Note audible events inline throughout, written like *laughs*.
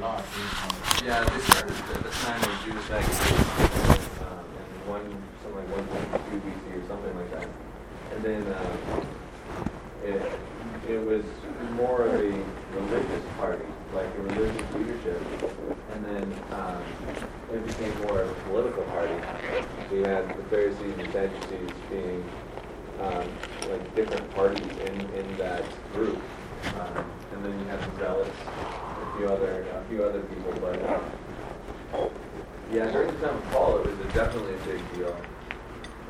lot. Yeah, they started at the time of Judas Maccabeus, um, and one, something like 122 BC or something like that. And then um, it, it was more of a religious party, like a religious leadership. And then um, it became more of a political party. You had the Pharisees and Sadducees being um, like different parties in, in that group. Um, and then you had the Zealots, a few other, a few other people, but uh, yeah, during the time of Paul, it was a, definitely a big deal.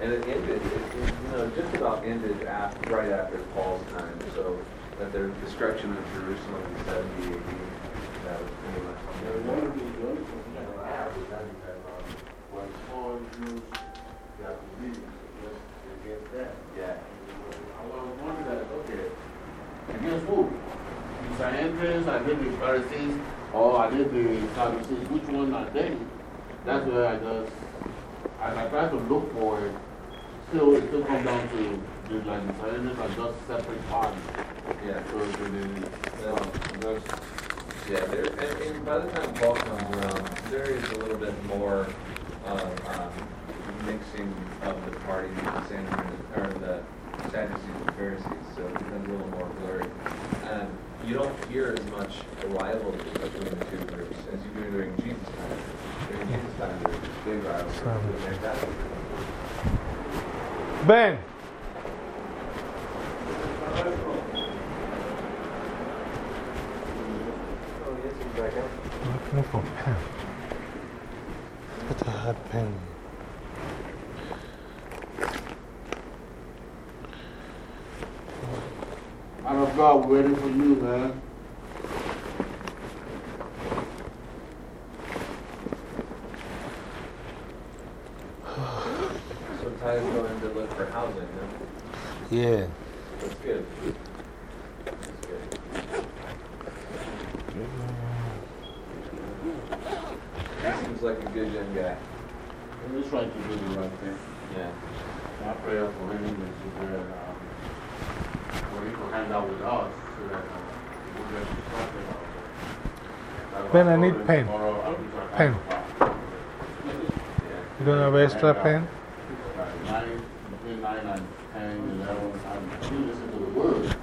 And it ended, it, it, you know, just about ended after, right after Paul's time. So that the destruction of Jerusalem in 70 AD, that was pretty much. Yeah, one of the the only thing that I have is that um, when Paul used the disobedience against that. Yeah. I was wondering that, okay, against who? The I did the Pharisees, or I did the Sadducees, which one are they? That's where I just, as I try to look for it, still, it still comes down to the, like, the Sanhedrin are just separate parties. Yeah. So it is, Um, yeah, there, and, and by the time Paul comes around, there is a little bit more um, um, mixing of the parties, the Sanhedrin, or the Sadducees and Pharisees, so it becomes a little more blurry. You don't hear as much a rivalry between the two groups as you do during Jesus' time. During Jesus' time, there was this big rivalry Ben. Oh, yes, he's back out. Looking for pen. What a hard pen. Man of God, we're waiting for you, man. So Ty's going to look for housing, huh? Yeah. That's good. That's good. He seems like a good young guy. I'm just trying to do the right thing. Yeah. My prayer for him is to um, um. Like, Ben, I need pen. Pen. You don't have extra pen? And we listen to the. Because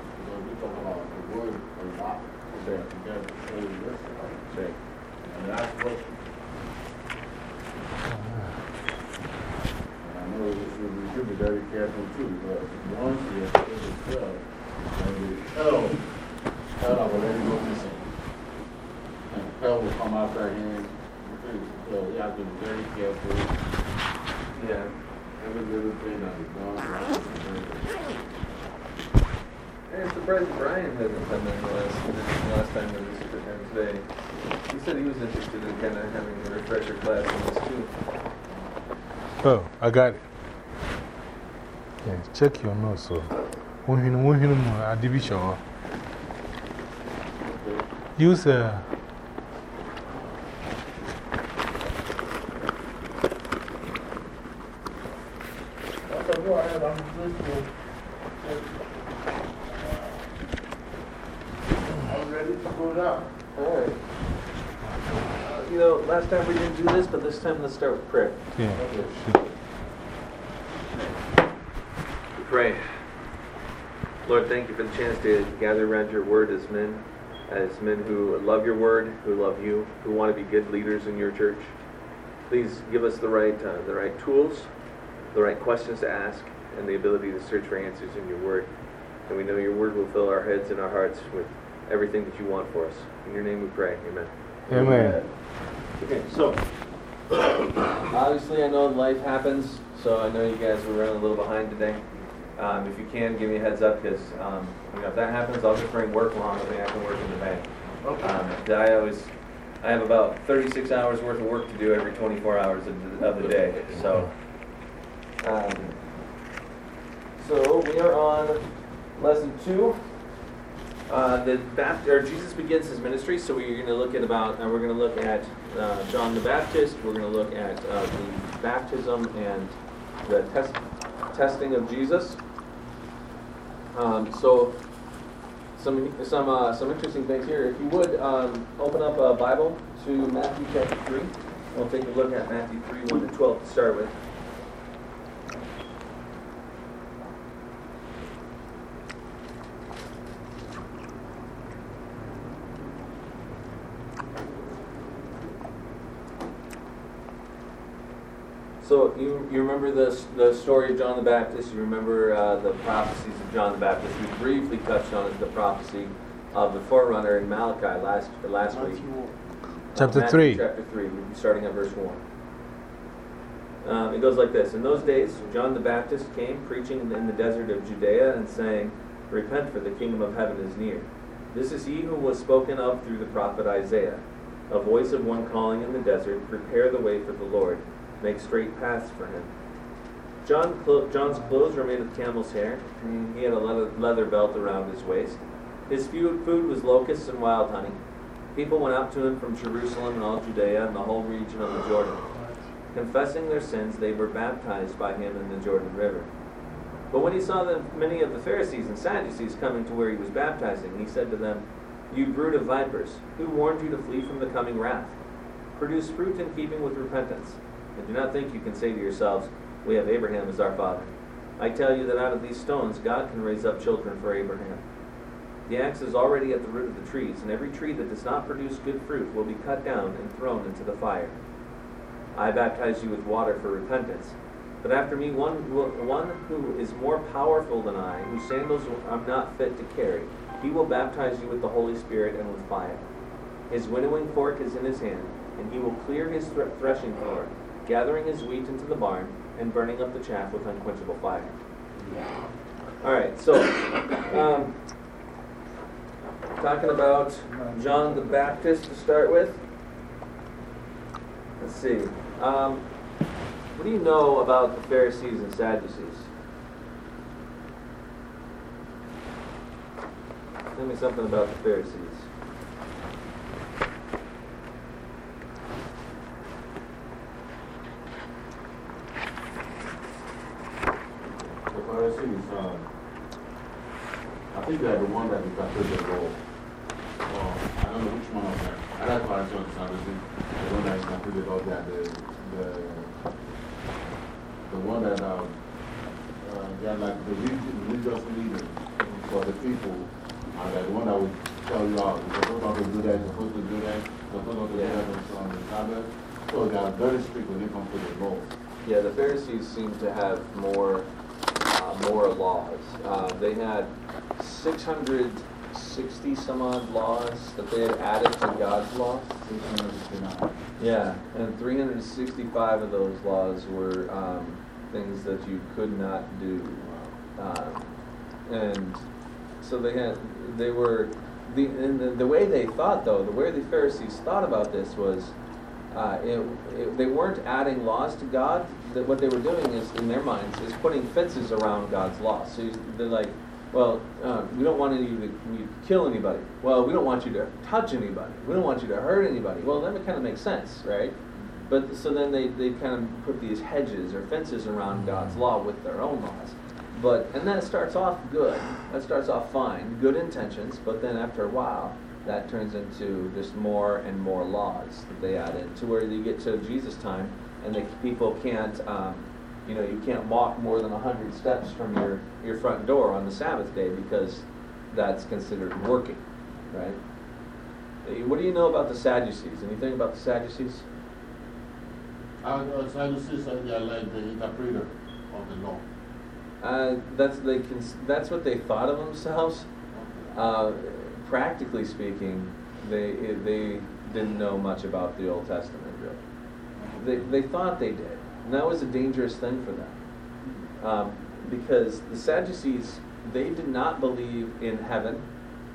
we talk about the word I be very careful too, because once you expose yourself, and you hell, hell will already go missing. And hell will come after him. So we have to be very careful. Yeah. Every little thing that is done, we have to be. Hey, I'm surprised Brian hasn't come in the last, the last time we was here today. He said he was interested in kind of having a refresher class on this too. Oh, I got it. Yeah, check your notes. So, one him, one I division. Use a. That's a go ahead, I'm ready to go down. All right. Uh, you know, last time we didn't do this, but this time let's start with prayer. Yeah. Pray. Lord, thank you for the chance to gather around your word as men, as men who love your word, who love you, who want to be good leaders in your church. Please give us the right, uh, the right tools, the right questions to ask, and the ability to search for answers in your word. And we know your word will fill our heads and our hearts with everything that you want for us. In your name we pray. Amen. Amen. Okay, so *coughs* obviously I know life happens, so I know you guys were running a little behind today. Um, if you can, give me a heads up because um, you know, if that happens, I'll just bring work along with me. I can work in the bank. Um, I always, I have about 36 hours worth of work to do every 24 hours of the, of the day. So, um, so we are on lesson two. Uh, the Baptist, or Jesus begins his ministry, so we're going to look at about, we're going to look at uh, John the Baptist. We're going to look at uh, the baptism and the test, testing of Jesus. Um, so, some some uh, some interesting things here. If you would um, open up a Bible to Matthew chapter three, we'll take a look at Matthew three one to twelve to start with. So you, you remember the, the story of John the Baptist, you remember uh, the prophecies of John the Baptist. We briefly touched on the prophecy of the forerunner in Malachi last, last week. Chapter Matthew 3. Chapter 3, starting at verse 1. Um, it goes like this In those days, John the Baptist came preaching in the desert of Judea and saying, Repent, for the kingdom of heaven is near. This is he who was spoken of through the prophet Isaiah, a voice of one calling in the desert, Prepare the way for the Lord make straight paths for him. John clo- John's clothes were made of camel's hair. and He had a leather, leather belt around his waist. His food, was locusts and wild honey. People went out to him from Jerusalem and all Judea and the whole region of the Jordan. Confessing their sins, they were baptized by him in the Jordan River. But when he saw the, many of the Pharisees and Sadducees coming to where he was baptizing, he said to them, You brood of vipers, who warned you to flee from the coming wrath? Produce fruit in keeping with repentance. And do not think you can say to yourselves, We have Abraham as our father. I tell you that out of these stones God can raise up children for Abraham. The axe is already at the root of the trees, and every tree that does not produce good fruit will be cut down and thrown into the fire. I baptize you with water for repentance. But after me, one, one who is more powerful than I, whose sandals I'm not fit to carry, he will baptize you with the Holy Spirit and with fire. His winnowing fork is in his hand, and he will clear his threshing floor gathering his wheat into the barn, and burning up the chaff with unquenchable fire. All right, so um, talking about John the Baptist to start with. Let's see. Um, what do you know about the Pharisees and Sadducees? Tell me something about the Pharisees. Pharisees, uh, I think they're the one that interpreted the law. Uh, I don't know which one of them. I like Pharisees and Sadducees. The one that interpreted the law, they are the, the, the one that uh, uh, they are like the religious leaders for the people. And the one that will tell you, oh, you're supposed not to do that, you're supposed to do that, you're supposed not to do that on the Sabbath. So they are very strict when it comes to the law. Yeah, the Pharisees seem to have more more laws. Uh, they had 660 some odd laws that they had added to God's law. Yeah, and 365 of those laws were um, things that you could not do. Um, and so they had, they were, the, and the, the way they thought though, the way the Pharisees thought about this was, uh, it, it, they weren't adding laws to God, that what they were doing is, in their minds, is putting fences around God's law. So they're like, well, uh, we don't want you to, you to kill anybody. Well, we don't want you to touch anybody. We don't want you to hurt anybody. Well, that kind of makes sense, right? But so then they, they kind of put these hedges or fences around God's law with their own laws. But and that starts off good. That starts off fine, good intentions. But then after a while, that turns into just more and more laws that they add in to where you get to Jesus' time and the people can't, um, you know, you can't walk more than 100 steps from your, your front door on the Sabbath day because that's considered working, right? What do you know about the Sadducees? Anything about the Sadducees? Uh, the Sadducees are like the interpreter of the law. Uh, that's, they can, that's what they thought of themselves. Uh, practically speaking, they, they didn't know much about the Old Testament. They, they thought they did. And that was a dangerous thing for them. Um, because the Sadducees, they did not believe in heaven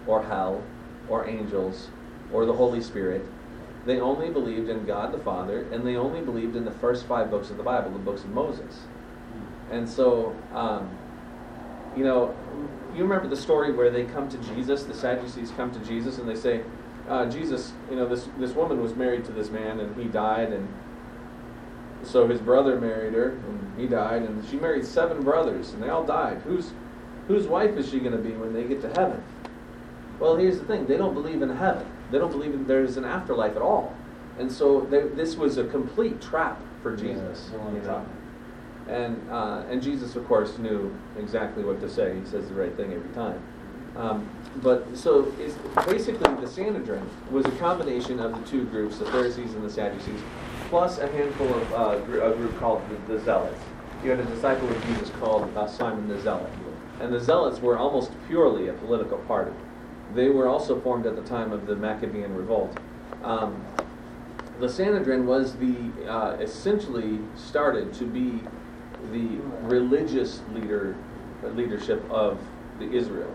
or hell or angels or the Holy Spirit. They only believed in God the Father, and they only believed in the first five books of the Bible, the books of Moses. And so, um, you know, you remember the story where they come to Jesus, the Sadducees come to Jesus, and they say, uh, Jesus, you know, this, this woman was married to this man, and he died, and so his brother married her, and he died, and she married seven brothers, and they all died. Whose whose wife is she going to be when they get to heaven? Well, here's the thing they don't believe in heaven, they don't believe in there's an afterlife at all. And so they, this was a complete trap for Jesus. Yeah? And, uh, and Jesus, of course, knew exactly what to say. He says the right thing every time. Um, but so basically the Sanhedrin was a combination of the two groups, the Pharisees and the Sadducees, plus a handful of uh, gr- a group called the, the Zealots. You had a disciple of Jesus called uh, Simon the Zealot. And the Zealots were almost purely a political party. They were also formed at the time of the Maccabean revolt. Um, the Sanhedrin was the uh, essentially started to be the religious leader leadership of the Israel.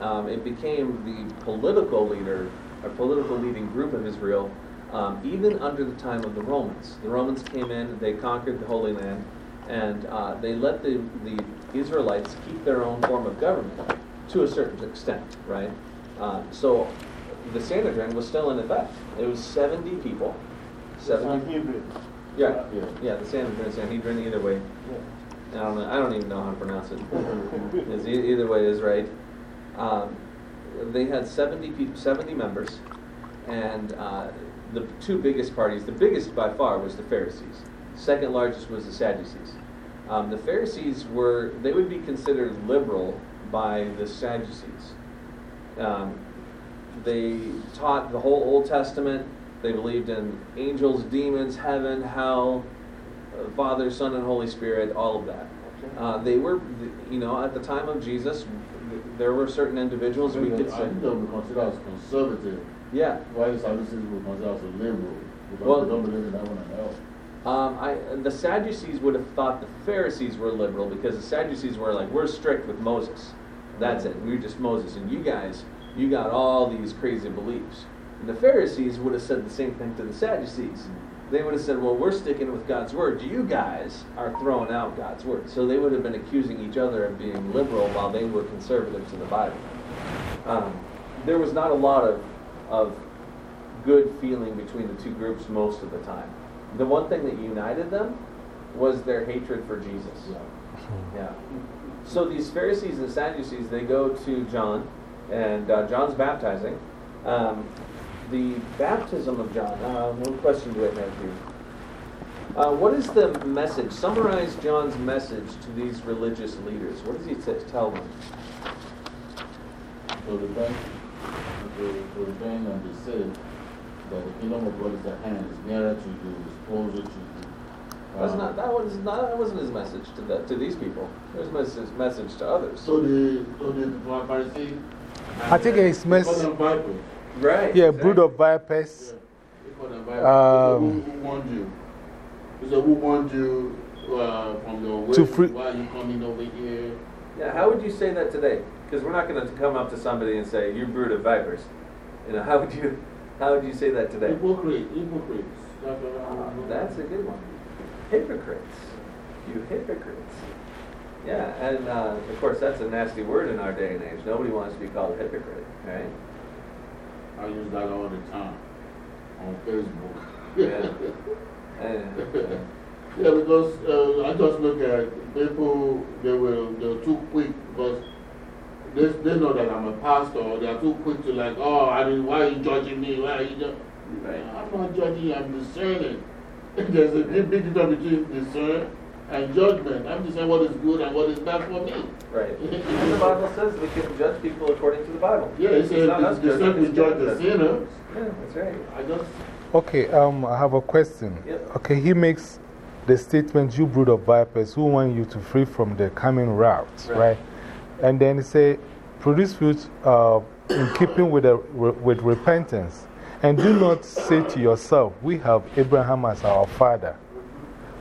Um, it became the political leader, a political leading group of Israel, um, even under the time of the Romans. The Romans came in, they conquered the Holy Land, and uh, they let the, the Israelites keep their own form of government to a certain extent, right? Uh, so the Sanhedrin was still in effect. It was 70 people. 70, yeah, Yeah. yeah, the Sanhedrin, Sanhedrin, either way. I don't know, I don't even know how to pronounce it. *laughs* It's e- either way is right. Um, they had 70 people, 70 members, and uh, the two biggest parties, the biggest by far was the Pharisees. Second largest was the Sadducees. Um, the Pharisees were, they would be considered liberal by the Sadducees. Um, they taught the whole Old Testament. They believed in angels, demons, heaven, hell, uh, Father, Son, and Holy Spirit, all of that. Uh, they were, you know, at the time of Jesus, there were certain individuals we could I say, would be considered as conservative. yeah. Why the Sadducees would be considered as a liberal? Because Well- they don't believe in heaven and hell. Um, I, the Sadducees would have thought the Pharisees were liberal because the Sadducees were like, we're strict with Moses. That's it. We're just Moses. And you guys, you got all these crazy beliefs. The Pharisees would have said the same thing to the Sadducees. They would have said, well, we're sticking with God's word. You guys are throwing out God's word. So they would have been accusing each other of being liberal while they were conservative to the Bible. Um, there was not a lot of, of good feeling between the two groups most of the time. The one thing that united them was their hatred for Jesus. Yeah. So these Pharisees and Sadducees, they go to John, and uh, John's baptizing. Um, the baptism of John. Uh, what question do I have here? Uh, what is the message? Summarize John's message to these religious leaders. What does he t- tell them? So the bank, the, the repent and they say that the kingdom of God is at hand, is nearer to you, is closer to you. That's not that was not that wasn't his message to the, to these people. It was his message to others. So the, so the Pharisee. I think it's They mess- call them vipers. right. Yeah, brood of vipers. Yeah. They call vipers. Um, who, who warned you? He said, who warned you uh, from your way? To free- Why are you coming over here? Yeah, how would you say that today? Because we're not going to come up to somebody and say, "You brood of vipers." You know, *laughs* how would you, how would you say that today? Hypocrite, hypocrites. That's what Uh, that's a good one. Hypocrites. You hypocrites. Yeah, and uh, of course that's a nasty word in our day and age. Nobody wants to be called a hypocrite, right? I use that all the time on Facebook. Yeah. *laughs* And, Yeah, because uh, I just look at people, they were, they were too quick because they, they know that I'm a pastor. They are too quick to, like, oh, I mean, why are you judging me? Why are you ju-" Right. I'm not judging I'm discerning. *laughs* There's a big, big difference between discern and judgment. I'm just saying what is good and what is bad for me. right. And *laughs* the Bible says we can judge people according to the Bible. Yeah, it It's says not the judging, discern it's will God judge the judging. sinners. Yeah, that's right. I just, Okay, um, I have a question. Yep. Okay, he makes the statement, You brood of vipers, who want you to free from the coming route, Right. right? And then he say, Produce fruit uh, in keeping with, the, with repentance. And do not say to yourself, We have Abraham as our father.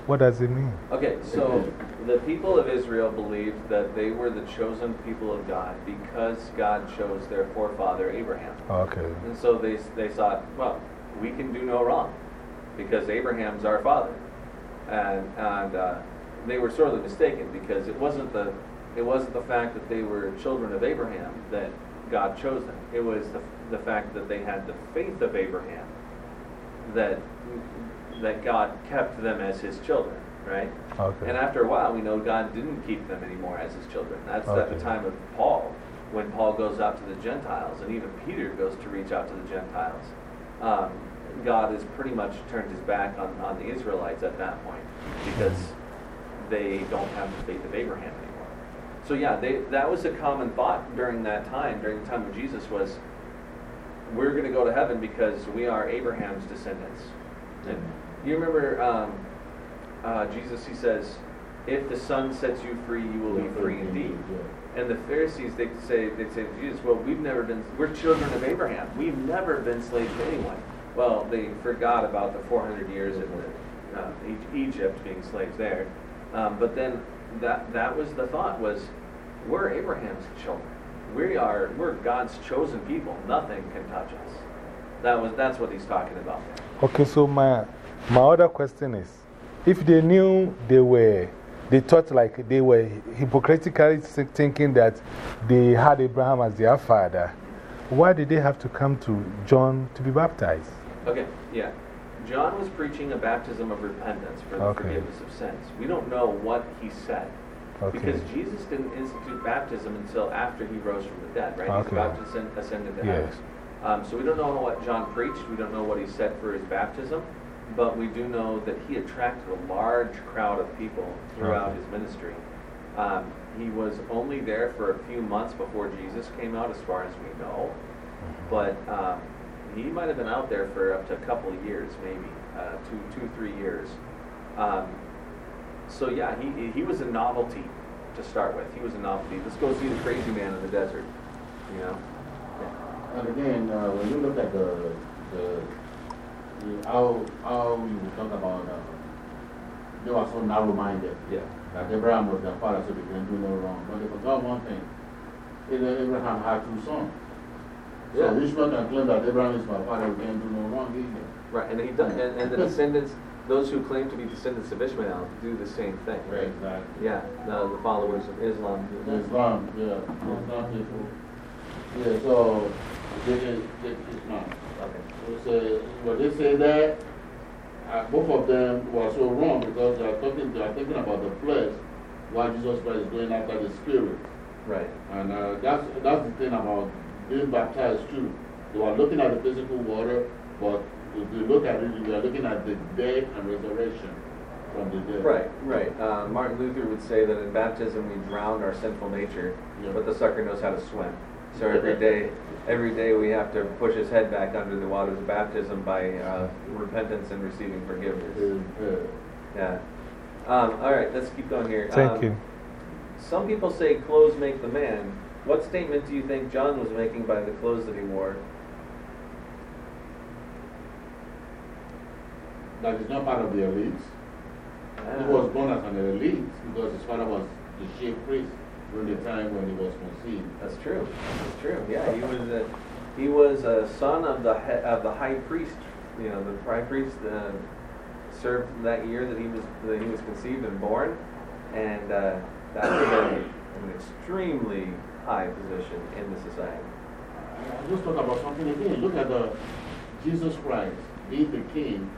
What does it mean? Okay, so the people of Israel believed that they were the chosen people of God because God chose their forefather Abraham. Okay. And so they, they thought, well, we can do no wrong because Abraham's our father. And, and uh, they were sorely mistaken because it wasn't, the, it wasn't the fact that they were children of Abraham that God chose them. It was the, the fact that they had the faith of Abraham that, that God kept them as his children, right? Okay. And after a while, we know God didn't keep them anymore as his children. That's at the time of Paul. when Paul goes out to the Gentiles, and even Peter goes to reach out to the Gentiles. Um, God has pretty much turned his back on, on the Israelites at that point because they don't have the faith of Abraham anymore. So yeah, they, that was a common thought during that time, during the time of Jesus was, we're going to go to heaven because we are Abraham's descendants. And you remember um, uh, Jesus, he says, if the Son sets you free, you will be free indeed. And the Pharisees, they say, they say to Jesus, well, we've never been, we're children of Abraham. We've never been slaves to anyone. Well, they forgot about the 400 years in the, uh, Egypt being slaves there. Um, but then that, that was the thought was, we're Abraham's children. We are, we're God's chosen people. Nothing can touch us. That was, that's what he's talking about. Okay, so my, my other question is, if they knew they were they thought like they were hypocritically thinking that they had Abraham as their father. Why did they have to come to John to be baptized? Okay, yeah. John was preaching a baptism of repentance for the forgiveness of sins. We don't know what he said. Okay. Because Jesus didn't institute baptism until after he rose from the dead, right? Okay. He's about to ascend, ascend into heaven. Yes. Um, so we don't know what John preached. We don't know what he said for his baptism but we do know that he attracted a large crowd of people throughout his ministry. Um, he was only there for a few months before Jesus came out, as far as we know, mm-hmm. but um, he might have been out there for up to a couple of years, maybe uh, two, two, three years. Um, so yeah, he he was a novelty to start with. He was a novelty. Let's go see the crazy man in the desert. You know. Yeah. And again, uh, when you look at the the how, how you talk about uh, they were so narrow minded. Yeah. That Abraham was their father, so they can do no wrong. But they forgot one thing Abraham had two sons. So yeah. Ishmael can claim that Abraham is my father, we can do no wrong either. Right, and, he does, and, and the descendants, those who claim to be descendants of Ishmael, do the same thing. Right, exactly. Yeah, the, the followers of Islam. Islam, yeah. Islam people. Yeah, so they, they, they, Islam. So when they say that, uh, both of them were so wrong because they are, talking, they are thinking about the flesh while Jesus Christ is going after the spirit. Right. And uh, that's, that's the thing about being baptized too. They were looking at the physical water, but if you look at it, you are looking at the death and resurrection from the dead. Right, right. Uh, Martin Luther would say that in baptism we drown our sinful nature, but the sucker knows how to swim. So every day, every day we have to push his head back under the waters of baptism by uh, repentance and receiving forgiveness. Yeah. Um, all right, let's keep going here. Thank um, you. Some people say clothes make the man. What statement do you think John was making by the clothes that he wore? That is not part of the elites. He ah. was born as an elite because his father was the chief priest during the time when he was conceived. That's true. That's true. Yeah, he was a, he was a son of the, of the high priest. You know, the high priest uh, served that year that he was, that he was conceived and born. And uh, that was a, an extremely high position in the society. I just talk about something again. Look at the Jesus Christ being the king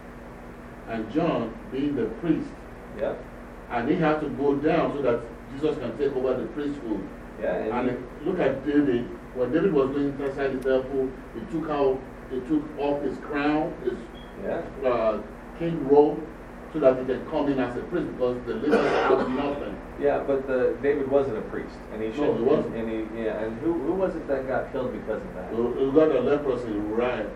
and John being the priest. Yep. And he had to go down so that Jesus can take over the priesthood. Yeah, and, and look at David. When David was going inside the temple, he took out, he took off his crown, his yeah. uh, king robe, so that he can come in as a priest because the Levites have nothing. Yeah, but the, David wasn't a priest. And he should, no, he wasn't. And, he, yeah, and who, who was it that got killed because of that? He got a leprosy, Uriah.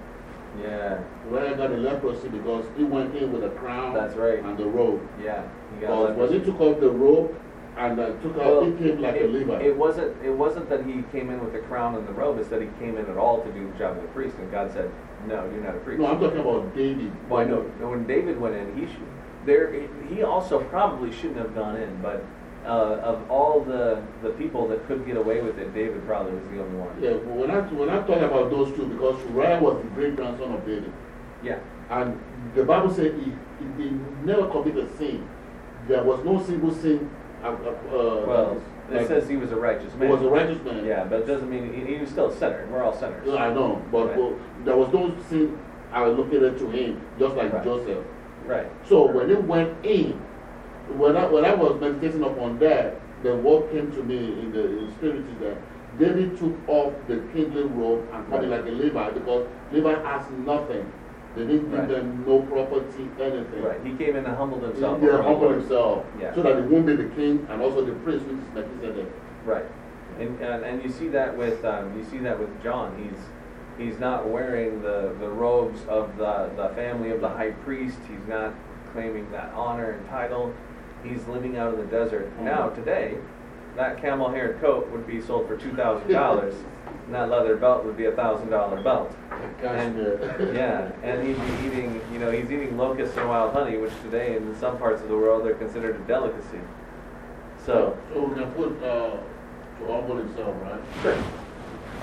Yeah. Uriah got a leprosy because he went in with a crown That's right. and the robe. Yeah. He got when he took off the robe, and uh, took out, well, he came like it, a Levite. It wasn't, it wasn't that he came in with the crown and the robe, it's that he came in at all to do the job of the priest, and God said, No, you're not a priest. No, I'm talking about David. Well, I know. When David went in, he should, there, he also probably shouldn't have gone in, but uh, of all the, the people that could get away with it, David probably was the only one. Yeah, but when I, when I talk about those two, because Uriah was the great grandson of David. Yeah. And the Bible said he, he, he never committed sin. There was no single sin uh, uh, well, it like, says he was a righteous man. He was a righteous man. Yeah, but it doesn't mean he, he was still a sinner. We're all sinners. Yeah, I know. But right. well, there was no sin allocated to him, just like right. Joseph. Right. So when he went in, when I, when I was meditating upon that, then what came to me in the in spirit is that David took off the kingly robe and called it like a Levi because Levi has nothing. They didn't give Right. them no property, anything. Right, he came in and humbled himself. He before humbled himself. Yeah. So that he won't be the king and also the priest, which is Melchizedek. Right, and, and, and you see that with, um, you see that with John, he's, he's not wearing the, the robes of the, the family of the high priest, he's not claiming that honor and title, he's living out in the desert. Now, today, that camel haired coat would be sold for two thousand dollars, *laughs* and that leather belt would be a thousand dollar belt. Cashmere. Yeah, and he'd be eating, you know, he's eating locusts and wild honey, which today in some parts of the world are considered a delicacy. So, So we can put uh, to humble himself, right? Sure.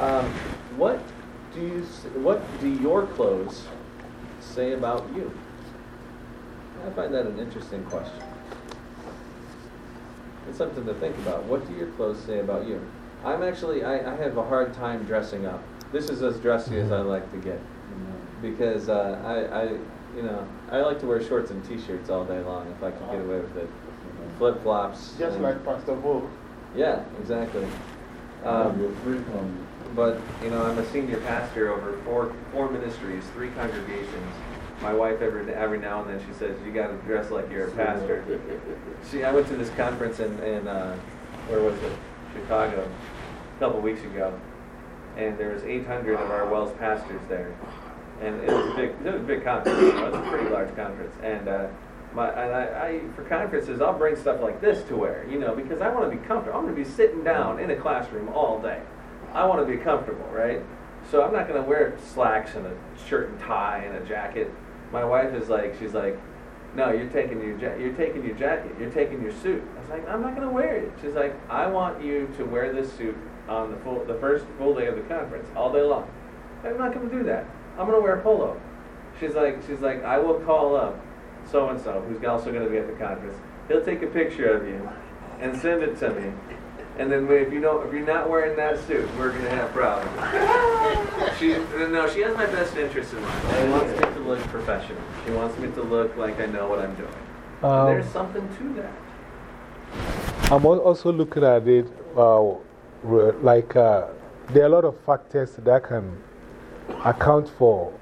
Um, what do you, what do your clothes say about you? I find that an interesting question. It's something to think about. What do your clothes say about you? I'm actually, I, I have a hard time dressing up. This is as dressy as I like to get. Because uh, I, I, you know, I like to wear shorts and t-shirts all day long if I can get away with it. Flip flops. Just like Pastor Vogue. Yeah, exactly. Um, You're free from. but you know, I'm a senior pastor over four four ministries, three congregations. My wife every every now and then she says you got to dress like you're a *laughs* pastor. See, I went to this conference in in uh, where was it? Chicago, a couple weeks ago, and there was 800 of our WELS pastors there, and it was a big it was a big conference. Know, it's a pretty large conference, and. Uh, my, and I, I, for conferences, I'll bring stuff like this to wear, you know, because I want to be comfortable. I'm going to be sitting down in a classroom all day. I want to be comfortable, right? So I'm not going to wear slacks and a shirt and tie and a jacket. My wife is like, she's like, no, you're taking your you're taking your jacket, you're taking your suit. I was like, I'm not going to wear it. She's like, I want you to wear this suit on the full the first full day of the conference, all day long. I'm not going to do that. I'm going to wear a polo. She's like, she's like, I will call up so and so, who's also going to be at the conference. He'll take a picture of you and send it to me. And then if you don't, if you're not wearing that suit, we're going to have problems. *laughs* She, no, she has my best interest in mind. She wants me to look professional. She wants me to look like I know what I'm doing. Um, there's something to that. I'm also looking at it uh, re- like uh, there are a lot of factors that can account for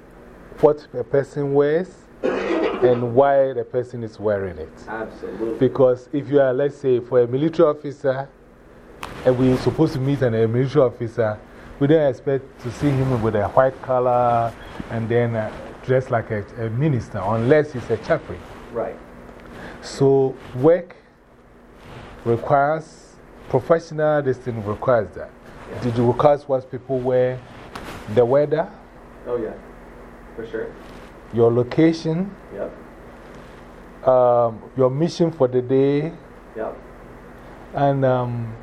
what a person wears and why the person is wearing it. Absolutely. Because if you are, let's say, for a military officer, and we're supposed to meet an, a military officer, we don't expect to see him with a white collar and then uh, dressed like a, a minister, unless he's a chaplain. Right. So, work requires, professional, this thing requires that. Yeah. Did it requires what people wear, the weather, Oh, yeah. For sure. your location, Yep. um, your mission for the day, Yep. and um,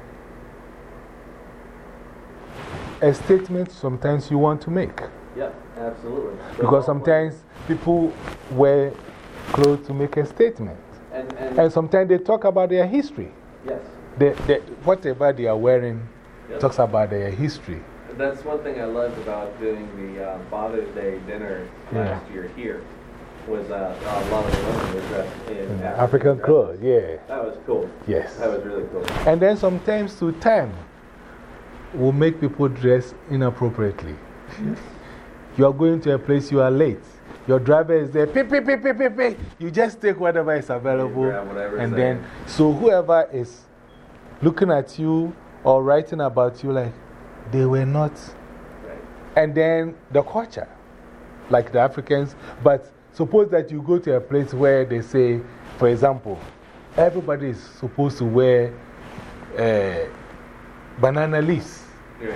a statement sometimes you want to make. Yep. Absolutely. Because sometimes people wear clothes to make a statement. And, and, And sometimes they talk about their history. yes. They, they, whatever they are wearing Yep. talks about their history. That's one thing I loved about doing the uh, Father's Day dinner Yeah. last year here. Was uh, a lot of women were dressed in Mm, African clothes, yeah. That was cool. Yes. That was really cool. And then sometimes to time will make people dress inappropriately. you are going to a place you are late. Your driver is there, beep, beep, beep, beep, beep, beep. You just take whatever is available. grab whatever's and then, so whoever is looking at you or writing about you, like, they were not. Right. And then the culture, like the Africans. But suppose that you go to a place where they say, for example, everybody is supposed to wear uh, banana leaves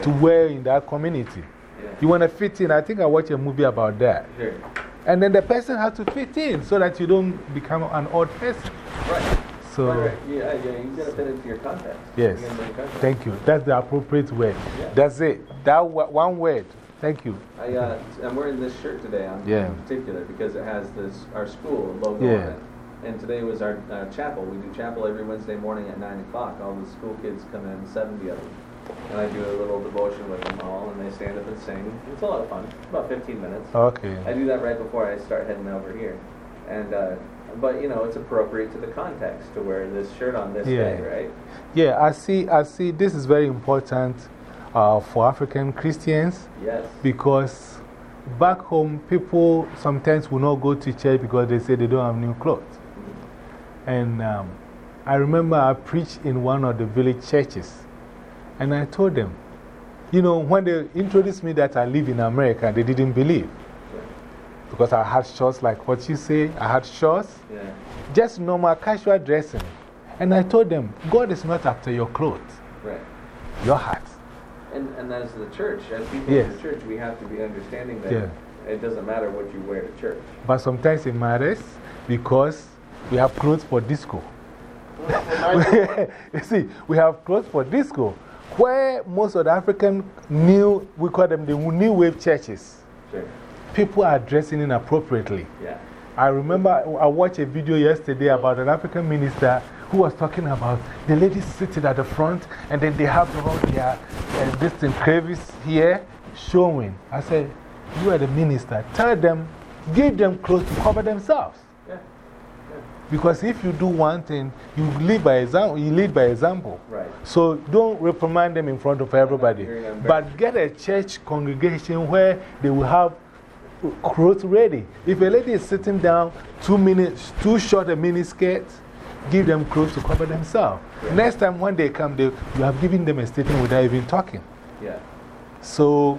to wear in that community. Yeah. You want to fit in. I think I watched a movie about that. And then the person has to fit in so that you don't become an odd person. Right. So, Right, right. Yeah, yeah, you gotta fit into your context. yes. You context. Thank you. That's the appropriate word. Yeah. That's it. That one word. Thank you. I, uh, I'm wearing this shirt today on, Yeah. in particular because it has this, our school logo Yeah. on it. And today was our uh, chapel. We do chapel every Wednesday morning at 9 o'clock. All the school kids come in, 70 of them. And I do a little devotion with them all, and they stand up and sing. It's a lot of fun. About 15 minutes. Okay. I do that right before I start heading over here. And, uh, but you know, it's appropriate to the context to wear this shirt on this Yeah. day, right? Yeah, I see, I see. This is very important. uh, for African Christians. Yes. Because back home, people sometimes will not go to church because they say they don't have new clothes. And um, I remember I preached in one of the village churches. And I told them, you know, when they introduced me that I live in America, they didn't believe. Because I had shorts like what you say, I had shorts, Yeah. just normal casual dressing. And I told them, God is not after your clothes, Right. your heart. And, and as the church, as people Yes. in the church, we have to be understanding that Yeah. it doesn't matter what you wear to church. But sometimes it matters because we have clothes for disco. *laughs* you see, we have clothes for disco. Where most of the African new, we call them the new wave churches, Sure. People are dressing inappropriately. Yeah. I remember I watched a video yesterday about an African minister who was talking about the ladies sitting at the front and then they have all their uh, this thing, crevice here showing. I said, You are the minister. Tell them, give them clothes to cover themselves. Yeah. Because if you do one thing, you lead by example. You lead by example. Right. So don't reprimand them in front of everybody. But get a church congregation where they will have clothes ready. If a lady is sitting down, two minutes, too short a mini skirt, give them clothes to cover themselves. Next time when they come, they, you have given them a statement without even talking. Yeah. So,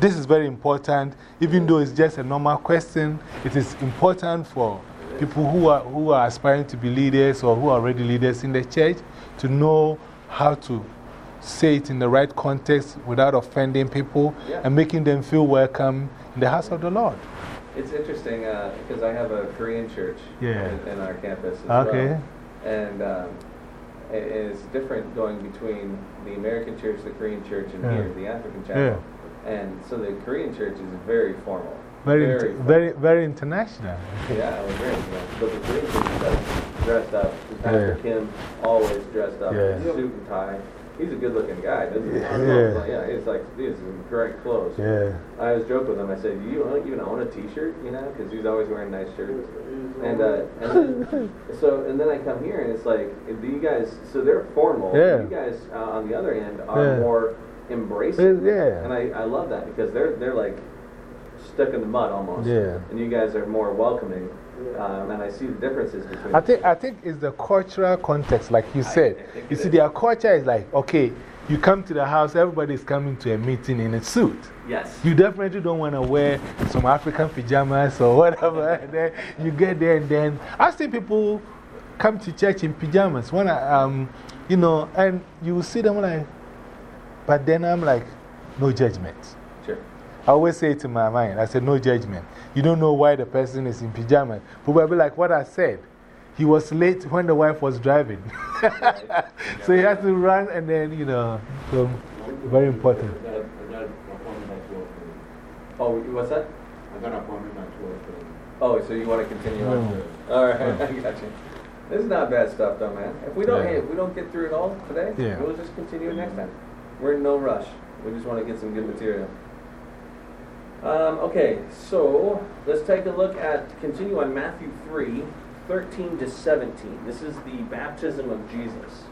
this is very important. Even though it's just a normal question, it is important for people who are, who are aspiring to be leaders or who are already leaders in the church to know how to say it in the right context without offending people Yeah. and making them feel welcome in the house of the Lord. It's interesting because I have a Korean church Yeah. in, in our campus as Okay. well. And um, it's different going between the American church, the Korean church, and Yeah. here, the African chapel. And so the Korean church is very formal. Very, Very very, very international. Yeah, I was very impressed. But the Korean church is dressed up. Pastor Kim always dressed up Yeah. suit and tie. He's a good looking guy, doesn't he? Yeah. Yeah, it's like, are great clothes. Yeah. I was joking with him. I said, "You even own a T-shirt, you know, because he's always wearing nice shirts." And, uh, and then, *laughs* so, and then I come here, and it's like, do you guys? So they're formal. Yeah. You guys, uh, on the other end, are Yeah. more embracing. Yeah. And I, I love that because they're they're like stuck in the mud almost. Yeah. And you guys are more welcoming. Um, and I see the differences between. I think, I think it's the cultural context, like you said. think You see, is. their culture is like, okay, you come to the house, everybody's coming to a meeting in a suit. Yes. You definitely don't want to wear some African pajamas or *laughs* whatever. and then you get there, and then I've seen people come to church in pajamas. When I, um, you know, and you see them like, but then I'm like, no judgment. Sure. I always say it in my mind, I said, no judgment. You don't know why the person is in pajamas. Probably like what I said. He was late when the wife was driving. *laughs* so he had to run and then, you know, so very important. I got, I an appointment at 12. Oh, what's that? I got an appointment at 12 thirty. Oh, so you want to continue on? No. All right, *laughs* I got you. This is not bad stuff, though, man. If we don't, Yeah. hey, if we don't get through it all today, Yeah. we'll just continue next time. We're in no rush. We just want to get some good material. Um, okay, so let's take a look at continue on Matthew 3, 13 to 17. This is the baptism of Jesus.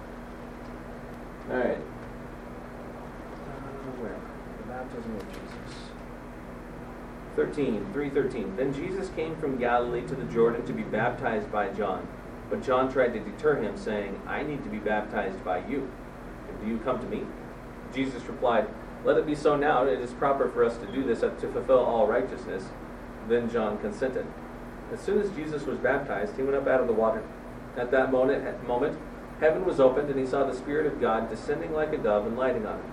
All right. Uh, where? The baptism of Jesus. 13, 313. Then Jesus came from Galilee to the Jordan to be baptized by John. But John tried to deter him, saying, I need to be baptized by you. And do you come to me? Jesus replied, Let it be so now. It is proper for us to do this to fulfill all righteousness. Then John consented. As soon as Jesus was baptized, he went up out of the water. At that moment, at moment heaven was opened, and he saw the Spirit of God descending like a dove and lighting on him.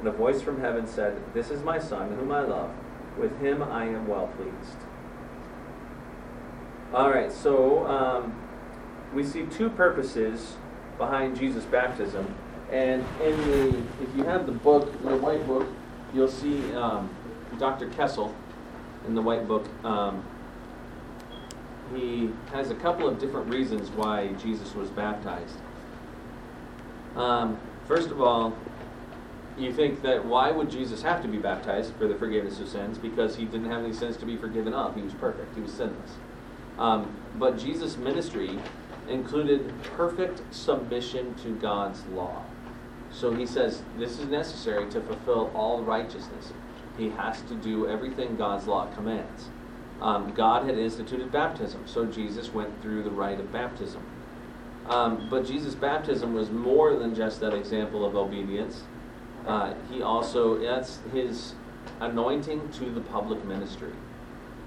And a voice from heaven said, This is my Son, whom I love. With him I am well pleased. All right, so um, we see two purposes behind Jesus' baptism. And in the, if you have the book, the white book, you'll see um, Dr. Kessel in the white book. Um, he has a couple of different reasons why Jesus was baptized. Um, first of all, you think that why would Jesus have to be baptized for the forgiveness of sins? Because he didn't have any sins to be forgiven of. He was perfect, he was sinless. Um, but Jesus' ministry included perfect submission to God's law. So he says this is necessary to fulfill all righteousness. He has to do everything God's law commands. Um, God had instituted baptism, so Jesus went through the rite of baptism. Um, but Jesus' baptism was more than just that example of obedience. Uh, he also, that's his anointing to the public ministry.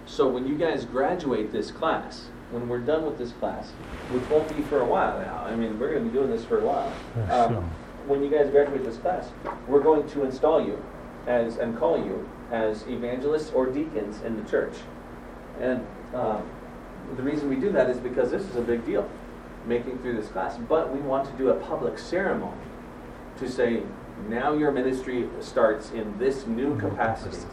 So when you guys graduate this class, when we're done with this class, which won't be for a while now, I mean, we're going to be doing this for a while. Um. When you guys graduate this class, we're going to install you as and call you as evangelists or deacons in the church. And um, the reason we do that is because this is a big deal, making through this class. But we want to do a public ceremony to say, now your ministry starts in this new capacity.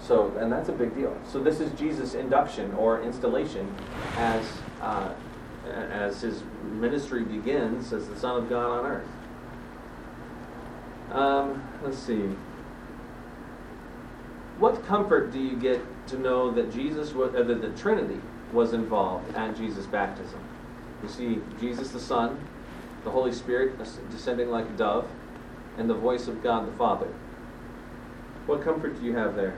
So, and that's a big deal. So this is Jesus' induction or installation as, uh, as his ministry begins as the Son of God on earth. Um, let's see. What comfort do you get to know that Jesus, wa- uh, that the Trinity was involved at Jesus' baptism? You see Jesus the Son, the Holy Spirit descending like a dove, and the voice of God the Father. What comfort do you have there?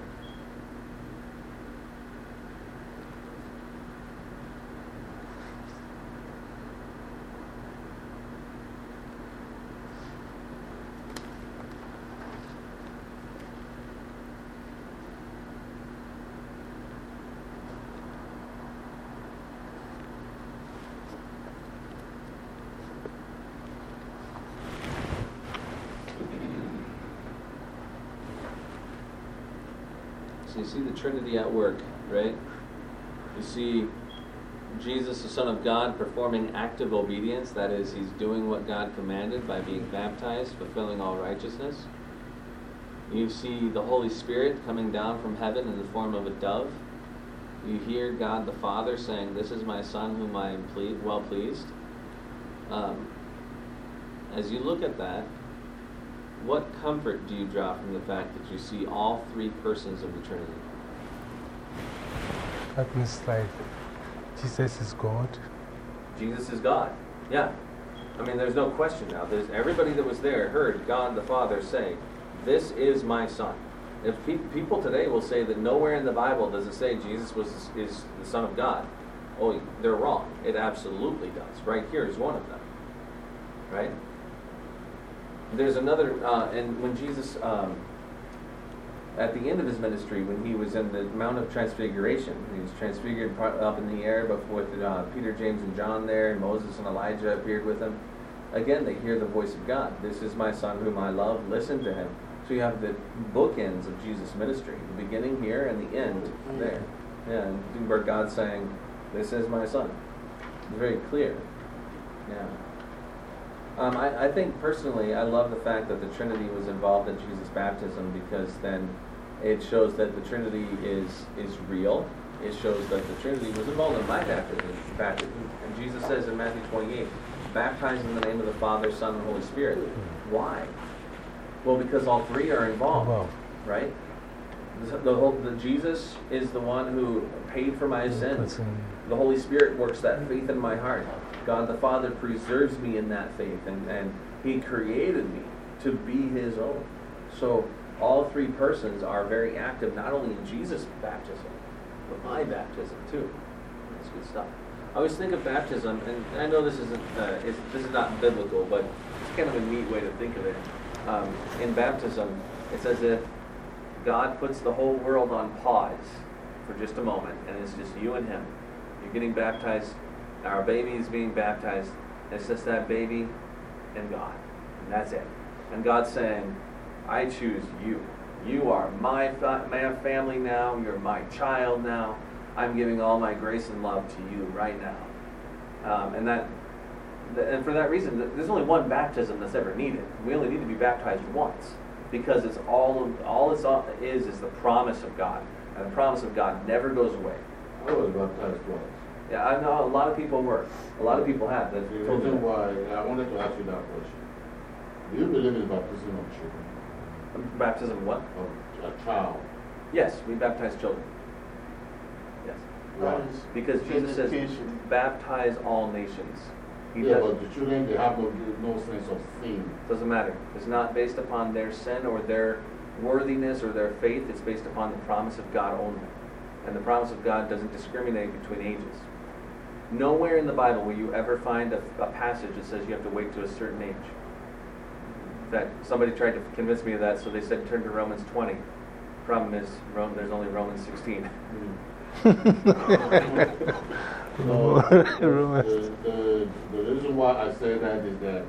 So you see the Trinity at work, right? You see Jesus, the Son of God, performing active obedience. That is, he's doing what God commanded by being baptized, fulfilling all righteousness. You see the Holy Spirit coming down from heaven in the form of a dove. You hear God the Father saying, This is my Son whom I am ple- well pleased. Um, as you look at that, what comfort do you draw from the fact that you see all three persons of the Trinity? That means like Jesus is God. Jesus is God. Yeah. I mean, there's no question now. There's, everybody that was there heard God the Father say, This is my Son. If pe- people today will say that nowhere in the Bible does it say Jesus was is the Son of God, oh, they're wrong. It absolutely does. Right here is one of them. Right? There's another, uh, and when Jesus, um, at the end of his ministry, when he was in the Mount of Transfiguration, he was transfigured up in the air before with uh, Peter, James, and John there, and Moses and Elijah appeared with him. Again, they hear the voice of God. This is my son whom I love. Listen to him. So you have the bookends of Jesus' ministry, the beginning here and the end there. Yeah, and where God's saying, "This is my son." It's very clear. Yeah. Um, I, I think personally, I love the fact that the Trinity was involved in Jesus' baptism because then it shows that the Trinity is is real. It shows that the Trinity was involved in my baptism. baptism. And Jesus says in Matthew 28, baptize in the name of the Father, Son, and Holy Spirit. Why? Well, because all three are involved, Involved. right? The, the whole, the Jesus is the one who paid for my sins. The Holy Spirit works that faith in my heart. God the Father preserves me in that faith, and, and He created me to be His own. So all three persons are very active, not only in Jesus' baptism, but my baptism too. That's good stuff. I always think of baptism, and I know this isn't uh, this is not biblical, but it's kind of a neat way to think of it. Um, in baptism, it's as if God puts the whole world on pause for just a moment, and it's just you and Him. You're getting baptized. Our baby is being baptized. It's just that baby and God, and that's it. And God's saying, "I choose you. You are my my family now. You're my child now. I'm giving all my grace and love to you right now." Um, and that, and for that reason, there's only one baptism that's ever needed. We only need to be baptized once because it's all all it's is is the promise of God, and the promise of God never goes away. I was baptized twice. Yeah, I know a lot of people were. A lot of people have. That The reason why, I wanted to ask you that question. Do you believe in baptism of children? Baptism of what? Of a child? Yes, we baptize children. Yes. Why? Because Jesus says, baptize all nations. He Yeah, does, but the children, they have no, no sense of sin. doesn't matter. It's not based upon their sin or their worthiness or their faith. It's based upon the promise of God only. And the promise of God doesn't discriminate between ages. Nowhere in the Bible will you ever find a, a passage that says you have to wait to a certain age. Fact, somebody tried to convince me of that, so they said turn to Romans 20. Problem is, Rome, there's only Romans 16. So, the, the, the reason why I say that is that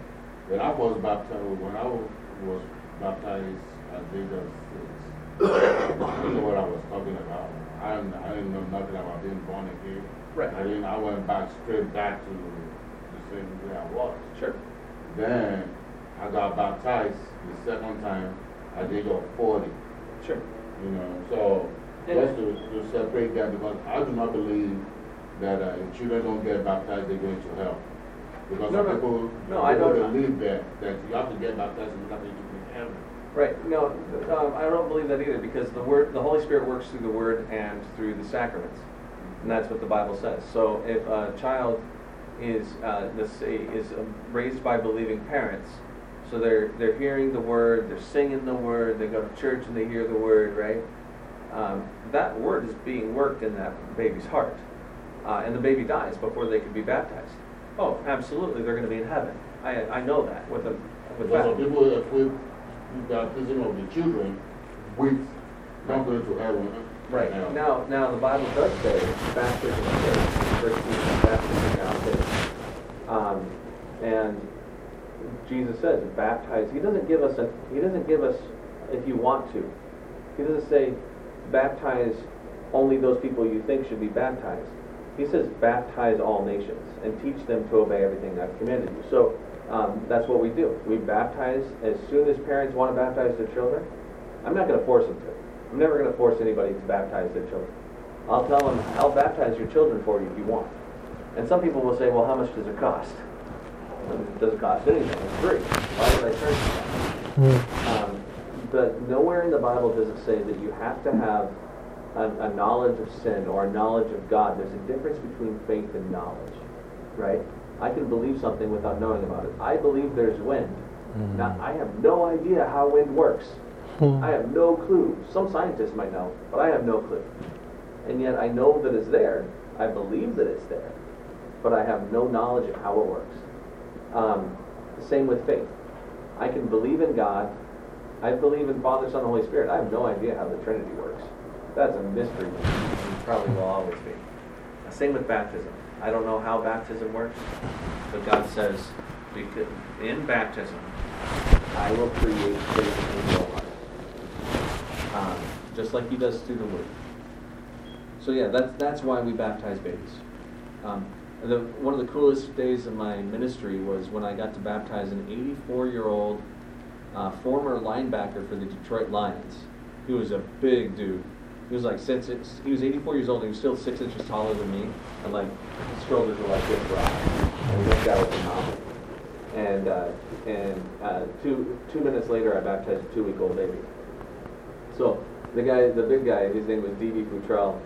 when I was baptized, when I was baptized at the age of six, I didn't know what I was talking about. I I didn't know nothing about being born again. Right. I, didn't, I went back straight back to the same way I was. Sure. Then I got baptized the second time at the age of 40. Sure. You know, so Yeah. just to, to separate that because I do not believe that uh, if children don't get baptized, they're going to hell. Because No, some no. people, No, I don't- believe that, that you have to get baptized in order to be in heaven. Right. No, um, I don't believe that either because the word, the Holy Spirit works through the Word and through the sacraments, and that's what the Bible says. So if a child is, uh, is um, raised by believing parents, so they're they're hearing the Word, they're singing the Word, they go to church and they hear the Word, right? Um, that Word is being worked in that baby's heart, uh, and the baby dies before they can be baptized. Oh, absolutely, they're going to be in heaven. I I know that with a with some people equate the baptism of the children with not going to heaven. Right. Now, Now, now the Bible does say baptism is faith. baptism now. Um, and Jesus says, baptize. He doesn't give us a, he doesn't give us if you want to. He doesn't say baptize only those people you think should be baptized. He says baptize all nations and teach them to obey everything I've commanded you. So um, that's what we do. We baptize as soon as parents want to baptize their children. I'm not going to force them to. I'm never going to force anybody to baptize their children. I'll tell them, I'll baptize your children for you if you want. And some people will say, well, how much does it cost? It doesn't cost anything. It's free. Why would I charge you that? Um, but nowhere in the Bible does it say that you have to have a, a knowledge of sin or a knowledge of God. There's a difference between faith and knowledge, right? I can believe something without knowing about it. I believe there's wind. Now, I have no idea how wind works. I have no clue. Some scientists might know, but I have no clue. And yet I know that it's there. I believe that it's there, but I have no knowledge of how it works. Um, same with faith. I can believe in God. I believe in Father, Son, and Holy Spirit. I have no idea how the Trinity works. That's a mystery. and Probably will always be. Same with baptism. I don't know how baptism works, but God says, in baptism, I will create faith in heart. Um, just like He does through the Word. So yeah, that's that's why we baptize babies. Um, the, one of the coolest days of my ministry was when I got to baptize an 84-year-old uh, former linebacker for the Detroit Lions. He was a big dude. He was like six, he was 84 years old. He was still six inches taller than me, and like his shoulders were like this broad. And this guy was phenomenal. And uh, and uh, two two minutes later, I baptized a two-week-old baby. So the guy, the big guy, his name was D.B. Futrell.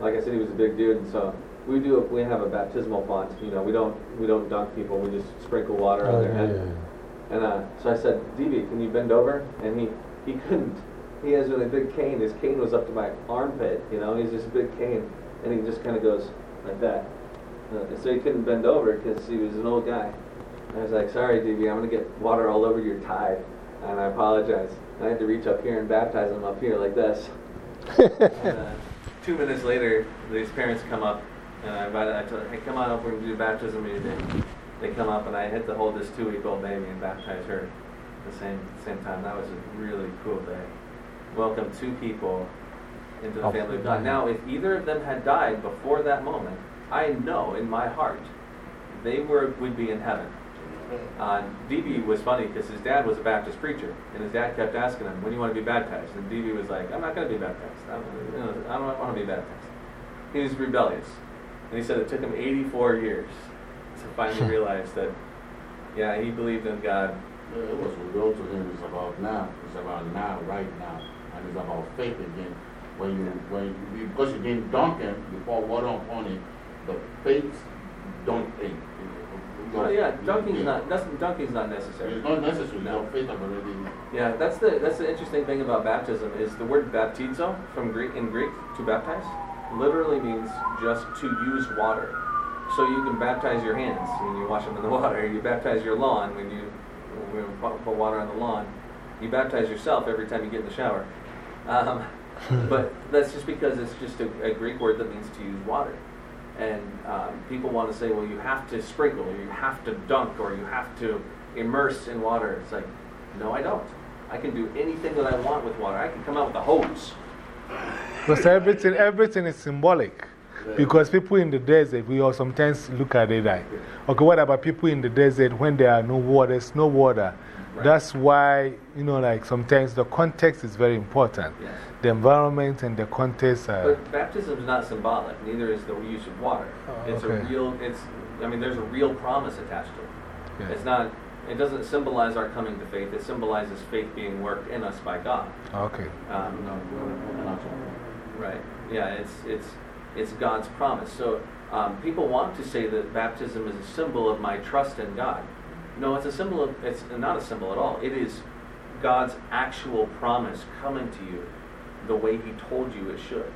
Like I said, he was a big dude, and so we do. We have a baptismal font. You know, we don't we don't dunk people. We just sprinkle water on Oh, their yeah, head. And uh, so I said, DB, can you bend over? And he, he couldn't. He has a really big cane. His cane was up to my armpit, you know. He's just a big cane. And he just kind of goes like that. Uh, so he couldn't bend over because he was an old guy. And I was like, sorry, DB, I'm going to get water all over your tie. And I apologize. I had to reach up here and baptize him up here like this. *laughs* and, uh, two minutes later, these parents come up. And I invited, I told them, hey, come on up, we're going to do baptism meeting. They come up and I had to hold this two-week-old baby and baptize her at the same same time. That was a really cool day. Welcome two people into the Of- family of God. Now, if either of them had died before that moment, I know in my heart they were would be in heaven. Uh, DB was funny because his dad was a Baptist preacher, and his dad kept asking him, "When do you want to be baptized?" And DB was like, "I'm not going to be baptized. I don't, you know, I don't want to be baptized." He was rebellious, and he said it took him 84 years to finally *laughs* realize that, yeah, he believed in God. Yeah, it was revealed to him. It's about now. It's about now, right now, and it's about faith again. When you, when you, because you didn't dunk him, pour water upon him. The faith don't think. Well, yeah, dunking's not, that's, dunking's not necessary. It's not necessary. No. Your faith already. Yeah, that's the, that's the interesting thing about baptism is the word baptizo from Greek, in Greek, to baptize, literally means just to use water. So you can baptize your hands when you wash them in the *laughs* water. You baptize your lawn when you, when you put put water on the lawn. You baptize yourself every time you get in the shower. Um, *laughs* but that's just because it's just a, a Greek word that means to use water. And um, people want to say, well, you have to sprinkle, or you have to dunk, or you have to immerse in water. It's like, no, I don't. I can do anything that I want with water. I can come out with a hose. Because everything, everything is symbolic. Because people in the desert, we all sometimes look at it like, okay, what about people in the desert when there are no water, no water? Right. That's why, you know, like sometimes the context is very important. Yes. The environment and the context are. But baptism is not symbolic. Neither is the use of water. Oh, it's a real. It's. I mean, there's a real promise attached to it. Yeah. It's not. It doesn't symbolize our coming to faith. It symbolizes faith being worked in us by God. Okay. Um. Right. Yeah. It's it's it's God's promise. So um, people want to say that baptism is a symbol of my trust in God. No, it's a symbol of. It's not a symbol at all. It is God's actual promise coming to you, the way He told you it should.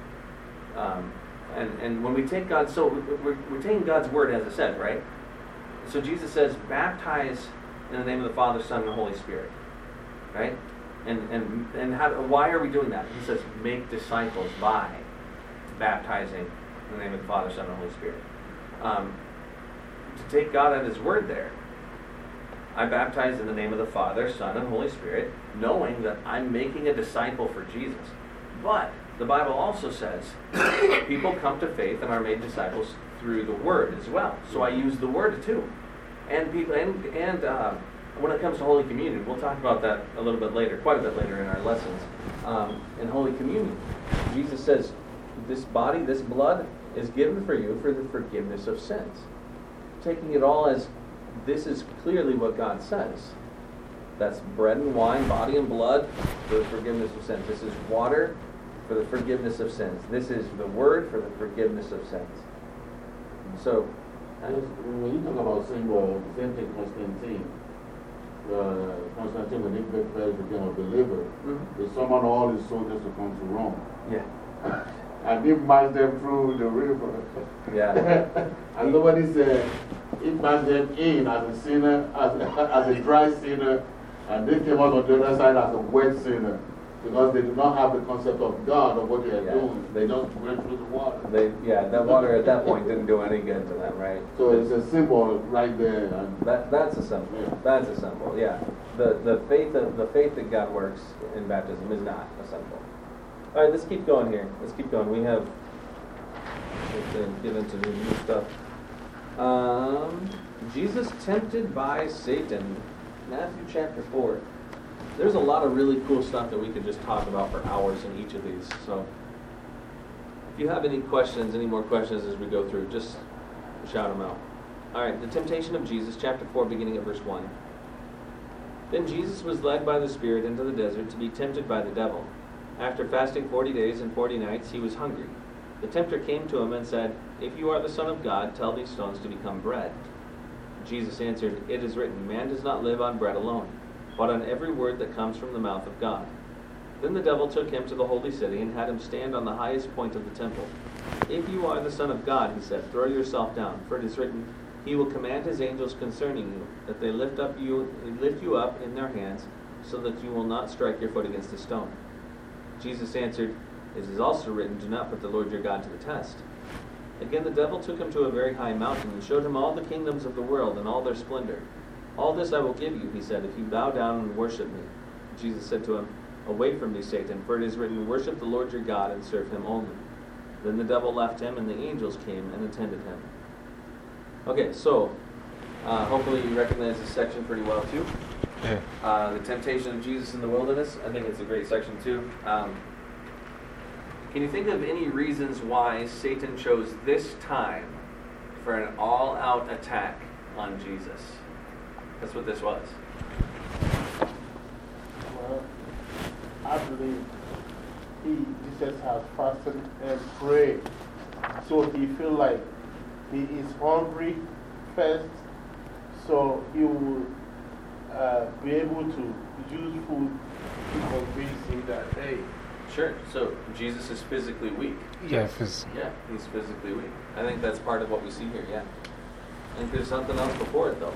Um, and and when we take God, so we're, we're taking God's word as it said, right? So Jesus says, baptize in the name of the Father, Son, and Holy Spirit, right? And and and how, why are we doing that? He says, make disciples by baptizing in the name of the Father, Son, and Holy Spirit. Um, to take God at His word there, I baptize in the name of the Father, Son, and Holy Spirit, knowing that I'm making a disciple for Jesus. But the Bible also says *coughs* people come to faith and are made disciples through the Word as well. So I use the Word too. And people, and and uh, when it comes to Holy Communion, we'll talk about that a little bit later, quite a bit later in our lessons. Um, in Holy Communion, Jesus says, "This body, this blood, is given for you for the forgiveness of sins." Taking it all as this is clearly what God says. That's bread and wine, body and blood for the forgiveness of sins. This is water for the forgiveness of sins. This is the word for the forgiveness of sins. So, uh, When you talk about symbol, same thing Constantine. Uh, Constantine, when he became a believer, Mhm. he summoned all his soldiers to come to Rome. yeah, *laughs* And he marched them through the river. yeah, *laughs* and nobody said, he marched them in as a sinner, as a, as a dry sinner, and they came out on the other side as a wet sinner. Because they do not have the concept of God or what they are Yeah. doing. They just went through the water. they, yeah. That water at that point didn't do any good to them, right? So it's a symbol right there. That, that's a symbol. Yeah. That's a symbol. Yeah. The the faith of the faith that God works in baptism is not a symbol. All right, let's keep going here. Let's keep going. We have to get into the new stuff. Um, Jesus tempted by Satan, Matthew chapter four. There's a lot of really cool stuff that we could just talk about for hours in each of these. So, if you have any questions, any more questions as we go through, just shout them out. All right, the temptation of Jesus, chapter 4, beginning at verse 1. Then Jesus was led by the Spirit into the desert to be tempted by the devil. After fasting 40 days and 40 nights, he was hungry. The tempter came to him and said, If you are the Son of God, tell these stones to become bread. Jesus answered, It is written, Man does not live on bread alone, but on every word that comes from the mouth of God. Then the devil took him to the holy city and had him stand on the highest point of the temple. If you are the Son of God, he said, throw yourself down, for it is written, He will command His angels concerning you, that they lift up you, lift you up in their hands, so that you will not strike your foot against a stone. Jesus answered, It is also written, Do not put the Lord your God to the test. Again the devil took him to a very high mountain and showed him all the kingdoms of the world and all their splendor. All this I will give you, he said, if you bow down and worship me. Jesus said to him, Away from me, Satan, for it is written, Worship the Lord your God and serve him only. Then the devil left him, and the angels came and attended him. Okay, so uh, hopefully you recognize this section pretty well too. Yeah. Uh, the temptation of Jesus in the wilderness. I think it's a great section too. Um, can you think of any reasons why Satan chose this time for an all-out attack on Jesus? That's what this was. Well, I believe he Jesus has fasted and prayed. So he feel like he is hungry first. So he will uh, be able to use food to convince him that, hey, Sure. So Jesus is physically weak. Yeah, if Yeah, he's physically weak. I think that's part of what we see here, yeah. I think there's something else before it, though.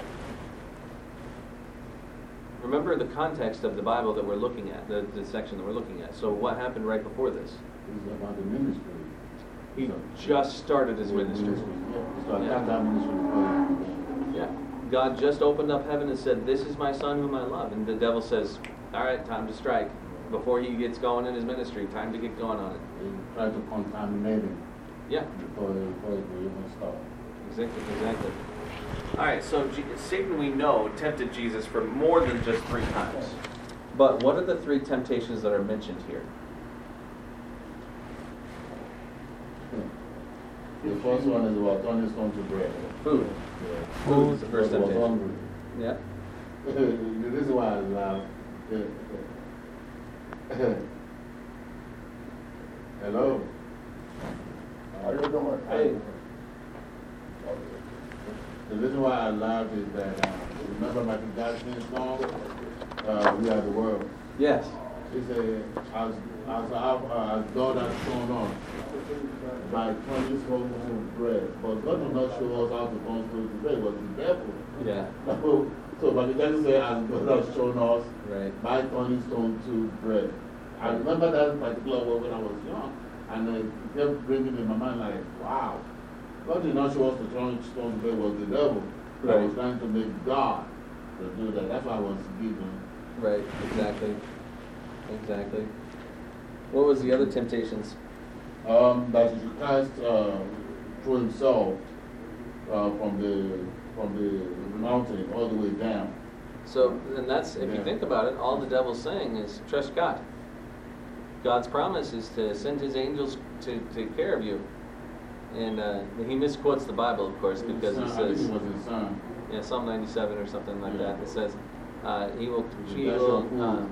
Remember the context of the Bible that we're looking at, the, the section that we're looking at. So, what happened right before this? It's about the ministry. He So- just started his ministry. Yeah. So I got that ministry before Yeah. God just opened up heaven and said, This is my son whom I love. And the devil says, All right, time to strike. Before he gets going in his ministry, time to get going on it. They try to contaminate him Yeah, before, before it will even start. exactly. exactly. All right, so G- Satan, we know, tempted Jesus for more than just three times. But what are the three temptations that are mentioned here? Hmm. The first one is about turning stone to bread. Food. Yeah. Food is the first was temptation. hungry. Yeah. *laughs* the reason why I laugh. *laughs* Hello. how you doing? Hey. The reason why I laugh is that, uh, remember Michael Jackson's song, uh, We Are the World? Yes. He said, as, as, our, uh, as God has shown us by turning stone to bread. But God did not show us how to turn stone to bread, was the devil. Yeah. *laughs* so Michael Jackson said, as God has shown us Right. by turning stone to bread. I remember that particular word when I was young, and uh, it kept bringing in my mind like, wow. God did not show us to turn stone to bread, it was the devil that was trying to make God to do that. That's why I was given. Right, exactly. Exactly. What was the other temptations? Um, that he cast uh, through himself uh, from, the, from the mountain all the way down. So, and that's, if you think about it, all the devil's saying is trust God. God's promise is to send his angels to take care of you. And uh, he misquotes the Bible, of course, because it I think says, it was his son. yeah, Psalm 97 or something like Yeah. that, it says, uh, he will, If he you dash will, your foot- uh,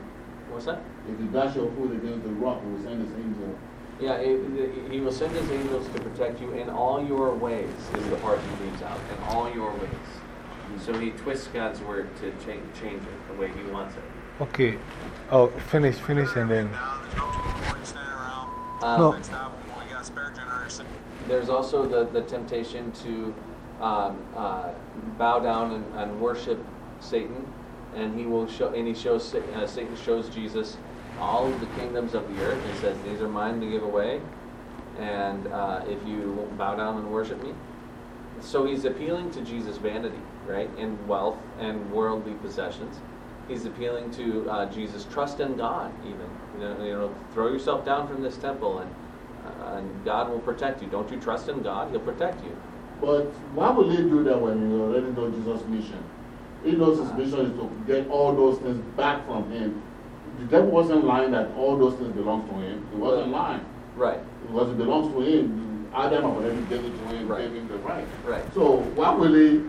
what's that? If you dash your foot against the rock, he will send his angel. Yeah, it, it- he will send his angels to protect you in all your ways, is the part he leaves out, in all your ways. So he twists God's word to change, change it the way he wants it. okay. Oh, finish, finish, and then. Um, No. There's also the, the temptation to um, uh, bow down and, and worship Satan, and he will show, and he shows uh, Satan shows Jesus all the kingdoms of the earth. He says, "These are mine to give away, and uh, if you won't bow down and worship me." So he's appealing to Jesus' vanity, right, and wealth and worldly possessions. He's appealing to uh, Jesus' trust in God, even. You know, you know, throw yourself down from this temple, and, uh, and God will protect you. Don't you trust in God? He'll protect you. But why would he do that when he already knows Jesus' mission? He knows his mission is to get all those things back from him. The devil wasn't lying that all those things belong to him. He wasn't lying. Right, Because it belongs to him. Adam already gave it to him, Right. gave him the right. right. So why will he?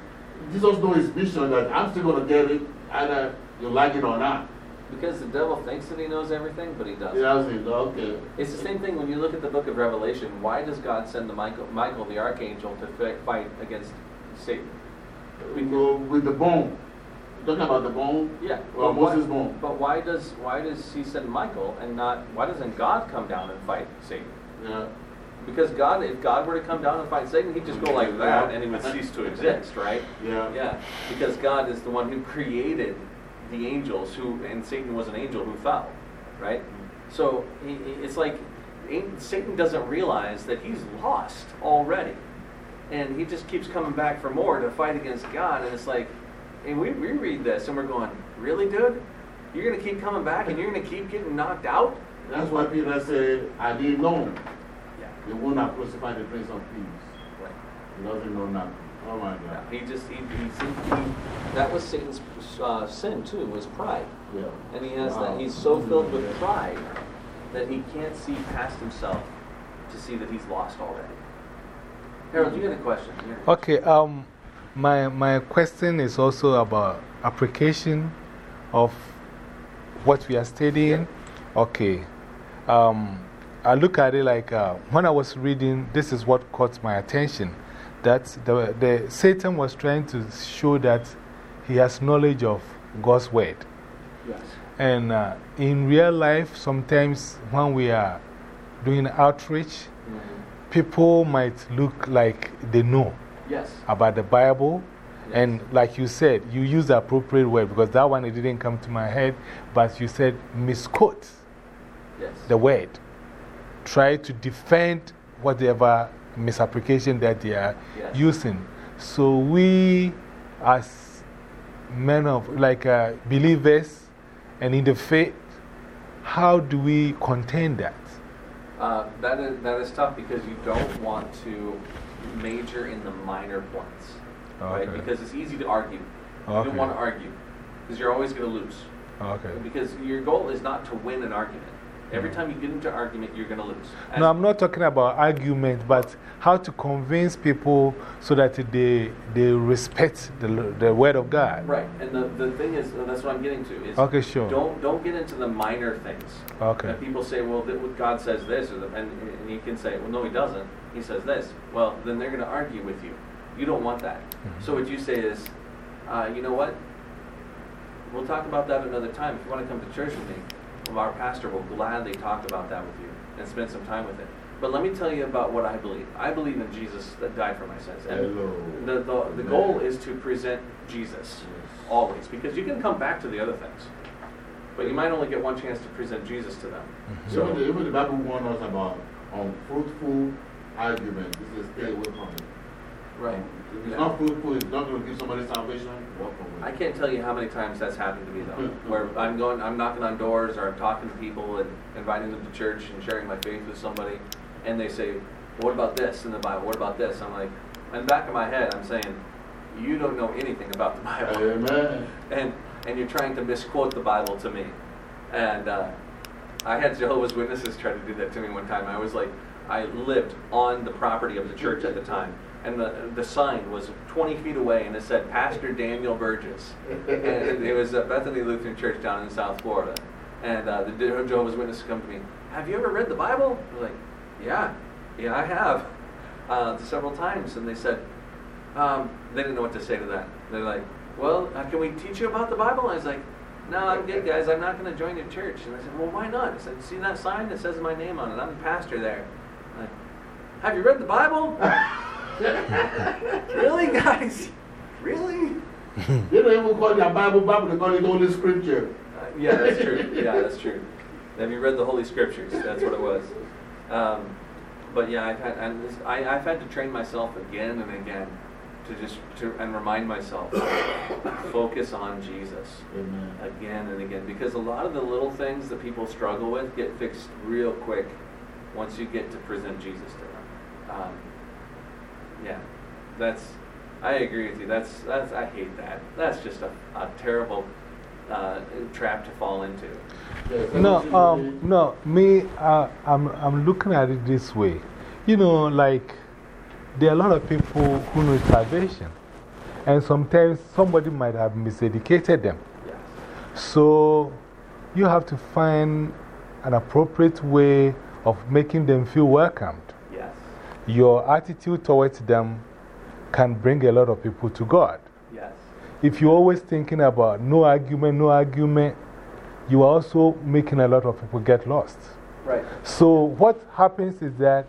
Jesus knows his mission that I'm still going to get it, either you like it or not. Because the devil thinks that he knows everything, but he doesn't. He it, okay. It's the same thing when you look at the book of Revelation. Why does God send the Michael, Michael the archangel, to fight against Satan? We go with the bone. Talking about the bone? Yeah. Well, but why- Moses' bone. But why does why does he send Michael and not why doesn't God come down and fight Satan? Yeah. Because God, if God were to come down and fight Satan, he'd just go like that and he would cease to exist, right? Yeah. Yeah. Because God is the one who created the angels who and Satan was an angel who fell, right? Mm-hmm. So he, he- it's like Satan doesn't realize that he's lost already. And he just keeps coming back for more to fight against God. And it's like, and we, we read this and we're going, really, dude? You're going to keep coming back and you're going to keep getting knocked out? That's why Peter said, I didn't know. Yeah. They will not crucify the Prince of Peace. Right. He doesn't know nothing. Oh my Yeah, God. he just, he, he, he, that was Satan's uh, sin too, was pride. Yeah. And he has Wow. that, he's so filled with pride that he can't see past himself to see that he's lost already. Harold, you had a question. Yeah. Okay, um, my, my question is also about application of what we are studying. Okay. Um, I look at it like uh, when I was reading, this is what caught my attention. That the, the, Satan was trying to show that he has knowledge of God's word. Yes. And uh, in real life, sometimes when we are doing outreach, -hmm. people might look like they know Yes. about the Bible. Yes. And like you said, you use the appropriate word because that one it didn't come to my head, but you said misquote Yes. the word. Try to defend whatever misapplication that they are Yes. using. So, we as men of like uh, believers and in the faith, how do we contain that? Uh, that, is, that is tough because you don't want to major in the minor points. Oh, right? Okay. Because it's easy to argue. Oh, you Okay. don't want to argue because you're always going to lose. Oh, okay. Because your goal is not to win an argument. Every time you get into argument, you're going to lose. As- No, I'm not talking about argument, but how to convince people so that they, they respect the, the word of God. Right, and the, the thing is, that's what I'm getting to, is Okay, sure. don't, don't get into the minor things. Okay. That people say, well, God says this, or the, and, and you can say, well, no, he doesn't. He says this. Well, then they're going to argue with you. You don't want that. Mm-hmm. So what you say is, uh, you know what? We'll talk about that another time. If you want to come to church with me, our pastor will gladly talk about that with you and spend some time with it. But let me tell you about what I believe. I believe in Jesus that died for my sins. And Hello. the, the, the goal is to present Jesus always, because you can come back to the other things. But you might only get one chance to present Jesus to them. So even the, even the Bible warns us about unfruitful argument. This is stay away from it. Right. If it's not fruitful, it's not going to give somebody salvation, walk away. I can't tell you how many times that's happened to me though, *laughs* where I'm going, I'm knocking on doors or I'm talking to people and inviting them to church and sharing my faith with somebody, and they say, "What about this in the Bible? What about this?" I'm like, in the back of my head, I'm saying, "You don't know anything about the Bible." Amen. *laughs* and and you're trying to misquote the Bible to me. And uh, I had Jehovah's Witnesses try to do that to me one time. I was like, I lived on the property of the church at the time, and the the sign was 20 feet away, and it said Pastor Daniel Burgess, and it, was at Bethany Lutheran Church down in South Florida. And uh, the Jehovah's Witnesses come to me. Have you ever read the Bible? I was like, Yeah, yeah, I have, uh, several times. And they said, um, they didn't know what to say to that. They're like, well, uh, can we teach you about the Bible? And I was like, no, I'm good, guys. I'm not going to join your church. And I said, well, why not? I said, see that sign that says my name on it? I'm the pastor there. I'm like, have you read the Bible? *laughs* *laughs* really, guys? Really? They don't even call their Bible Bible, they call it Holy Scripture. Uh, yeah, that's true. Yeah, that's true. Have you read the Holy Scriptures? That's what it was. Um, but yeah, I've had, and this, I, I've had to train myself again and again to just to and remind myself focus on Jesus Amen. again and again because a lot of the little things that people struggle with get fixed real quick once you get to present Jesus to them. Um, yeah, that's. I agree with you. That's that's. I hate that. That's just a, a terrible uh, trap to fall into. Yes, No, everything um, no, me, uh, I'm, I'm looking at it this way. You know, like, there are a lot of people who know salvation. And sometimes somebody might have miseducated them. Yes. So you have to find an appropriate way of making them feel welcomed. Your attitude towards them can bring a lot of people to God. Yes. If you're always thinking about no argument, no argument, you are also making a lot of people get lost. Right. So, what happens is that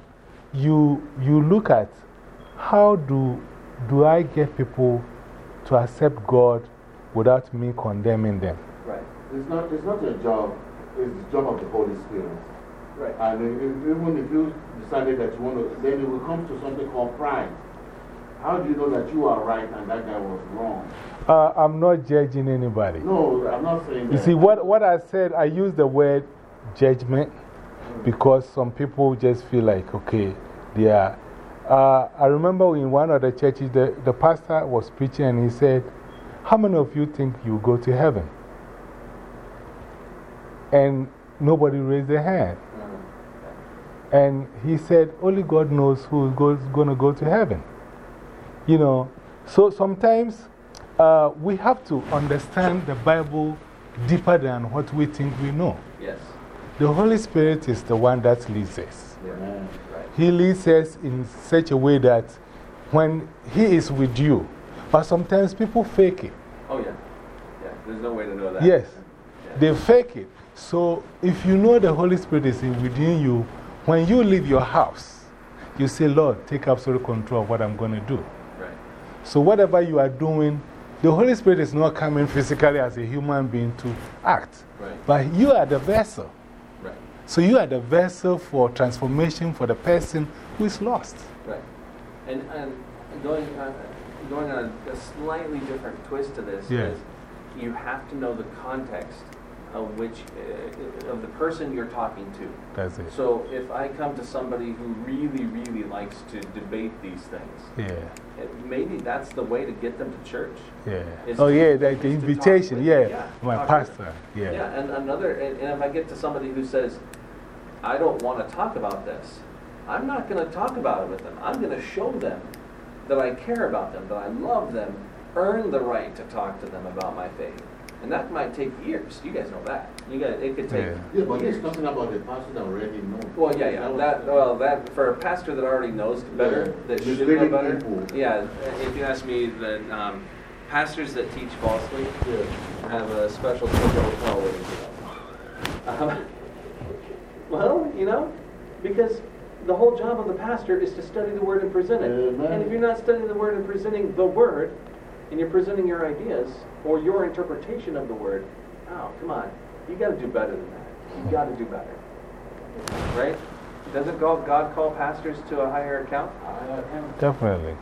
you, you look at how do, do I get people to accept God without me condemning them? Right. It's not, it's not your job, it's the job of the Holy Spirit. Right. And even if you decided that you want to, then it will come to something called pride. How do you know that you are right and that guy was wrong? Uh, I'm not judging anybody. No, I'm not saying that. You see, what, what I said, I use the word judgment because some people just feel like, okay, they are. Uh, I remember in one of the churches, the, the pastor was preaching and he said, How many of you think you go to heaven? And nobody raised their hand. And he said, Only God knows who is going to go to heaven. You know, so sometimes uh, we have to understand the Bible deeper than what we think we know. Yes. The Holy Spirit is the one that leads us. Amen. Right. He leads us in such a way that when He is with you, but sometimes people fake it. Oh, yeah. Yeah, there's no way to know that. Yes. Yeah. They fake it. So if you know the Holy Spirit is in- within you, when you leave your house, you say, Lord, take absolute control of what I'm going to do. Right. So whatever you are doing, the Holy Spirit is not coming physically as a human being to act. Right. But you are the vessel. Right. So you are the vessel for transformation for the person who is lost. Right. And, and going, on, going on a slightly different twist to this Yeah. is you have to know the context of which, uh, of the person you're talking to. That's it. So if I come to somebody who really, really likes to debate these things, Yeah. it- maybe that's the way to get them to church. Yeah. Oh, to- yeah, the, the is to talk invitation. Yeah. yeah, My pastor. Yeah, Yeah. and another, and, and if I get to somebody who says, I don't want to talk about this, I'm not going to talk about it with them. I'm going to show them that I care about them, that I love them, earn the right to talk to them about my faith. And that might take years. You guys know that. You guys, it could take. Yeah. Yeah, but years. he's talking about the person that already knows. Well, yeah, yeah. was- That, well, that for a pastor that already knows better, Yeah. that should know Misleading better. people. Yeah, if you ask me, that um, pastors that teach falsely Yeah. have a special wait a minute. Um, well, you know, because the whole job of the pastor is to study the word and present it. Amen. And if you're not studying the word and presenting the word, and you're presenting your ideas or your interpretation of the word, oh, come on, you got to do better than that. You got to do better, right? Doesn't God God call pastors to a higher account? Definitely.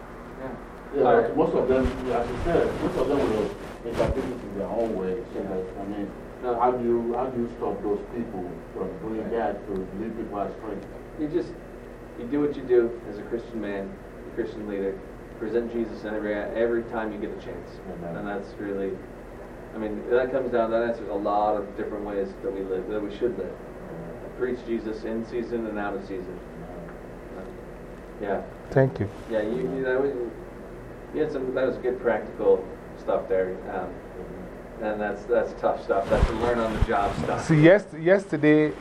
Yeah. Yeah, All but right. most of them, as you said, most of them will interpret it in their own way. So that, I mean, No. how do you, how do you stop those people from doing that to lead people astray? You just, you do what you do as a Christian man, a Christian leader. Present Jesus in every, every time you get a chance. Amen. And that's really, I mean, that comes down, that answers a lot of different ways that we live, that we should live. Preach Jesus in season and out of season. Yeah, Thank you. yeah, you, you know, you- you had some, that was good practical stuff there. Um, and that's, that's tough stuff. That's learn on the job stuff. See, yes, yesterday,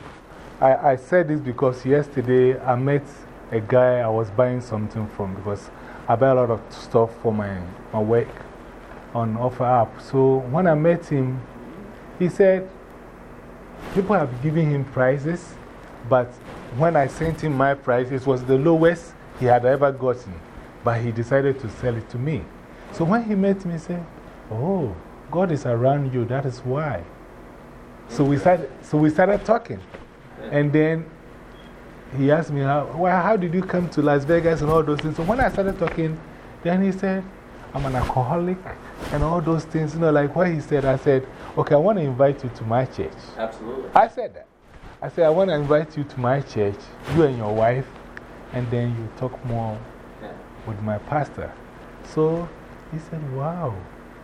I, I said this because yesterday I met a guy I was buying something from because I buy a lot of stuff for my, my work on OfferUp app. So when I met him, he said people have given him prices, but when I sent him my price, it was the lowest he had ever gotten, but he decided to sell it to me. So when he met me, he said, Oh, God is around you, that is why. So we started, so we started talking. And then he asked me, how, well, how did you come to Las Vegas and all those things? So when I started talking, then he said, I'm an alcoholic and all those things. You know, like what he said, I said, okay, I want to invite you to my church. Absolutely. I said that. I said, I want to invite you to my church, you and your wife, and then you talk more Yeah. with my pastor. So he said, Wow,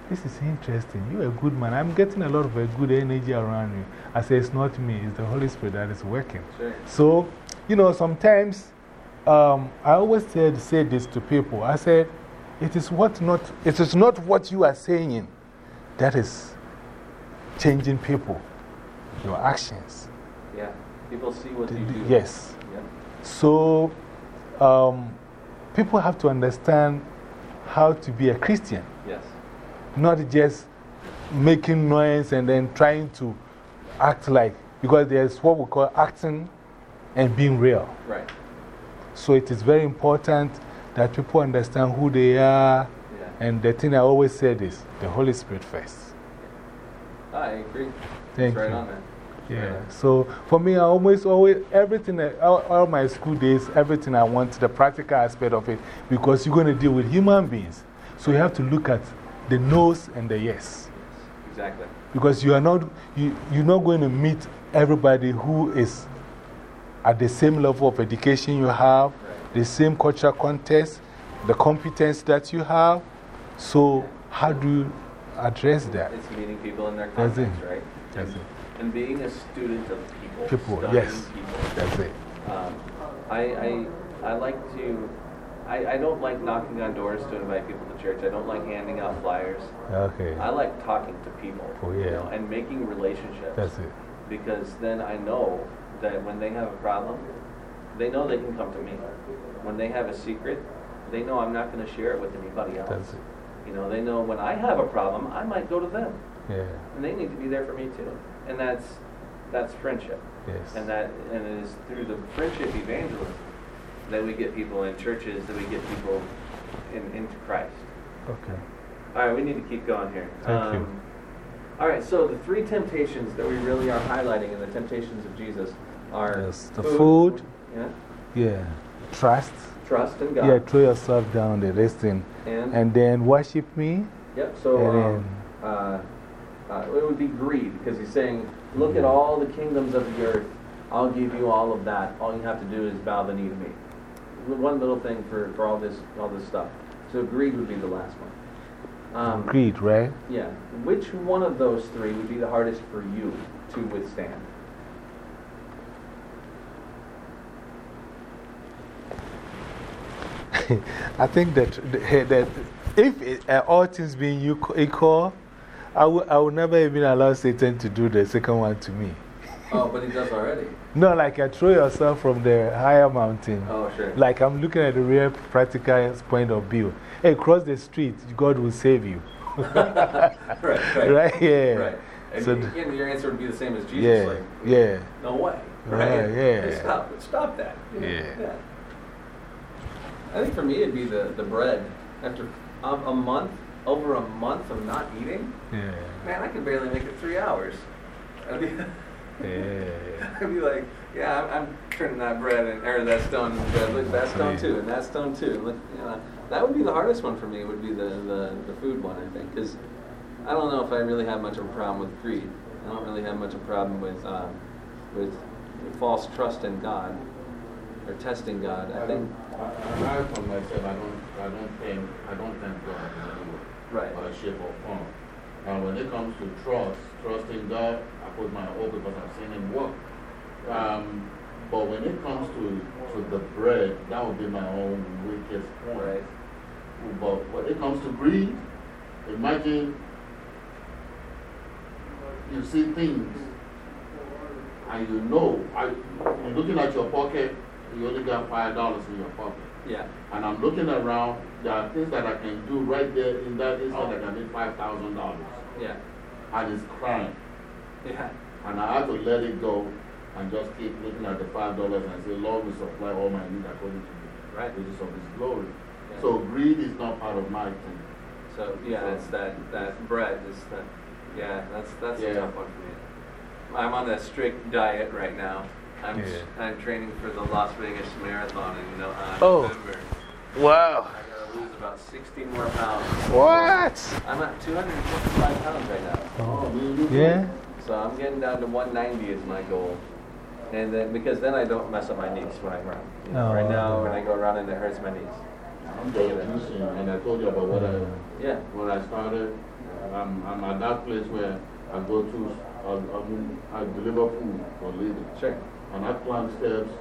this is interesting. You're a good man. I'm getting a lot of good energy around you. I said, It's not me, it's the Holy Spirit that is working. Sure. So, you know, sometimes um, I always said, say this to people. I said, it is, what not, it is not what you are saying that is changing people, your actions. Yeah. People see what you do. Yes. Yeah. So, um, people have to understand how to be a Christian, Yes. not just making noise and then trying to act like, because there's what we call acting and being real. Right. So, it is very important that people understand who they are. Yeah. And the thing I always said is the Holy Spirit first. I agree. Thank right you. on. Yeah. So for me, I always, always, everything, all, all my school days, everything I want, the practical aspect of it, because you're going to deal with human beings. So you have to look at the no's and the yes. Exactly. Because you are not, you, you're not going to meet everybody who is at the same level of education you have, the same cultural context, the competence that you have. So, how do you address that? It's meeting people in their context, right? That's and, it. and being a student of people. People, yes. People. That's it. Um, I, I, I like to, I, I don't like knocking on doors to invite people to church. I don't like handing out flyers. Okay. I like talking to people. Oh, you yeah. know, and making relationships. That's it. Because then I know that when they have a problem, they know they can come to me. When they have a secret, they know I'm not going to share it with anybody else. You know, they know when I have a problem, I might go to them. Yeah. And they need to be there for me too. And that's, that's friendship. Yes. And that, and it is through the friendship evangelism that we get people in churches, that we get people in, into Christ. Okay. All right, we need to keep going here. Thank you. Um, All right, so the three temptations that we really are highlighting in the temptations of Jesus are Yes, the food. yeah, Yeah. Trust. trust in God, Yeah, throw yourself down the listen. and, And then worship me. yep. So um, uh, uh, it would be greed because he's saying, "Look at all the kingdoms of the earth. I'll give you all of that. All you have to do is bow the knee to me." One little thing for, for all this all this stuff. So greed would be the last one. Um, Greed, right? Yeah. Which one of those three would be the hardest for you to withstand? *laughs* I think that, that if it, uh, all things being equal- equal, I will, I will never even allow Satan to do the second one to me. Oh, but he does already. *laughs* No, like I throw yourself from the higher mountain. Oh, sure. Like I'm looking at the real practical point of view. Hey, cross the street, God will save you. *laughs* right, right. Right? Yeah. Right. And So again, your answer would be the same as Jesus. Yeah. Like, Yeah. no way. Right, yeah. Hey, Stop, stop that. You know, Yeah. I think for me, it'd be the, the bread. After a, a month, over a month of not eating, Yeah. man, I can barely make it three hours. I'd be, *laughs* Yeah. I'd be like, yeah, I'm, I'm turning that bread and or that stone into bread. Look, that stone too, and that stone too. Look, you know, that would be the hardest one for me. Would be the the, the food one, I think, because I don't know if I really have much of a problem with greed. I don't really have much of a problem with um, with false trust in God or testing God. I I think I, I for myself, I don't, I don't think, I don't think God in any way. Right. Or shape or form. And when it comes to trust, trusting God, I put my hope because I've seen Him work. Um, but when it comes to, to the bread, that would be my own weakest point. Right. But when it comes to greed, imagine you see things and you know, I, you're looking at your pocket, you only got $5 in your pocket. yeah, And I'm looking around, there are things that I can do right there in that instant that can make $5,000. yeah, And it's crying. yeah. And I have to let it go and just keep looking at the $5 and say, Lord, will supply all my need according to you. Right. Which is of His glory. Yeah. So greed is not part of my thing. So yeah, it's that that bread is the yeah. That's that's a tough one for me. I'm on a strict diet right now. I'm Yeah. I'm training for the Las Vegas Marathon in no, uh, Oh. November. Wow. I gotta lose about 60 more pounds. What? I'm at 255 pounds right now. Oh, Yeah? So I'm getting down to 190 is my goal. And then, because then I don't mess up my knees when I run. You know, Oh. right now, when I go running, it hurts my knees. I'm just juicing, and I told you about what I, Yeah. when I started. Uh, I'm, I'm at that place where I go to, I, I, mean, I deliver food for living. Sure. And I climb steps,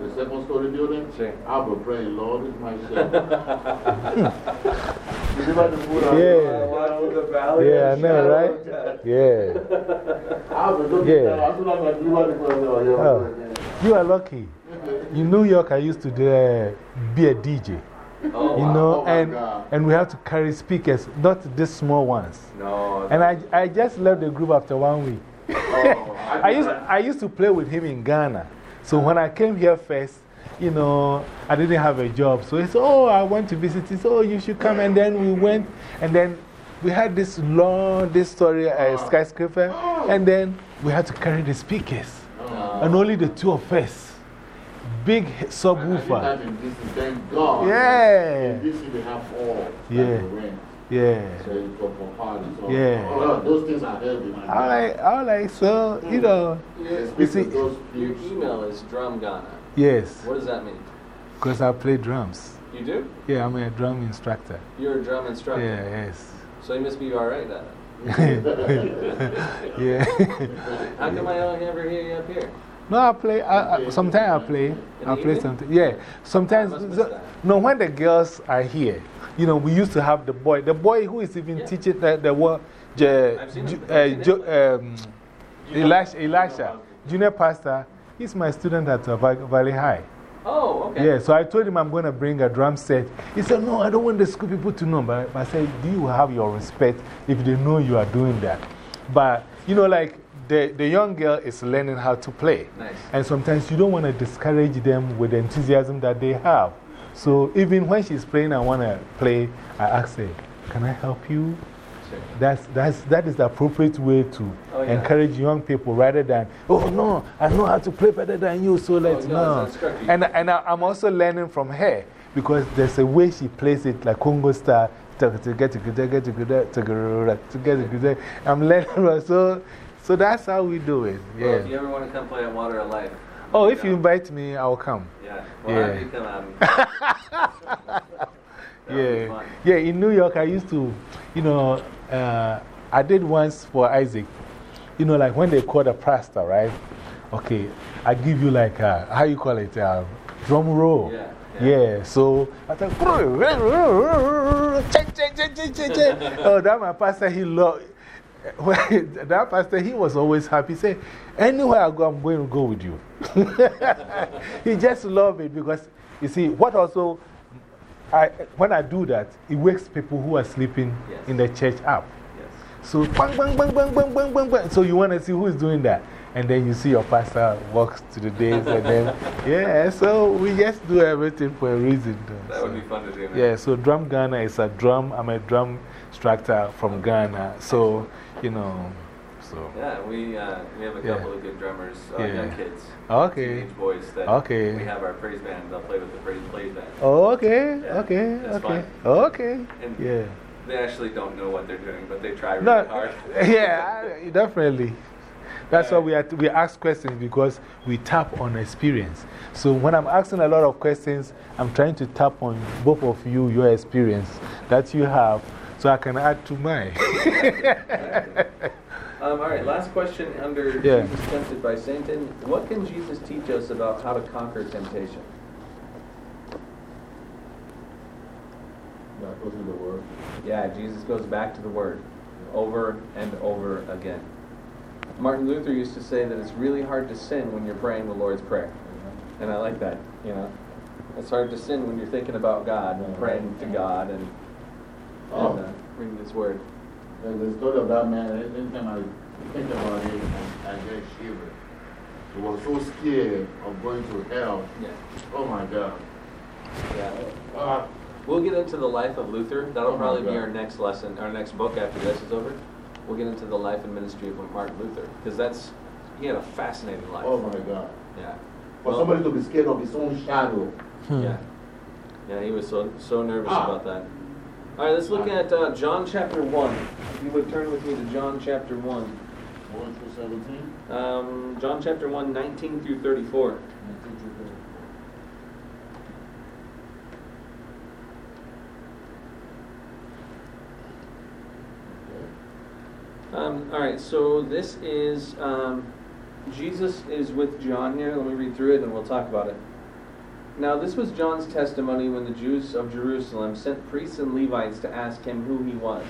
the second story building. Sure. I'll be praying, Lord, it's my *laughs* shelter. *laughs* deliver the food. I'll- Yeah. I'll walk through the valley Yeah, I know, right? Yeah. I'll looking Yeah. down, as soon as I deliver the food, I'll hear Oh. You are lucky. In New York, I used to do, uh, be a DJ. Oh, You wow. know, Oh and, God. and we have to carry speakers, not these small ones. No. And I, I just left the group after one week. Oh, I *laughs* used, I used to play with him in Ghana. So when I came here first, you know, I didn't have a job. So he said, Oh, I want to visit. He said, Oh, you should come. And then we went, and then we had this long, this story, uh, skyscraper. And then we had to carry the speakers. Oh. And only the two of us. Big subwoofer. I did that in DC, thank God. Yeah. DC, they have all. Yeah. Like the rent. Yeah. So it's for for parties. So Yeah. all of those things are heavy, man. I like, I so, you know, It's you see, those Your email is drum Ghana. yes, What does that mean? because I play drums. You do? Yeah, I'm a drum instructor. You're a drum instructor. Yeah, yes. So you must be alright at *laughs* it. yeah. *laughs* How come I don't ever hear you up here? no, I play, I, I, sometimes I play. I play evening? something. Yeah, sometimes. I must miss so- that. no, when the girls are here, you know, we used to have the boy, the boy who is even Yeah. teaching the, the I've uh, I've seen jo, um, Elisha, Elisha, junior pastor. He's my student at uh, Valley High. Oh, okay. Yeah, so I told him I'm going to bring a drum set. He said, No, I don't want the school people to know. But I said, Do you have your respect if they know you are doing that? But, you know, like the, the young girl is learning how to play. Nice. And sometimes you don't want to discourage them with the enthusiasm that they have. So even when she's playing, I want to play, I ask her, Can I help you? Sure. That's, that's, that is the appropriate way to Oh, yeah. encourage young people rather than, oh no, I know how to play better than you, so let's Oh, no, know. that's correct. And, and I, I'm also learning from her because there's a way she plays it like Congo style. I'm learning, so, so that's how we do it. Well, if you Yeah. ever want to come play at Water. Oh, if you invite me, I'll come. Yeah. Well, Yeah. have you come out. That would be Yeah. Yeah, in New York, I used to, you know, uh, I did once for Isaac. You know, like when they call the pastor, right? Okay, I give you like, a, how you call it? Uh, drum roll. Yeah, Yeah, so I thought, *laughs* *laughs* oh, that my pastor, he loved. *laughs* that pastor, he was always happy. He said, Anywhere I go, I'm going to go with you. *laughs* he just loved it because, you see, what also, I, when I do that, it wakes people who are sleeping Yes. in the church up. Yes. So, bang, bang, bang, bang, bang, bang, bang, bang. So, you want to see who is doing that. And then you see your pastor walks to the days, and then, *laughs* yeah, so we just do everything for a reason. That would be fun to do. man. yeah, so Drum Ghana is a drum. I'm a drum instructor from Ghana. So, you know, so. Yeah, we, uh, we have a Yeah. couple of good drummers, uh, Yeah. young kids. Okay. Teenage boys that Okay. we have our praise band. They'll play with the praise band. Oh, okay, Yeah, okay, okay. fun. Okay, And yeah. They actually don't know what they're doing, but they try really No, hard. *laughs* yeah, I- definitely. That's why we, are, we ask questions because we tap on experience. So when I'm asking a lot of questions, I'm trying to tap on both of you, your experience that you have, so I can add to mine. *laughs* Um, all right, last question under Yeah. Jesus tempted by Satan. What can Jesus teach us about how to conquer temptation? That goes in the word. Yeah, Jesus goes back to the Word over and over again. Martin Luther used to say that it's really hard to sin when you're praying the Lord's Prayer. And I like that, you know. It's hard to sin when you're thinking about God and praying to God and. And uh, reading His Word. There's the story of that man, anytime I think about it, I, I get shiver. He was so scared of going to hell. Yeah. Oh my God. Yeah. Ah, We'll get into the life of Luther. That'll Oh probably be our next lesson, our next book after this is over. We'll get into the life and ministry of Martin Luther because that's he had a fascinating life. oh my God. Yeah. For Well- somebody to be scared of his own shadow. Yeah. Yeah, he was so, so nervous Ah. about that. All right, let's look at uh, John chapter 1. If you would turn with me to John chapter 1. 1 through 17. Um, John chapter 1, 19 through 34. Um, all right, so this is um, Jesus is with John here. Let me read through it and we'll talk about it. Now, this was John's testimony when the Jews of Jerusalem sent priests and Levites to ask him who he was.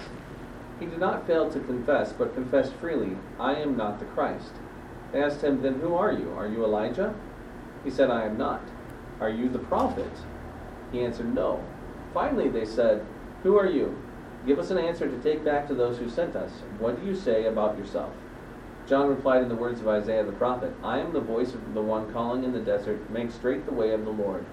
He did not fail to confess, but confessed freely, I am not the Christ. They asked him, Then who are you? Are you Elijah? He said, I am not. Are you the prophet? He answered, No. Finally, they said, Who are you? Give us an answer to take back to those who sent us. What do you say about yourself? John replied in the words of Isaiah the prophet I am the voice of the one calling in the desert, make straight the way of the Lord.